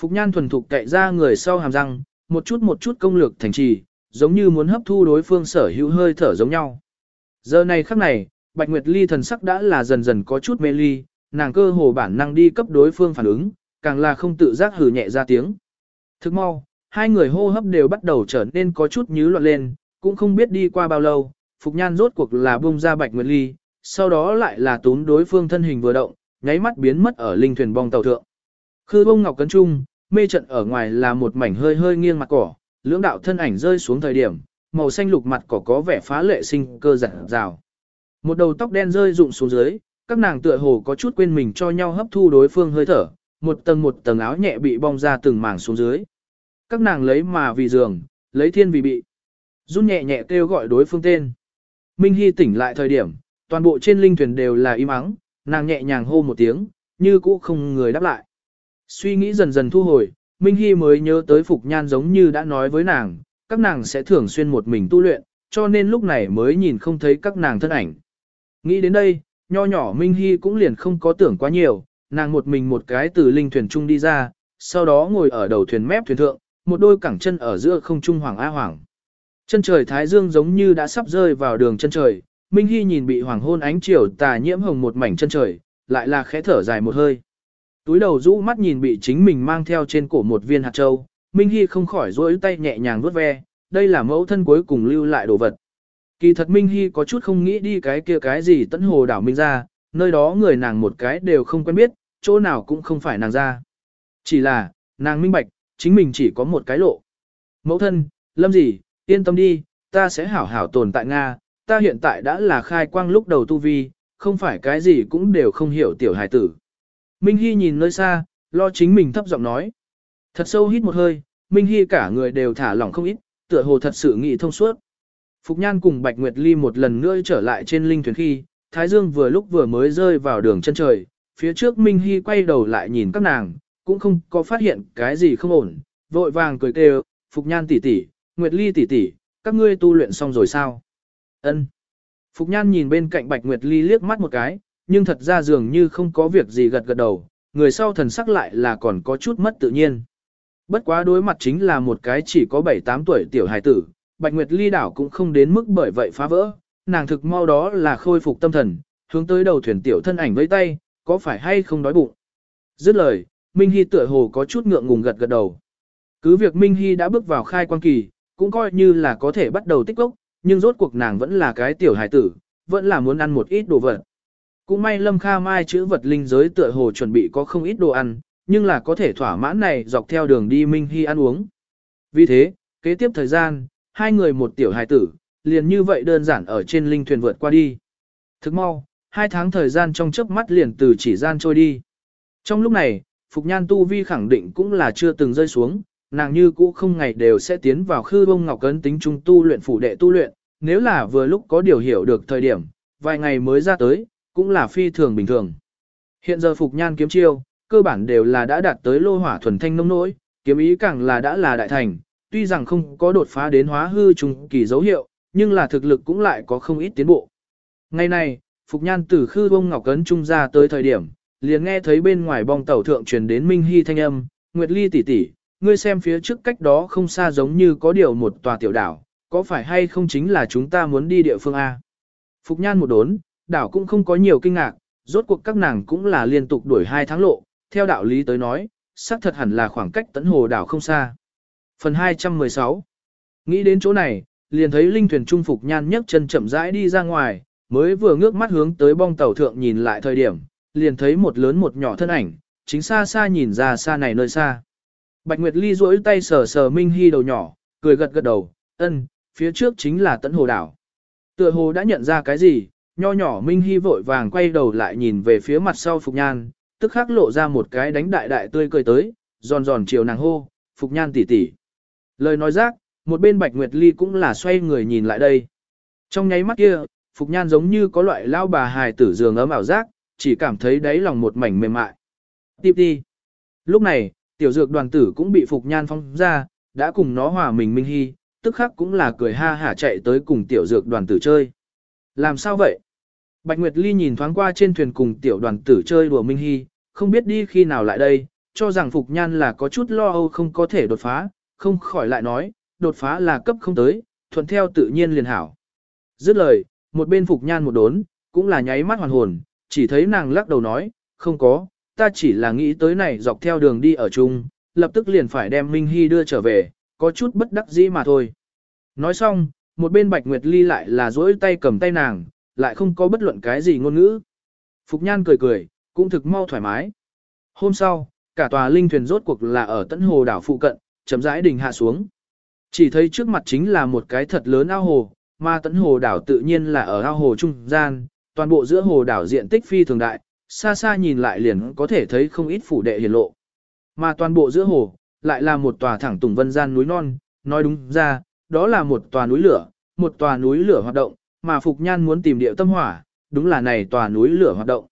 Phục Nhan thuần thục cậy ra người sau hàm răng, một chút một chút công lược thành trì, giống như muốn hấp thu đối phương sở hữu hơi thở giống nhau. Giờ này khắc này, Bạch Nguyệt Ly thần sắc đã là dần dần có chút mê ly, nàng cơ hồ bản năng đi cấp đối phương phản ứng, càng là không tự giác hử nhẹ ra tiếng. Thức mau, hai người hô hấp đều bắt đầu trở nên có chút nhứ loạn lên, cũng không biết đi qua bao lâu, Phục Nhan rốt cuộc là buông ra Bạch Nguyệt Ly, sau đó lại là tún đối phương thân hình vừa động, nháy mắt biến mất ở linh thuyền bong tàu thượng. Khư bông ngọc cấn trung, mê trận ở ngoài là một mảnh hơi hơi nghiêng mặt cỏ, lưỡng đạo thân ảnh rơi xuống thời điểm, màu xanh lục mặt cỏ có vẻ phá lệ sinh cơ giản rào. Một đầu tóc đen rơi rụng xuống dưới, các nàng tựa hồ có chút quên mình cho nhau hấp thu đối phương hơi thở, một tầng một tầng áo nhẹ bị bong ra từng mảng xuống dưới. Các nàng lấy mà vì giường, lấy thiên vì bị. Run nhẹ nhẹ kêu gọi đối phương tên. Minh Hy tỉnh lại thời điểm, toàn bộ trên linh thuyền đều là im ắng, nàng nhẹ nhàng hô một tiếng, như cũ không người đáp lại. Suy nghĩ dần dần thu hồi, Minh Hy mới nhớ tới Phục Nhan giống như đã nói với nàng, các nàng sẽ thường xuyên một mình tu luyện, cho nên lúc này mới nhìn không thấy các nàng thân ảnh. Nghĩ đến đây, nho nhỏ Minh Hy cũng liền không có tưởng quá nhiều, nàng một mình một cái từ linh thuyền trung đi ra, sau đó ngồi ở đầu thuyền mép thuyền thượng, một đôi cẳng chân ở giữa không trung hoàng a hoàng. Chân trời thái dương giống như đã sắp rơi vào đường chân trời, Minh Hy nhìn bị hoàng hôn ánh chiều tà nhiễm hồng một mảnh chân trời, lại là khẽ thở dài một hơi. Túi đầu rũ mắt nhìn bị chính mình mang theo trên cổ một viên hạt châu, Minh Hy không khỏi rỗi tay nhẹ nhàng vuốt ve, đây là mẫu thân cuối cùng lưu lại đồ vật. Kỳ thật Minh Hy có chút không nghĩ đi cái kia cái gì tấn hồ đảo Minh ra, nơi đó người nàng một cái đều không quen biết, chỗ nào cũng không phải nàng ra. Chỉ là, nàng minh bạch, chính mình chỉ có một cái lộ. Mẫu thân, lâm gì, yên tâm đi, ta sẽ hảo hảo tồn tại Nga, ta hiện tại đã là khai quang lúc đầu tu vi, không phải cái gì cũng đều không hiểu tiểu hài tử. Minh Hy nhìn nơi xa, lo chính mình thấp giọng nói. Thật sâu hít một hơi, Minh Hy cả người đều thả lỏng không ít, tựa hồ thật sự nghị thông suốt. Phục Nhan cùng Bạch Nguyệt Ly một lần nữa trở lại trên linh thuyền khi, Thái Dương vừa lúc vừa mới rơi vào đường chân trời, phía trước Minh Hy quay đầu lại nhìn các nàng, cũng không có phát hiện cái gì không ổn, vội vàng cười kêu, Phục Nhan tỷ tỷ, Nguyệt Ly tỷ tỷ, các ngươi tu luyện xong rồi sao? Ân. Phục Nhan nhìn bên cạnh Bạch Nguyệt Ly liếc mắt một cái, nhưng thật ra dường như không có việc gì gật gật đầu, người sau thần sắc lại là còn có chút mất tự nhiên. Bất quá đối mặt chính là một cái chỉ có 7-8 tuổi tiểu hài tử, Bạch Nguyệt Ly đảo cũng không đến mức bởi vậy phá vỡ, nàng thực mau đó là khôi phục tâm thần, hướng tới đầu thuyền tiểu thân ảnh với tay, có phải hay không đói bụng. Dứt lời, Minh Hy tựa hồ có chút ngượng ngùng gật gật đầu. Cứ việc Minh Hy đã bước vào khai quan kỳ, cũng coi như là có thể bắt đầu tích lốc, nhưng rốt cuộc nàng vẫn là cái tiểu hài tử, vẫn là muốn ăn một ít đồ vật. Cũng may Lâm Kha Mai chữ vật linh giới tựa hồ chuẩn bị có không ít đồ ăn, nhưng là có thể thỏa mãn này dọc theo đường đi Minh Hy ăn uống. Vì thế, kế tiếp thời gian, hai người một tiểu hài tử, liền như vậy đơn giản ở trên linh thuyền vượt qua đi. Thức mau, hai tháng thời gian trong chớp mắt liền từ chỉ gian trôi đi. Trong lúc này, Phục Nhan Tu Vi khẳng định cũng là chưa từng rơi xuống, nàng như cũ không ngày đều sẽ tiến vào khư bông ngọc cấn tính trung tu luyện phủ đệ tu luyện, nếu là vừa lúc có điều hiểu được thời điểm, vài ngày mới ra tới, cũng là phi thường bình thường. Hiện giờ Phục Nhan kiếm chiêu, cơ bản đều là đã đạt tới lô hỏa thuần thanh nông nỗi, kiếm ý càng là đã là đại thành, tuy rằng không có đột phá đến hóa hư trùng kỳ dấu hiệu, nhưng là thực lực cũng lại có không ít tiến bộ. Ngày này, Phục Nhan từ khư bông ngọc cấn trung ra tới thời điểm, liền nghe thấy bên ngoài bong tàu thượng truyền đến Minh Hy thanh âm, Nguyệt Ly tỷ tỷ, ngươi xem phía trước cách đó không xa giống như có điều một tòa tiểu đảo, có phải hay không chính là chúng ta muốn đi địa phương A? Phục Nhan một đốn, đảo cũng không có nhiều kinh ngạc, rốt cuộc các nàng cũng là liên tục đuổi hai tháng lộ, theo đạo lý tới nói, xác thật hẳn là khoảng cách tấn hồ đảo không xa. Phần 216 Nghĩ đến chỗ này, liền thấy linh thuyền trung Phục Nhan nhấc chân chậm rãi đi ra ngoài, mới vừa ngước mắt hướng tới bong tàu thượng nhìn lại thời điểm, liền thấy một lớn một nhỏ thân ảnh, chính xa xa nhìn ra xa này nơi xa. Bạch Nguyệt Ly duỗi tay sờ sờ Minh Hy đầu nhỏ, cười gật gật đầu, ân, phía trước chính là tấn hồ đảo. Tựa hồ đã nhận ra cái gì, nho nhỏ Minh Hy vội vàng quay đầu lại nhìn về phía mặt sau Phục Nhan, tức khắc lộ ra một cái đánh đại đại tươi cười tới, giòn giòn chiều nàng hô, Phục Nhan tỷ tỷ. Lời nói rác, một bên Bạch Nguyệt Ly cũng là xoay người nhìn lại đây. Trong nháy mắt kia, Phục Nhan giống như có loại lao bà hài tử giường ấm ảo giác, chỉ cảm thấy đáy lòng một mảnh mềm mại. Tiếp đi. Lúc này, tiểu dược đoàn tử cũng bị Phục Nhan phong ra, đã cùng nó hòa mình Minh Hy, tức khắc cũng là cười ha hả chạy tới cùng tiểu dược đoàn tử chơi. Làm sao vậy? Bạch Nguyệt Ly nhìn thoáng qua trên thuyền cùng tiểu đoàn tử chơi đùa Minh Hy, không biết đi khi nào lại đây, cho rằng Phục Nhan là có chút lo âu không có thể đột phá, không khỏi lại nói, đột phá là cấp không tới, thuận theo tự nhiên liền hảo. Dứt lời, một bên Phục Nhan một đốn, cũng là nháy mắt hoàn hồn, chỉ thấy nàng lắc đầu nói, không có, ta chỉ là nghĩ tới này dọc theo đường đi ở chung, lập tức liền phải đem Minh Hy đưa trở về, có chút bất đắc dĩ mà thôi. Nói xong, một bên Bạch Nguyệt Ly lại là dỗi tay cầm tay nàng, lại không có bất luận cái gì ngôn ngữ. Phục Nhan cười cười, cũng thực mau thoải mái. Hôm sau, cả tòa linh thuyền rốt cuộc là ở tận hồ đảo phụ cận, chấm rãi đình hạ xuống. Chỉ thấy trước mặt chính là một cái thật lớn ao hồ, mà tận hồ đảo tự nhiên là ở ao hồ trung gian, toàn bộ giữa hồ đảo diện tích phi thường đại, xa xa nhìn lại liền có thể thấy không ít phủ đệ hiển lộ. Mà toàn bộ giữa hồ, lại là một tòa thẳng tùng vân gian núi non, nói đúng ra, đó là một tòa núi lửa, một tòa núi lửa hoạt động, mà Phục Nhan muốn tìm địa tâm hỏa, đúng là này tòa núi lửa hoạt động.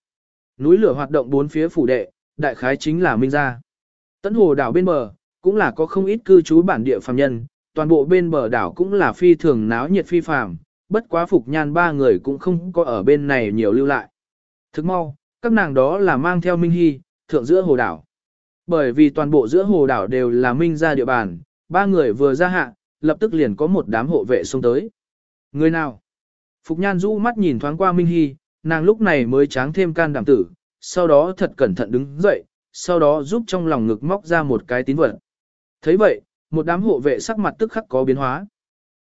Núi lửa hoạt động bốn phía phủ đệ, đại khái chính là Minh Gia. Tấn hồ đảo bên bờ, cũng là có không ít cư trú bản địa phàm nhân, toàn bộ bên bờ đảo cũng là phi thường náo nhiệt phi phàm, bất quá Phục Nhan ba người cũng không có ở bên này nhiều lưu lại. Thức mau, các nàng đó là mang theo Minh Hy, thượng giữa hồ đảo. Bởi vì toàn bộ giữa hồ đảo đều là Minh Gia địa bàn, ba người vừa ra hạ, lập tức liền có một đám hộ vệ xông tới. Người nào? Phục Nhan rũ mắt nhìn thoáng qua Minh Hy, nàng lúc này mới tráng thêm can đảm tử, sau đó thật cẩn thận đứng dậy, sau đó giúp trong lòng ngực móc ra một cái tín vật. thấy vậy, một đám hộ vệ sắc mặt tức khắc có biến hóa.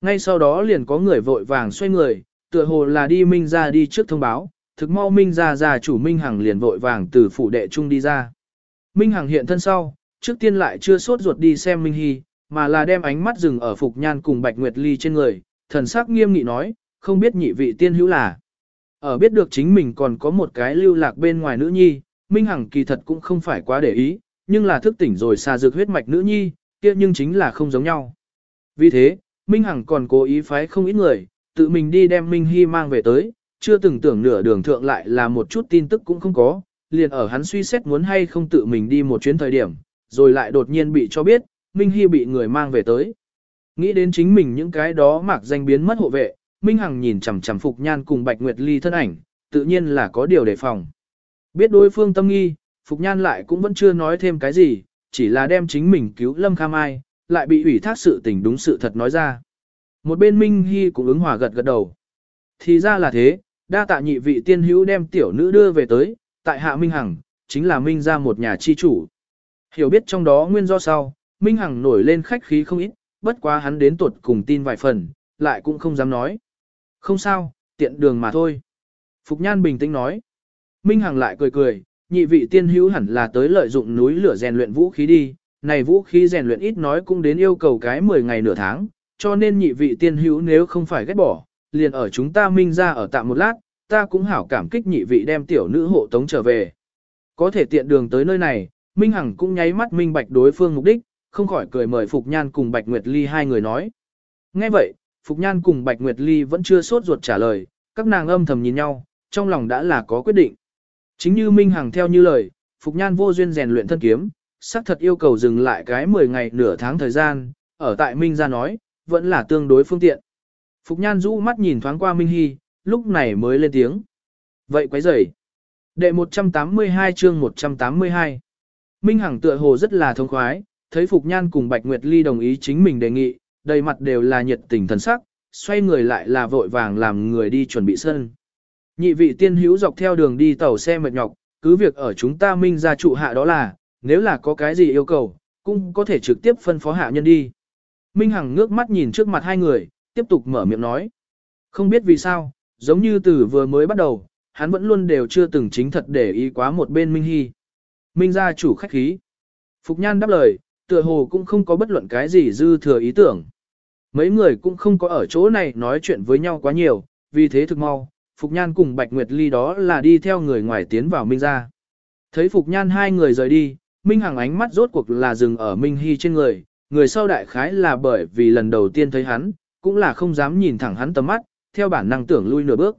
Ngay sau đó liền có người vội vàng xoay người, tựa hồ là đi Minh ra đi trước thông báo, thực mau Minh ra ra chủ Minh Hằng liền vội vàng từ phủ đệ trung đi ra. Minh Hằng hiện thân sau, trước tiên lại chưa sốt ruột đi xem Minh Hy, mà là đem ánh mắt dừng ở Phục Nhan cùng Bạch Nguyệt Ly trên người, thần sắc nghiêm nghị nói, không biết nhị vị tiên hữu là. Ở biết được chính mình còn có một cái lưu lạc bên ngoài nữ nhi, Minh Hằng kỳ thật cũng không phải quá để ý, nhưng là thức tỉnh rồi xa dược huyết mạch nữ nhi, kia nhưng chính là không giống nhau. Vì thế, Minh Hằng còn cố ý phái không ít người, tự mình đi đem Minh Hy mang về tới, chưa từng tưởng nửa đường thượng lại là một chút tin tức cũng không có, liền ở hắn suy xét muốn hay không tự mình đi một chuyến thời điểm, rồi lại đột nhiên bị cho biết, Minh Hy bị người mang về tới. Nghĩ đến chính mình những cái đó mạc danh biến mất hộ vệ, Minh Hằng nhìn chằm chằm Phục Nhan cùng Bạch Nguyệt Ly thân ảnh, tự nhiên là có điều đề phòng. Biết đối phương tâm nghi, Phục Nhan lại cũng vẫn chưa nói thêm cái gì, chỉ là đem chính mình cứu Lâm Kha Mai, lại bị ủy thác sự tình đúng sự thật nói ra. Một bên Minh Hy cũng ứng hòa gật gật đầu. Thì ra là thế, đa tạ nhị vị tiên hữu đem tiểu nữ đưa về tới, tại hạ Minh Hằng, chính là Minh ra một nhà chi chủ. Hiểu biết trong đó nguyên do sau, Minh Hằng nổi lên khách khí không ít, bất quá hắn đến tuột cùng tin vài phần, lại cũng không dám nói. Không sao, tiện đường mà thôi. Phục Nhan bình tĩnh nói. Minh Hằng lại cười cười, nhị vị tiên hữu hẳn là tới lợi dụng núi lửa rèn luyện vũ khí đi, này vũ khí rèn luyện ít nói cũng đến yêu cầu cái 10 ngày nửa tháng, cho nên nhị vị tiên hữu nếu không phải ghét bỏ, liền ở chúng ta minh ra ở tạm một lát, ta cũng hảo cảm kích nhị vị đem tiểu nữ hộ tống trở về. Có thể tiện đường tới nơi này, Minh Hằng cũng nháy mắt minh bạch đối phương mục đích, không khỏi cười mời Phục Nhan cùng Bạch Nguyệt Ly hai người nói. Nghe vậy, Phục Nhan cùng Bạch Nguyệt Ly vẫn chưa sốt ruột trả lời, các nàng âm thầm nhìn nhau, trong lòng đã là có quyết định. Chính như Minh Hằng theo như lời, Phục Nhan vô duyên rèn luyện thân kiếm, xác thật yêu cầu dừng lại cái 10 ngày nửa tháng thời gian, ở tại Minh ra nói, vẫn là tương đối phương tiện. Phục Nhan rũ mắt nhìn thoáng qua Minh Hy, lúc này mới lên tiếng. Vậy quấy rời. Đệ 182 chương 182. Minh Hằng tựa hồ rất là thông khoái, thấy Phục Nhan cùng Bạch Nguyệt Ly đồng ý chính mình đề nghị, đầy mặt đều là nhiệt tình thần sắc, xoay người lại là vội vàng làm người đi chuẩn bị sân. Nhị vị tiên hữu dọc theo đường đi tàu xe mệt nhọc, cứ việc ở chúng ta minh ra trụ hạ đó là, nếu là có cái gì yêu cầu, cũng có thể trực tiếp phân phó hạ nhân đi. Minh Hằng ngước mắt nhìn trước mặt hai người, tiếp tục mở miệng nói. Không biết vì sao, giống như từ vừa mới bắt đầu, hắn vẫn luôn đều chưa từng chính thật để ý quá một bên Minh Hy. Minh gia chủ khách khí. Phục Nhan đáp lời, tựa hồ cũng không có bất luận cái gì dư thừa ý tưởng. Mấy người cũng không có ở chỗ này nói chuyện với nhau quá nhiều, vì thế thực mau, Phục Nhan cùng Bạch Nguyệt Ly đó là đi theo người ngoài tiến vào Minh gia. Thấy Phục Nhan hai người rời đi, Minh Hằng ánh mắt rốt cuộc là dừng ở Minh Hy trên người, người sau đại khái là bởi vì lần đầu tiên thấy hắn, cũng là không dám nhìn thẳng hắn tầm mắt, theo bản năng tưởng lui nửa bước.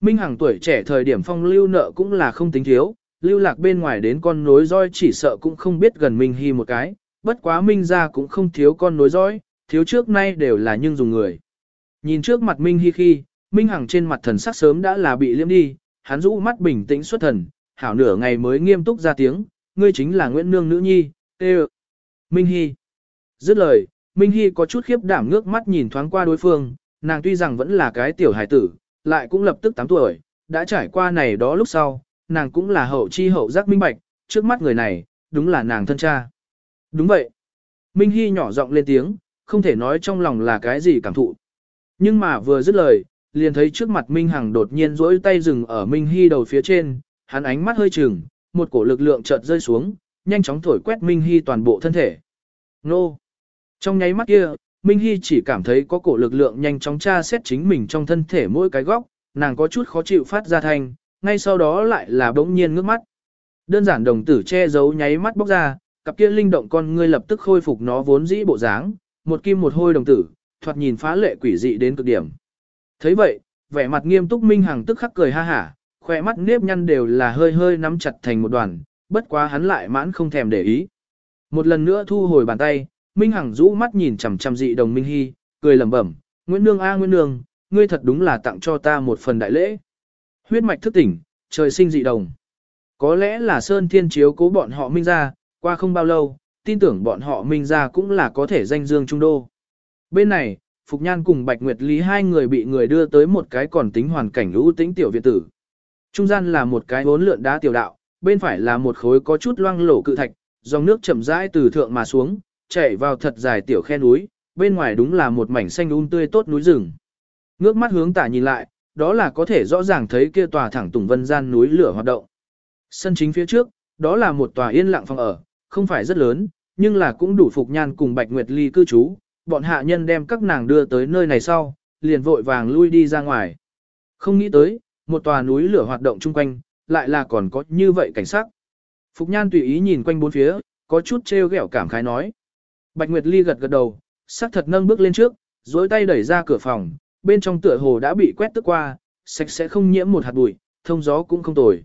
Minh Hằng tuổi trẻ thời điểm phong lưu nợ cũng là không tính thiếu, lưu lạc bên ngoài đến con nối roi chỉ sợ cũng không biết gần Minh Hy một cái, bất quá Minh ra cũng không thiếu con nối dõi thiếu trước nay đều là nhưng dùng người. Nhìn trước mặt Minh Hy khi, Minh Hằng trên mặt thần sắc sớm đã là bị liếm đi, hắn rũ mắt bình tĩnh xuất thần, hảo nửa ngày mới nghiêm túc ra tiếng, ngươi chính là Nguyễn Nương nữ nhi, tê Minh Hy. Dứt lời, Minh Hy có chút khiếp đảm ngước mắt nhìn thoáng qua đối phương, nàng tuy rằng vẫn là cái tiểu hải tử, lại cũng lập tức 8 tuổi, đã trải qua này đó lúc sau, nàng cũng là hậu chi hậu giác minh bạch, trước mắt người này, đúng là nàng thân cha. Đúng vậy. Minh Hy nhỏ giọng lên tiếng, không thể nói trong lòng là cái gì cảm thụ. Nhưng mà vừa dứt lời, liền thấy trước mặt Minh Hằng đột nhiên rỗi tay dừng ở Minh Hy đầu phía trên, hắn ánh mắt hơi chừng, một cổ lực lượng chợt rơi xuống, nhanh chóng thổi quét Minh Hy toàn bộ thân thể. Nô! Trong nháy mắt kia, Minh Hy chỉ cảm thấy có cổ lực lượng nhanh chóng tra xét chính mình trong thân thể mỗi cái góc, nàng có chút khó chịu phát ra thanh, ngay sau đó lại là bỗng nhiên ngước mắt. Đơn giản đồng tử che giấu nháy mắt bóc ra, cặp kia linh động con ngươi lập tức khôi phục nó vốn dĩ bộ dáng, một kim một hôi đồng tử, thoạt nhìn phá lệ quỷ dị đến cực điểm. thấy vậy, vẻ mặt nghiêm túc Minh Hằng tức khắc cười ha hả, khỏe mắt nếp nhăn đều là hơi hơi nắm chặt thành một đoàn, bất quá hắn lại mãn không thèm để ý. Một lần nữa thu hồi bàn tay, Minh Hằng rũ mắt nhìn chằm chằm dị đồng Minh Hy, cười lẩm bẩm, Nguyễn Nương A Nguyễn Nương, ngươi thật đúng là tặng cho ta một phần đại lễ. Huyết mạch thức tỉnh, trời sinh dị đồng. Có lẽ là Sơn Thiên chiếu cố bọn họ Minh ra, qua không bao lâu, tin tưởng bọn họ Minh ra cũng là có thể danh dương trung đô. Bên này, Phục Nhan cùng Bạch Nguyệt Lý hai người bị người đưa tới một cái còn tính hoàn cảnh lũ tĩnh tiểu viện tử. Trung gian là một cái bốn lượn đá tiểu đạo, bên phải là một khối có chút loang lổ cự thạch, dòng nước chậm rãi từ thượng mà xuống, chảy vào thật dài tiểu khe núi, bên ngoài đúng là một mảnh xanh um tươi tốt núi rừng. Ngước mắt hướng tả nhìn lại, đó là có thể rõ ràng thấy kia tòa thẳng tùng vân gian núi lửa hoạt động. Sân chính phía trước, đó là một tòa yên lặng phòng ở, không phải rất lớn, nhưng là cũng đủ phục nhan cùng Bạch Nguyệt Ly cư trú, bọn hạ nhân đem các nàng đưa tới nơi này sau, liền vội vàng lui đi ra ngoài. Không nghĩ tới, một tòa núi lửa hoạt động chung quanh, lại là còn có như vậy cảnh sắc. Phục nhan tùy ý nhìn quanh bốn phía, có chút trêu ghẹo cảm khái nói. Bạch Nguyệt Ly gật gật đầu, sắc thật nâng bước lên trước, dối tay đẩy ra cửa phòng, bên trong tựa hồ đã bị quét tức qua, sạch sẽ không nhiễm một hạt bụi, thông gió cũng không tồi.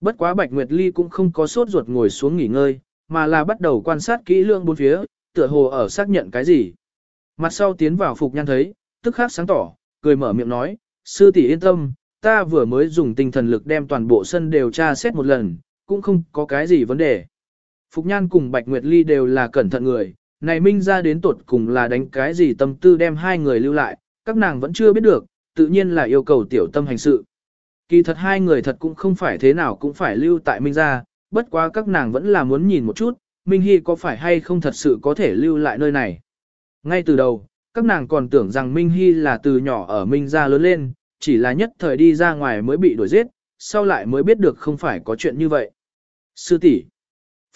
Bất quá Bạch Nguyệt Ly cũng không có sốt ruột ngồi xuống nghỉ ngơi, mà là bắt đầu quan sát kỹ lưỡng bốn phía, tựa hồ ở xác nhận cái gì. Mặt sau tiến vào phục nhan thấy, tức khắc sáng tỏ, cười mở miệng nói, sư tỷ yên tâm, ta vừa mới dùng tinh thần lực đem toàn bộ sân đều tra xét một lần, cũng không có cái gì vấn đề. Phục nhan cùng Bạch Nguyệt Ly đều là cẩn thận người, này minh ra đến tột cùng là đánh cái gì tâm tư đem hai người lưu lại, các nàng vẫn chưa biết được, tự nhiên là yêu cầu tiểu tâm hành sự. Kỳ thật hai người thật cũng không phải thế nào cũng phải lưu tại minh ra, bất quá các nàng vẫn là muốn nhìn một chút, Minh Hy có phải hay không thật sự có thể lưu lại nơi này. Ngay từ đầu, các nàng còn tưởng rằng Minh Hy là từ nhỏ ở Minh gia lớn lên, chỉ là nhất thời đi ra ngoài mới bị đuổi giết, sau lại mới biết được không phải có chuyện như vậy. Sư tỷ,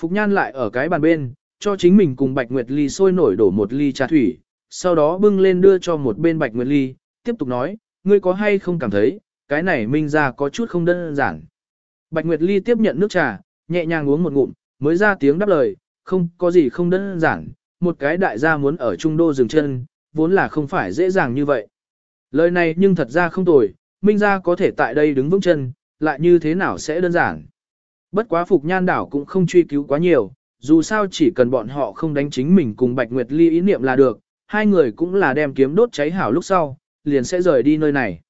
Phục Nhan lại ở cái bàn bên, cho chính mình cùng Bạch Nguyệt Ly sôi nổi đổ một ly trà thủy, sau đó bưng lên đưa cho một bên Bạch Nguyệt Ly, tiếp tục nói, ngươi có hay không cảm thấy, cái này Minh gia có chút không đơn giản. Bạch Nguyệt Ly tiếp nhận nước trà, nhẹ nhàng uống một ngụm, mới ra tiếng đáp lời, không có gì không đơn giản, một cái đại gia muốn ở trung đô dừng chân, vốn là không phải dễ dàng như vậy. Lời này nhưng thật ra không tồi, Minh gia có thể tại đây đứng vững chân, lại như thế nào sẽ đơn giản. Bất quá Phục Nhan đảo cũng không truy cứu quá nhiều, dù sao chỉ cần bọn họ không đánh chính mình cùng Bạch Nguyệt Ly ý niệm là được, hai người cũng là đem kiếm đốt cháy hảo lúc sau, liền sẽ rời đi nơi này.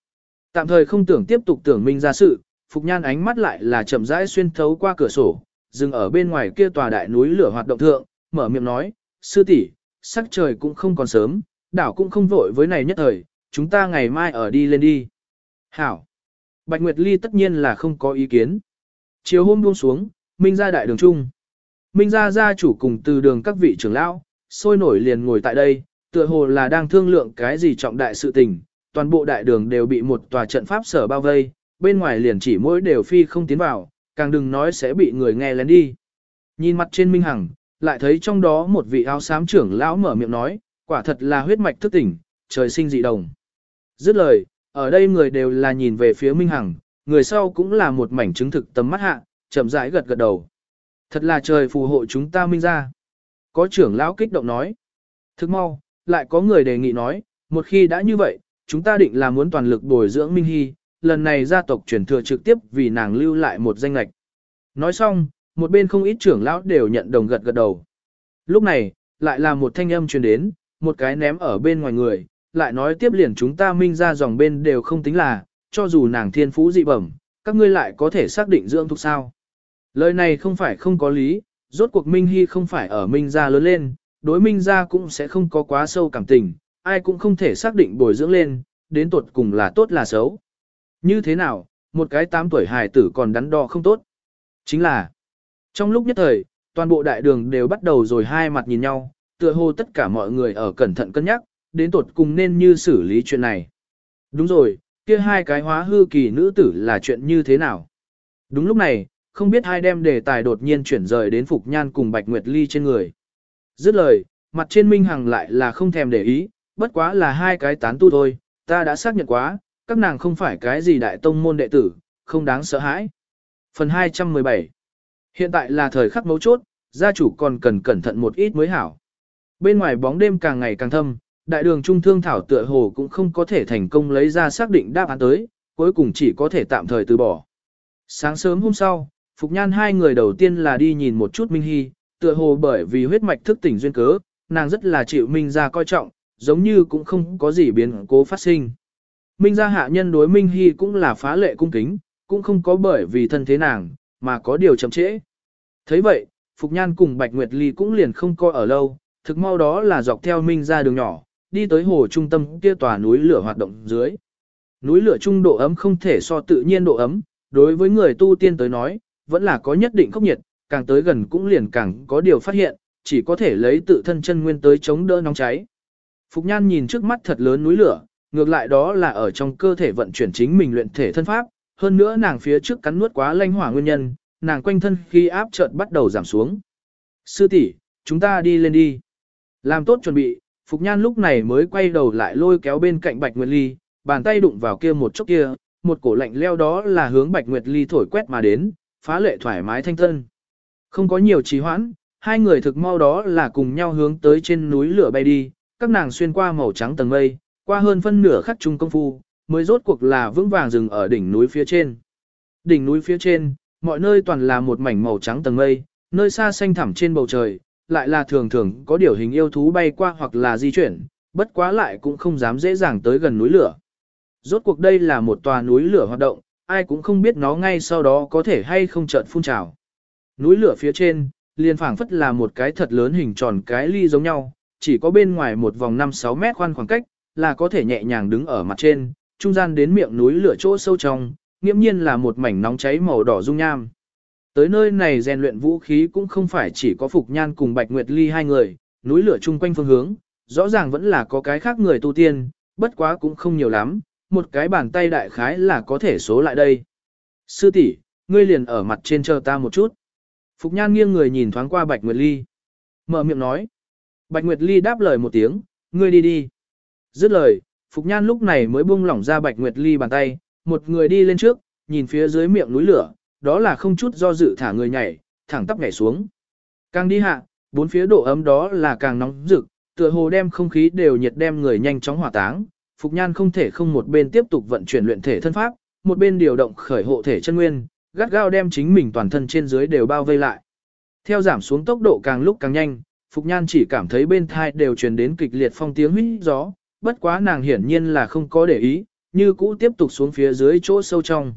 Tạm thời không tưởng tiếp tục tưởng Minh ra sự, Phục Nhan ánh mắt lại là chậm rãi xuyên thấu qua cửa sổ, dừng ở bên ngoài kia tòa đại núi lửa hoạt động thượng, mở miệng nói, sư tỷ, sắc trời cũng không còn sớm, đảo cũng không vội với này nhất thời, chúng ta ngày mai ở đi lên đi. Hảo. Bạch Nguyệt Ly tất nhiên là không có ý kiến. Chiều hôm buông xuống, Minh ra đại đường trung. Minh ra gia chủ cùng từ đường các vị trưởng lão, sôi nổi liền ngồi tại đây, tựa hồ là đang thương lượng cái gì trọng đại sự tình, toàn bộ đại đường đều bị một tòa trận pháp sở bao vây, bên ngoài liền chỉ mỗi đều phi không tiến vào, càng đừng nói sẽ bị người nghe lén đi. Nhìn mặt trên Minh Hằng, lại thấy trong đó một vị áo xám trưởng lão mở miệng nói, quả thật là huyết mạch thức tỉnh, trời sinh dị đồng. Dứt lời, ở đây người đều là nhìn về phía Minh Hằng, người sau cũng là một mảnh chứng thực tầm mắt hạ, chậm rãi gật gật đầu. Thật là trời phù hộ chúng ta minh ra. Có trưởng lão kích động nói. Thức mau, lại có người đề nghị nói, một khi đã như vậy, chúng ta định là muốn toàn lực bồi dưỡng Minh Hy, lần này gia tộc chuyển thừa trực tiếp vì nàng lưu lại một danh lệch. Nói xong, một bên không ít trưởng lão đều nhận đồng gật gật đầu. Lúc này, lại là một thanh âm truyền đến, một cái ném ở bên ngoài người, lại nói tiếp liền chúng ta minh ra dòng bên đều không tính là, cho dù nàng thiên phú dị bẩm, các ngươi lại có thể xác định dưỡng thuộc sao. Lời này không phải không có lý, rốt cuộc Minh Hy không phải ở Minh gia lớn lên, đối Minh gia cũng sẽ không có quá sâu cảm tình, ai cũng không thể xác định bồi dưỡng lên, đến tuột cùng là tốt là xấu. Như thế nào, một cái 8 tuổi hài tử còn đắn đo không tốt. Chính là, trong lúc nhất thời, toàn bộ đại đường đều bắt đầu rồi hai mặt nhìn nhau, tựa hồ tất cả mọi người ở cẩn thận cân nhắc, đến tuột cùng nên như xử lý chuyện này. Đúng rồi, kia hai cái hóa hư kỳ nữ tử là chuyện như thế nào? Đúng lúc này, không biết hai đem đề tài đột nhiên chuyển rời đến Phục Nhan cùng Bạch Nguyệt Ly trên người. Dứt lời, mặt trên Minh Hằng lại là không thèm để ý, bất quá là hai cái tán tu thôi, ta đã xác nhận quá, các nàng không phải cái gì đại tông môn đệ tử, không đáng sợ hãi. Phần 217 Hiện tại là thời khắc mấu chốt, gia chủ còn cần cẩn thận một ít mới hảo. Bên ngoài bóng đêm càng ngày càng thâm, đại đường trung thương thảo tựa hồ cũng không có thể thành công lấy ra xác định đáp án tới, cuối cùng chỉ có thể tạm thời từ bỏ. Sáng sớm hôm sau, Phục Nhan hai người đầu tiên là đi nhìn một chút Minh Hy, tựa hồ bởi vì huyết mạch thức tỉnh duyên cớ, nàng rất là chịu Minh ra coi trọng, giống như cũng không có gì biến cố phát sinh. Minh gia hạ nhân đối Minh Hy cũng là phá lệ cung kính, cũng không có bởi vì thân thế nàng, mà có điều chậm trễ. thấy vậy, Phục Nhan cùng Bạch Nguyệt Ly cũng liền không coi ở lâu, thực mau đó là dọc theo Minh gia đường nhỏ, đi tới hồ trung tâm kia tòa núi lửa hoạt động dưới. Núi lửa trung độ ấm không thể so tự nhiên độ ấm, đối với người tu tiên tới nói, vẫn là có nhất định khốc nhiệt, càng tới gần cũng liền càng có điều phát hiện, chỉ có thể lấy tự thân chân nguyên tới chống đỡ nóng cháy. Phục Nhan nhìn trước mắt thật lớn núi lửa, ngược lại đó là ở trong cơ thể vận chuyển chính mình luyện thể thân pháp, hơn nữa nàng phía trước cắn nuốt quá lanh hỏa nguyên nhân, nàng quanh thân khi áp chợt bắt đầu giảm xuống. Sư tỷ, chúng ta đi lên đi. Làm tốt chuẩn bị, Phục Nhan lúc này mới quay đầu lại lôi kéo bên cạnh Bạch Nguyệt Ly, bàn tay đụng vào kia một chốc kia, một cổ lạnh leo đó là hướng Bạch Nguyệt Ly thổi quét mà đến, phá lệ thoải mái thanh tân. Không có nhiều trì hoãn, hai người thực mau đó là cùng nhau hướng tới trên núi lửa bay đi, các nàng xuyên qua màu trắng tầng mây, qua hơn phân nửa khắc trung công phu, mới rốt cuộc là vững vàng dừng ở đỉnh núi phía trên. Đỉnh núi phía trên, mọi nơi toàn là một mảnh màu trắng tầng mây, nơi xa xanh thẳm trên bầu trời, lại là thường thường có điều hình yêu thú bay qua hoặc là di chuyển, bất quá lại cũng không dám dễ dàng tới gần núi lửa. Rốt cuộc đây là một tòa núi lửa hoạt động, ai cũng không biết nó ngay sau đó có thể hay không chợt phun trào. Núi lửa phía trên, liền phảng phất là một cái thật lớn hình tròn cái ly giống nhau, chỉ có bên ngoài một vòng 5-6 mét khoan khoảng cách, là có thể nhẹ nhàng đứng ở mặt trên, trung gian đến miệng núi lửa chỗ sâu trong, nghiễm nhiên là một mảnh nóng cháy màu đỏ dung nham. Tới nơi này rèn luyện vũ khí cũng không phải chỉ có Phục Nhan cùng Bạch Nguyệt Ly hai người, núi lửa chung quanh phương hướng, rõ ràng vẫn là có cái khác người tu tiên, bất quá cũng không nhiều lắm, một cái bàn tay đại khái là có thể số lại đây. Sư tỷ, ngươi liền ở mặt trên chờ ta một chút. Phục Nhan nghiêng người nhìn thoáng qua Bạch Nguyệt Ly. Mở miệng nói. Bạch Nguyệt Ly đáp lời một tiếng, ngươi đi đi. Dứt lời, Phục Nhan lúc này mới buông lỏng ra Bạch Nguyệt Ly bàn tay, một người đi lên trước, nhìn phía dưới miệng núi lửa, đó là không chút do dự thả người nhảy, thẳng tắp nhảy xuống. Càng đi hạ, bốn phía độ ấm đó là càng nóng rực, tựa hồ đem không khí đều nhiệt đem người nhanh chóng hỏa táng. Phục Nhan không thể không một bên tiếp tục vận chuyển luyện thể thân pháp, một bên điều động khởi hộ thể chân nguyên, gắt gao đem chính mình toàn thân trên dưới đều bao vây lại. Theo giảm xuống tốc độ càng lúc càng nhanh, Phục Nhan chỉ cảm thấy bên thai đều truyền đến kịch liệt phong tiếng hú gió, bất quá nàng hiển nhiên là không có để ý, như cũ tiếp tục xuống phía dưới chỗ sâu trong.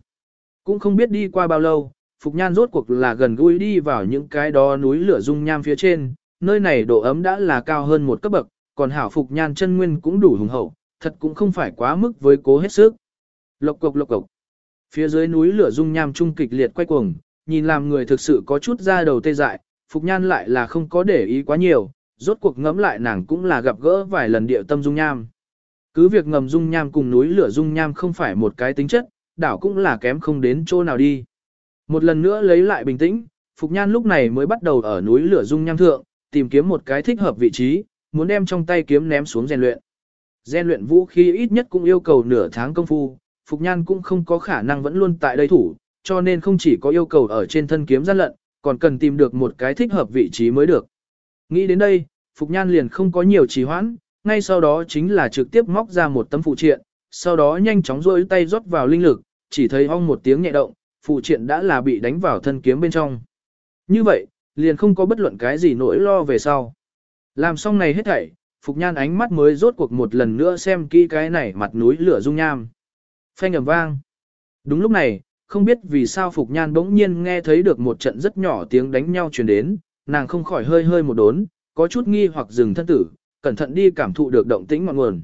Cũng không biết đi qua bao lâu, Phục Nhan rốt cuộc là gần gũi đi vào những cái đó núi lửa dung nham phía trên, nơi này độ ấm đã là cao hơn một cấp bậc, còn hảo Phục Nhan chân nguyên cũng đủ hùng hậu, thật cũng không phải quá mức với cố hết sức. Lộc cục lộc cục. Phía dưới núi lửa dung nham trung kịch liệt quay cuồng, nhìn làm người thực sự có chút ra đầu tê dại, Phục Nhan lại là không có để ý quá nhiều, rốt cuộc ngẫm lại nàng cũng là gặp gỡ vài lần địa tâm dung nham. Cứ việc ngầm dung nham cùng núi lửa dung nham không phải một cái tính chất, đảo cũng là kém không đến chỗ nào đi. Một lần nữa lấy lại bình tĩnh, Phục Nhan lúc này mới bắt đầu ở núi lửa dung nham thượng, tìm kiếm một cái thích hợp vị trí, muốn đem trong tay kiếm ném xuống rèn luyện. Rèn luyện vũ khí ít nhất cũng yêu cầu nửa tháng công phu, Phục Nhan cũng không có khả năng vẫn luôn tại đây thủ, cho nên không chỉ có yêu cầu ở trên thân kiếm gian lận, còn cần tìm được một cái thích hợp vị trí mới được. Nghĩ đến đây, Phục Nhan liền không có nhiều trì hoãn, ngay sau đó chính là trực tiếp móc ra một tấm phụ triện, sau đó nhanh chóng rôi tay rót vào linh lực, chỉ thấy ong một tiếng nhẹ động, phụ triện đã là bị đánh vào thân kiếm bên trong. Như vậy, liền không có bất luận cái gì nỗi lo về sau. Làm xong này hết thảy, Phục Nhan ánh mắt mới rốt cuộc một lần nữa xem kỹ cái này mặt núi lửa dung nham. Phanh ầm vang. Đúng lúc này, không biết vì sao Phục Nhan bỗng nhiên nghe thấy được một trận rất nhỏ tiếng đánh nhau truyền đến, nàng không khỏi hơi hơi một đốn, có chút nghi hoặc dừng thân tử, cẩn thận đi cảm thụ được động tĩnh ngọn nguồn.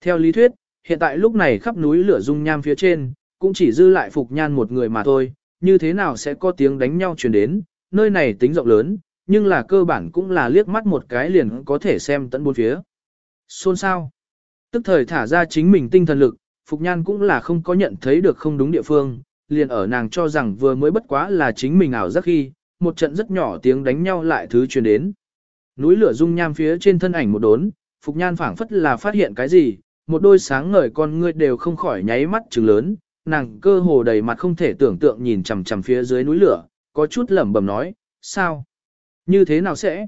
Theo lý thuyết, hiện tại lúc này khắp núi lửa dung nham phía trên, cũng chỉ dư lại Phục Nhan một người mà thôi, như thế nào sẽ có tiếng đánh nhau truyền đến, nơi này tính rộng lớn, nhưng là cơ bản cũng là liếc mắt một cái liền có thể xem tận bốn phía. Xôn sao? Tức thời thả ra chính mình tinh thần lực, Phục Nhan cũng là không có nhận thấy được không đúng địa phương, liền ở nàng cho rằng vừa mới bất quá là chính mình ảo giác khi, một trận rất nhỏ tiếng đánh nhau lại thứ truyền đến. Núi lửa dung nham phía trên thân ảnh một đốn, Phục Nhan phảng phất là phát hiện cái gì, một đôi sáng ngời con ngươi đều không khỏi nháy mắt trừng lớn, nàng cơ hồ đầy mặt không thể tưởng tượng nhìn chằm chằm phía dưới núi lửa, có chút lẩm bẩm nói, sao? Như thế nào sẽ?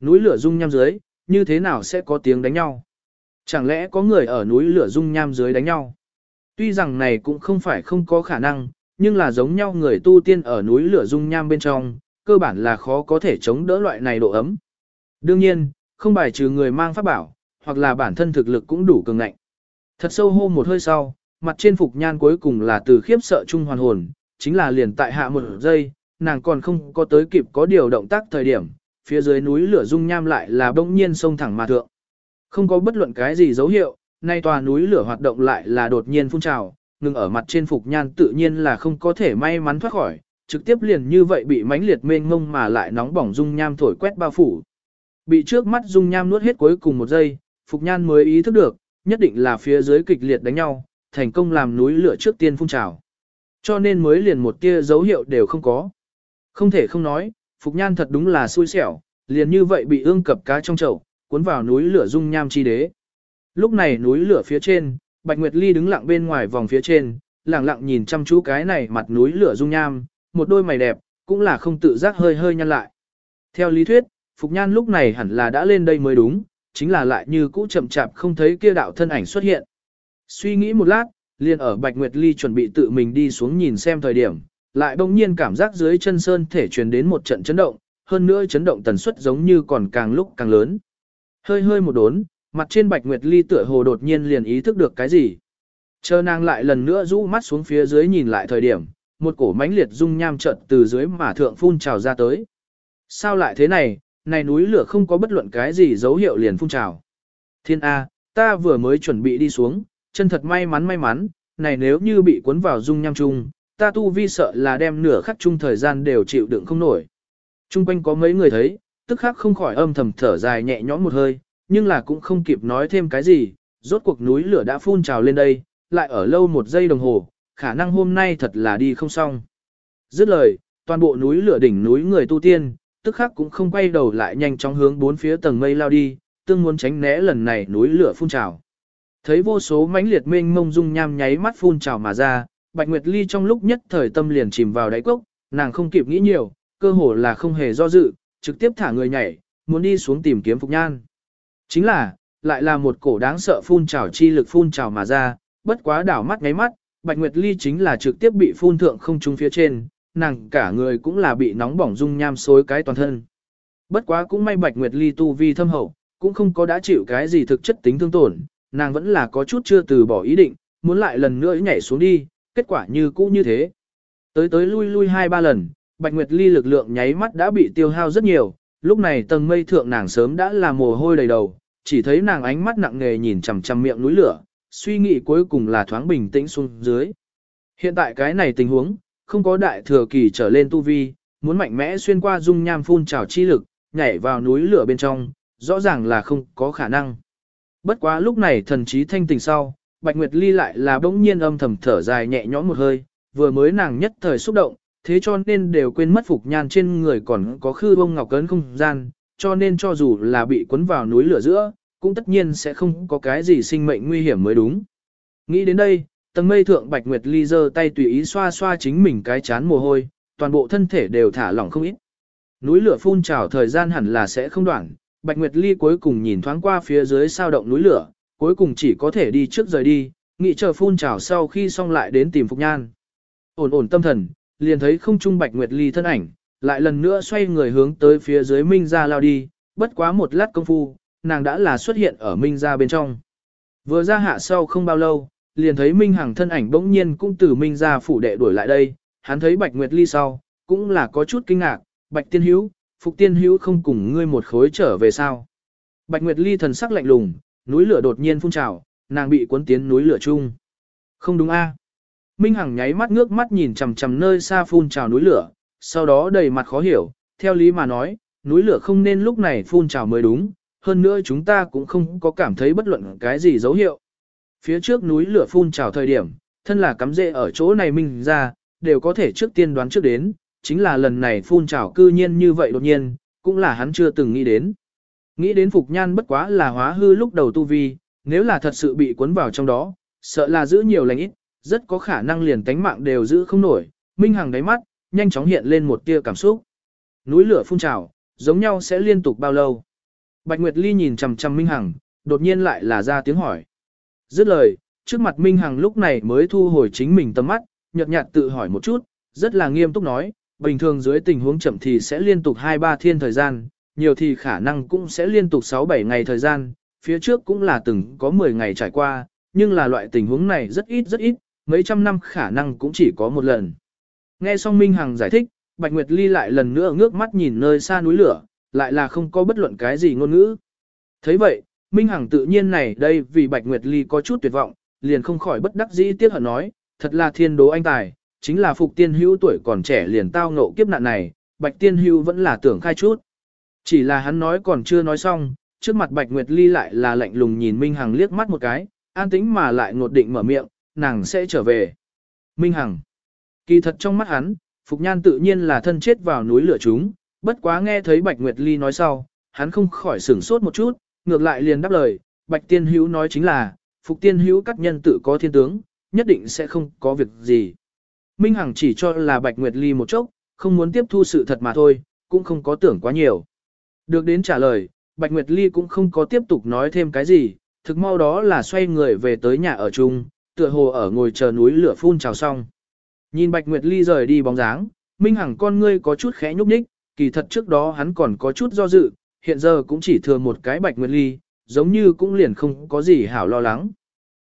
Núi lửa dung nham dưới, như thế nào sẽ có tiếng đánh nhau? Chẳng lẽ có người ở núi lửa dung nham dưới đánh nhau? Tuy rằng này cũng không phải không có khả năng, nhưng là giống nhau người tu tiên ở núi lửa dung nham bên trong, cơ bản là khó có thể chống đỡ loại này độ ấm. Đương nhiên, không bài trừ người mang pháp bảo, hoặc là bản thân thực lực cũng đủ cường ngạnh. Thật sâu hô một hơi sau, mặt trên phục nhan cuối cùng là từ khiếp sợ chung hoàn hồn, chính là liền tại hạ một giây, nàng còn không có tới kịp có điều động tác thời điểm, phía dưới núi lửa dung nham lại là bỗng nhiên sông thẳng mà thượng. Không có bất luận cái gì dấu hiệu, nay tòa núi lửa hoạt động lại là đột nhiên phun trào, ngừng ở mặt trên Phục Nhan tự nhiên là không có thể may mắn thoát khỏi, trực tiếp liền như vậy bị mãnh liệt mênh ngông mà lại nóng bỏng dung nham thổi quét bao phủ. Bị trước mắt dung nham nuốt hết cuối cùng một giây, Phục Nhan mới ý thức được, nhất định là phía dưới kịch liệt đánh nhau, thành công làm núi lửa trước tiên phun trào. Cho nên mới liền một tia dấu hiệu đều không có. Không thể không nói, Phục Nhan thật đúng là xui xẻo, liền như vậy bị ương cập cá trong chậu, cuốn vào núi lửa dung nham chi đế. Lúc này núi lửa phía trên, Bạch Nguyệt Ly đứng lặng bên ngoài vòng phía trên, lặng lặng nhìn chăm chú cái này mặt núi lửa dung nham, một đôi mày đẹp, cũng là không tự giác hơi hơi nhăn lại. Theo lý thuyết, Phục Nhan lúc này hẳn là đã lên đây mới đúng, chính là lại như cũ chậm chạp không thấy kia đạo thân ảnh xuất hiện. Suy nghĩ một lát, liền ở Bạch Nguyệt Ly chuẩn bị tự mình đi xuống nhìn xem thời điểm, lại bỗng nhiên cảm giác dưới chân sơn thể truyền đến một trận chấn động, hơn nữa chấn động tần suất giống như còn càng lúc càng lớn. Hơi hơi một đốn, mặt trên Bạch Nguyệt Ly tựa hồ đột nhiên liền ý thức được cái gì. Chờ nàng lại lần nữa rũ mắt xuống phía dưới nhìn lại thời điểm, một cổ mãnh liệt dung nham trận từ dưới mà thượng phun trào ra tới. Sao lại thế này, này núi lửa không có bất luận cái gì dấu hiệu liền phun trào. Thiên A, ta vừa mới chuẩn bị đi xuống, chân thật may mắn may mắn, này nếu như bị cuốn vào dung nham chung, ta tu vi sợ là đem nửa khắc chung thời gian đều chịu đựng không nổi. Trung quanh có mấy người thấy, tức khắc không khỏi âm thầm thở dài nhẹ nhõm một hơi, nhưng là cũng không kịp nói thêm cái gì, rốt cuộc núi lửa đã phun trào lên đây, lại ở lâu một giây đồng hồ, khả năng hôm nay thật là đi không xong. Dứt lời, toàn bộ núi lửa đỉnh núi người tu tiên, tức khắc cũng không quay đầu lại nhanh chóng hướng bốn phía tầng mây lao đi, tương muốn tránh né lần này núi lửa phun trào. Thấy vô số mãnh liệt mênh mông dung nham nháy mắt phun trào mà ra, Bạch Nguyệt Ly trong lúc nhất thời tâm liền chìm vào đáy cốc, nàng không kịp nghĩ nhiều, cơ hồ là không hề do dự, trực tiếp thả người nhảy, muốn đi xuống tìm kiếm Phục Nhan. Chính là, lại là một cổ đáng sợ phun trào chi lực phun trào mà ra, bất quá đảo mắt ngáy mắt, Bạch Nguyệt Ly chính là trực tiếp bị phun thượng không trung phía trên, nàng cả người cũng là bị nóng bỏng dung nham xối cái toàn thân. Bất quá cũng may Bạch Nguyệt Ly tu vi thâm hậu, cũng không có đã chịu cái gì thực chất tính thương tổn, nàng vẫn là có chút chưa từ bỏ ý định, muốn lại lần nữa nhảy xuống đi, kết quả như cũ như thế. Tới tới lui lui hai ba lần, Bạch Nguyệt Ly lực lượng nháy mắt đã bị tiêu hao rất nhiều, lúc này tầng mây thượng nàng sớm đã là mồ hôi đầy đầu, chỉ thấy nàng ánh mắt nặng nề nhìn chằm chằm miệng núi lửa, suy nghĩ cuối cùng là thoáng bình tĩnh xuống dưới. Hiện tại cái này tình huống, không có đại thừa kỳ trở lên tu vi, muốn mạnh mẽ xuyên qua dung nham phun trào chi lực, nhảy vào núi lửa bên trong, rõ ràng là không có khả năng. Bất quá lúc này thần trí thanh tỉnh sau, Bạch Nguyệt Ly lại là bỗng nhiên âm thầm thở dài nhẹ nhõm một hơi, vừa mới nàng nhất thời xúc động, thế cho nên đều quên mất phục nhan trên người còn có khư bông ngọc cấn không gian, cho nên cho dù là bị cuốn vào núi lửa giữa, cũng tất nhiên sẽ không có cái gì sinh mệnh nguy hiểm mới đúng. Nghĩ đến đây, tầng mây thượng Bạch Nguyệt Ly giơ tay tùy ý xoa xoa chính mình cái chán mồ hôi, toàn bộ thân thể đều thả lỏng không ít. Núi lửa phun trào thời gian hẳn là sẽ không đoạn, Bạch Nguyệt Ly cuối cùng nhìn thoáng qua phía dưới sao động núi lửa, cuối cùng chỉ có thể đi trước rời đi, nghĩ chờ phun trào sau khi xong lại đến tìm Phục Nhan. Ổn ổn tâm thần, liền thấy không trung Bạch Nguyệt Ly thân ảnh, lại lần nữa xoay người hướng tới phía dưới Minh Gia lao đi, bất quá một lát công phu, nàng đã là xuất hiện ở Minh Gia bên trong. Vừa ra hạ sau không bao lâu, liền thấy Minh Hằng thân ảnh bỗng nhiên cũng từ Minh Gia phủ đệ đuổi lại đây, hắn thấy Bạch Nguyệt Ly sau, cũng là có chút kinh ngạc, Bạch Tiên Hữu, Phục Tiên Hữu không cùng ngươi một khối trở về sao. Bạch Nguyệt Ly thần sắc lạnh lùng, núi lửa đột nhiên phun trào, nàng bị cuốn tiến núi lửa chung. Không đúng a? Minh Hằng nháy mắt ngước mắt nhìn chằm chằm nơi xa phun trào núi lửa, sau đó đầy mặt khó hiểu, theo lý mà nói, núi lửa không nên lúc này phun trào mới đúng, hơn nữa chúng ta cũng không có cảm thấy bất luận cái gì dấu hiệu. Phía trước núi lửa phun trào thời điểm, thân là cắm rễ ở chỗ này mình ra, đều có thể trước tiên đoán trước đến, chính là lần này phun trào cư nhiên như vậy đột nhiên, cũng là hắn chưa từng nghĩ đến. Nghĩ đến Phục Nhan bất quá là hóa hư lúc đầu tu vi, nếu là thật sự bị cuốn vào trong đó, sợ là giữ nhiều lành ít, rất có khả năng liền tánh mạng đều giữ không nổi. Minh Hằng đáy mắt, nhanh chóng hiện lên một tia cảm xúc. Núi lửa phun trào, giống nhau sẽ liên tục bao lâu? Bạch Nguyệt Ly nhìn chằm chằm Minh Hằng, đột nhiên lại là ra tiếng hỏi. Dứt lời, trước mặt Minh Hằng lúc này mới thu hồi chính mình tầm mắt, nhợt nhạt tự hỏi một chút, rất là nghiêm túc nói, bình thường dưới tình huống chậm thì sẽ liên tục 2-3 thiên thời gian, nhiều thì khả năng cũng sẽ liên tục 6-7 ngày thời gian, phía trước cũng là từng có 10 ngày trải qua, nhưng là loại tình huống này rất ít rất ít, mấy trăm năm khả năng cũng chỉ có một lần. Nghe xong Minh Hằng giải thích, Bạch Nguyệt Ly lại lần nữa ngước mắt nhìn nơi xa núi lửa, lại là không có bất luận cái gì ngôn ngữ. thấy vậy, Minh Hằng tự nhiên này đây vì Bạch Nguyệt Ly có chút tuyệt vọng, liền không khỏi bất đắc dĩ tiếc hận nói, thật là thiên đố anh tài, chính là Phục Tiên Hữu tuổi còn trẻ liền tao ngộ kiếp nạn này, Bạch Tiên Hữu vẫn là tưởng khai chút. Chỉ là hắn nói còn chưa nói xong, trước mặt Bạch Nguyệt Ly lại là lạnh lùng nhìn Minh Hằng liếc mắt một cái, an tĩnh mà lại ngột định mở miệng, nàng sẽ trở về. Minh Hằng. Kỳ thật trong mắt hắn, Phục Nhan tự nhiên là thân chết vào núi lửa chúng, bất quá nghe thấy Bạch Nguyệt Ly nói sau, hắn không khỏi sửng sốt một chút, ngược lại liền đáp lời, Bạch Tiên Hữu nói chính là, Phục Tiên Hữu các nhân tự có thiên tướng, nhất định sẽ không có việc gì. Minh Hằng chỉ cho là Bạch Nguyệt Ly một chốc, không muốn tiếp thu sự thật mà thôi, cũng không có tưởng quá nhiều. Được đến trả lời, Bạch Nguyệt Ly cũng không có tiếp tục nói thêm cái gì, thực mau đó là xoay người về tới nhà ở chung, tựa hồ ở ngồi chờ núi lửa phun trào xong. Nhìn Bạch Nguyệt Ly rời đi bóng dáng, Minh Hằng con ngươi có chút khẽ nhúc nhích, kỳ thật trước đó hắn còn có chút do dự, hiện giờ cũng chỉ thừa một cái Bạch Nguyệt Ly, giống như cũng liền không có gì hảo lo lắng.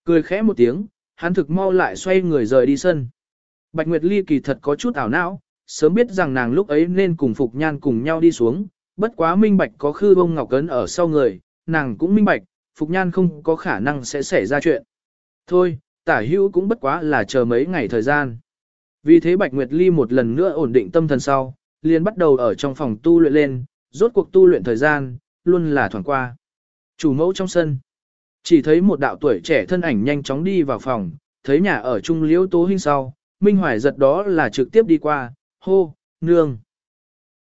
Cười khẽ một tiếng, hắn thực mau lại xoay người rời đi sân. Bạch Nguyệt Ly kỳ thật có chút ảo não, sớm biết rằng nàng lúc ấy nên cùng Phục Nhan cùng nhau đi xuống, bất quá minh bạch có khư bông ngọc cấn ở sau người, nàng cũng minh bạch, Phục Nhan không có khả năng sẽ xảy ra chuyện. Thôi, tả hữu cũng bất quá là chờ mấy ngày thời gian. Vì thế Bạch Nguyệt Ly một lần nữa ổn định tâm thần sau, liền bắt đầu ở trong phòng tu luyện lên, rốt cuộc tu luyện thời gian, luôn là thoảng qua. Chủ mẫu trong sân, chỉ thấy một đạo tuổi trẻ thân ảnh nhanh chóng đi vào phòng, thấy nhà ở trung liễu tố hình sau, Minh Hoài giật đó là trực tiếp đi qua, hô, nương.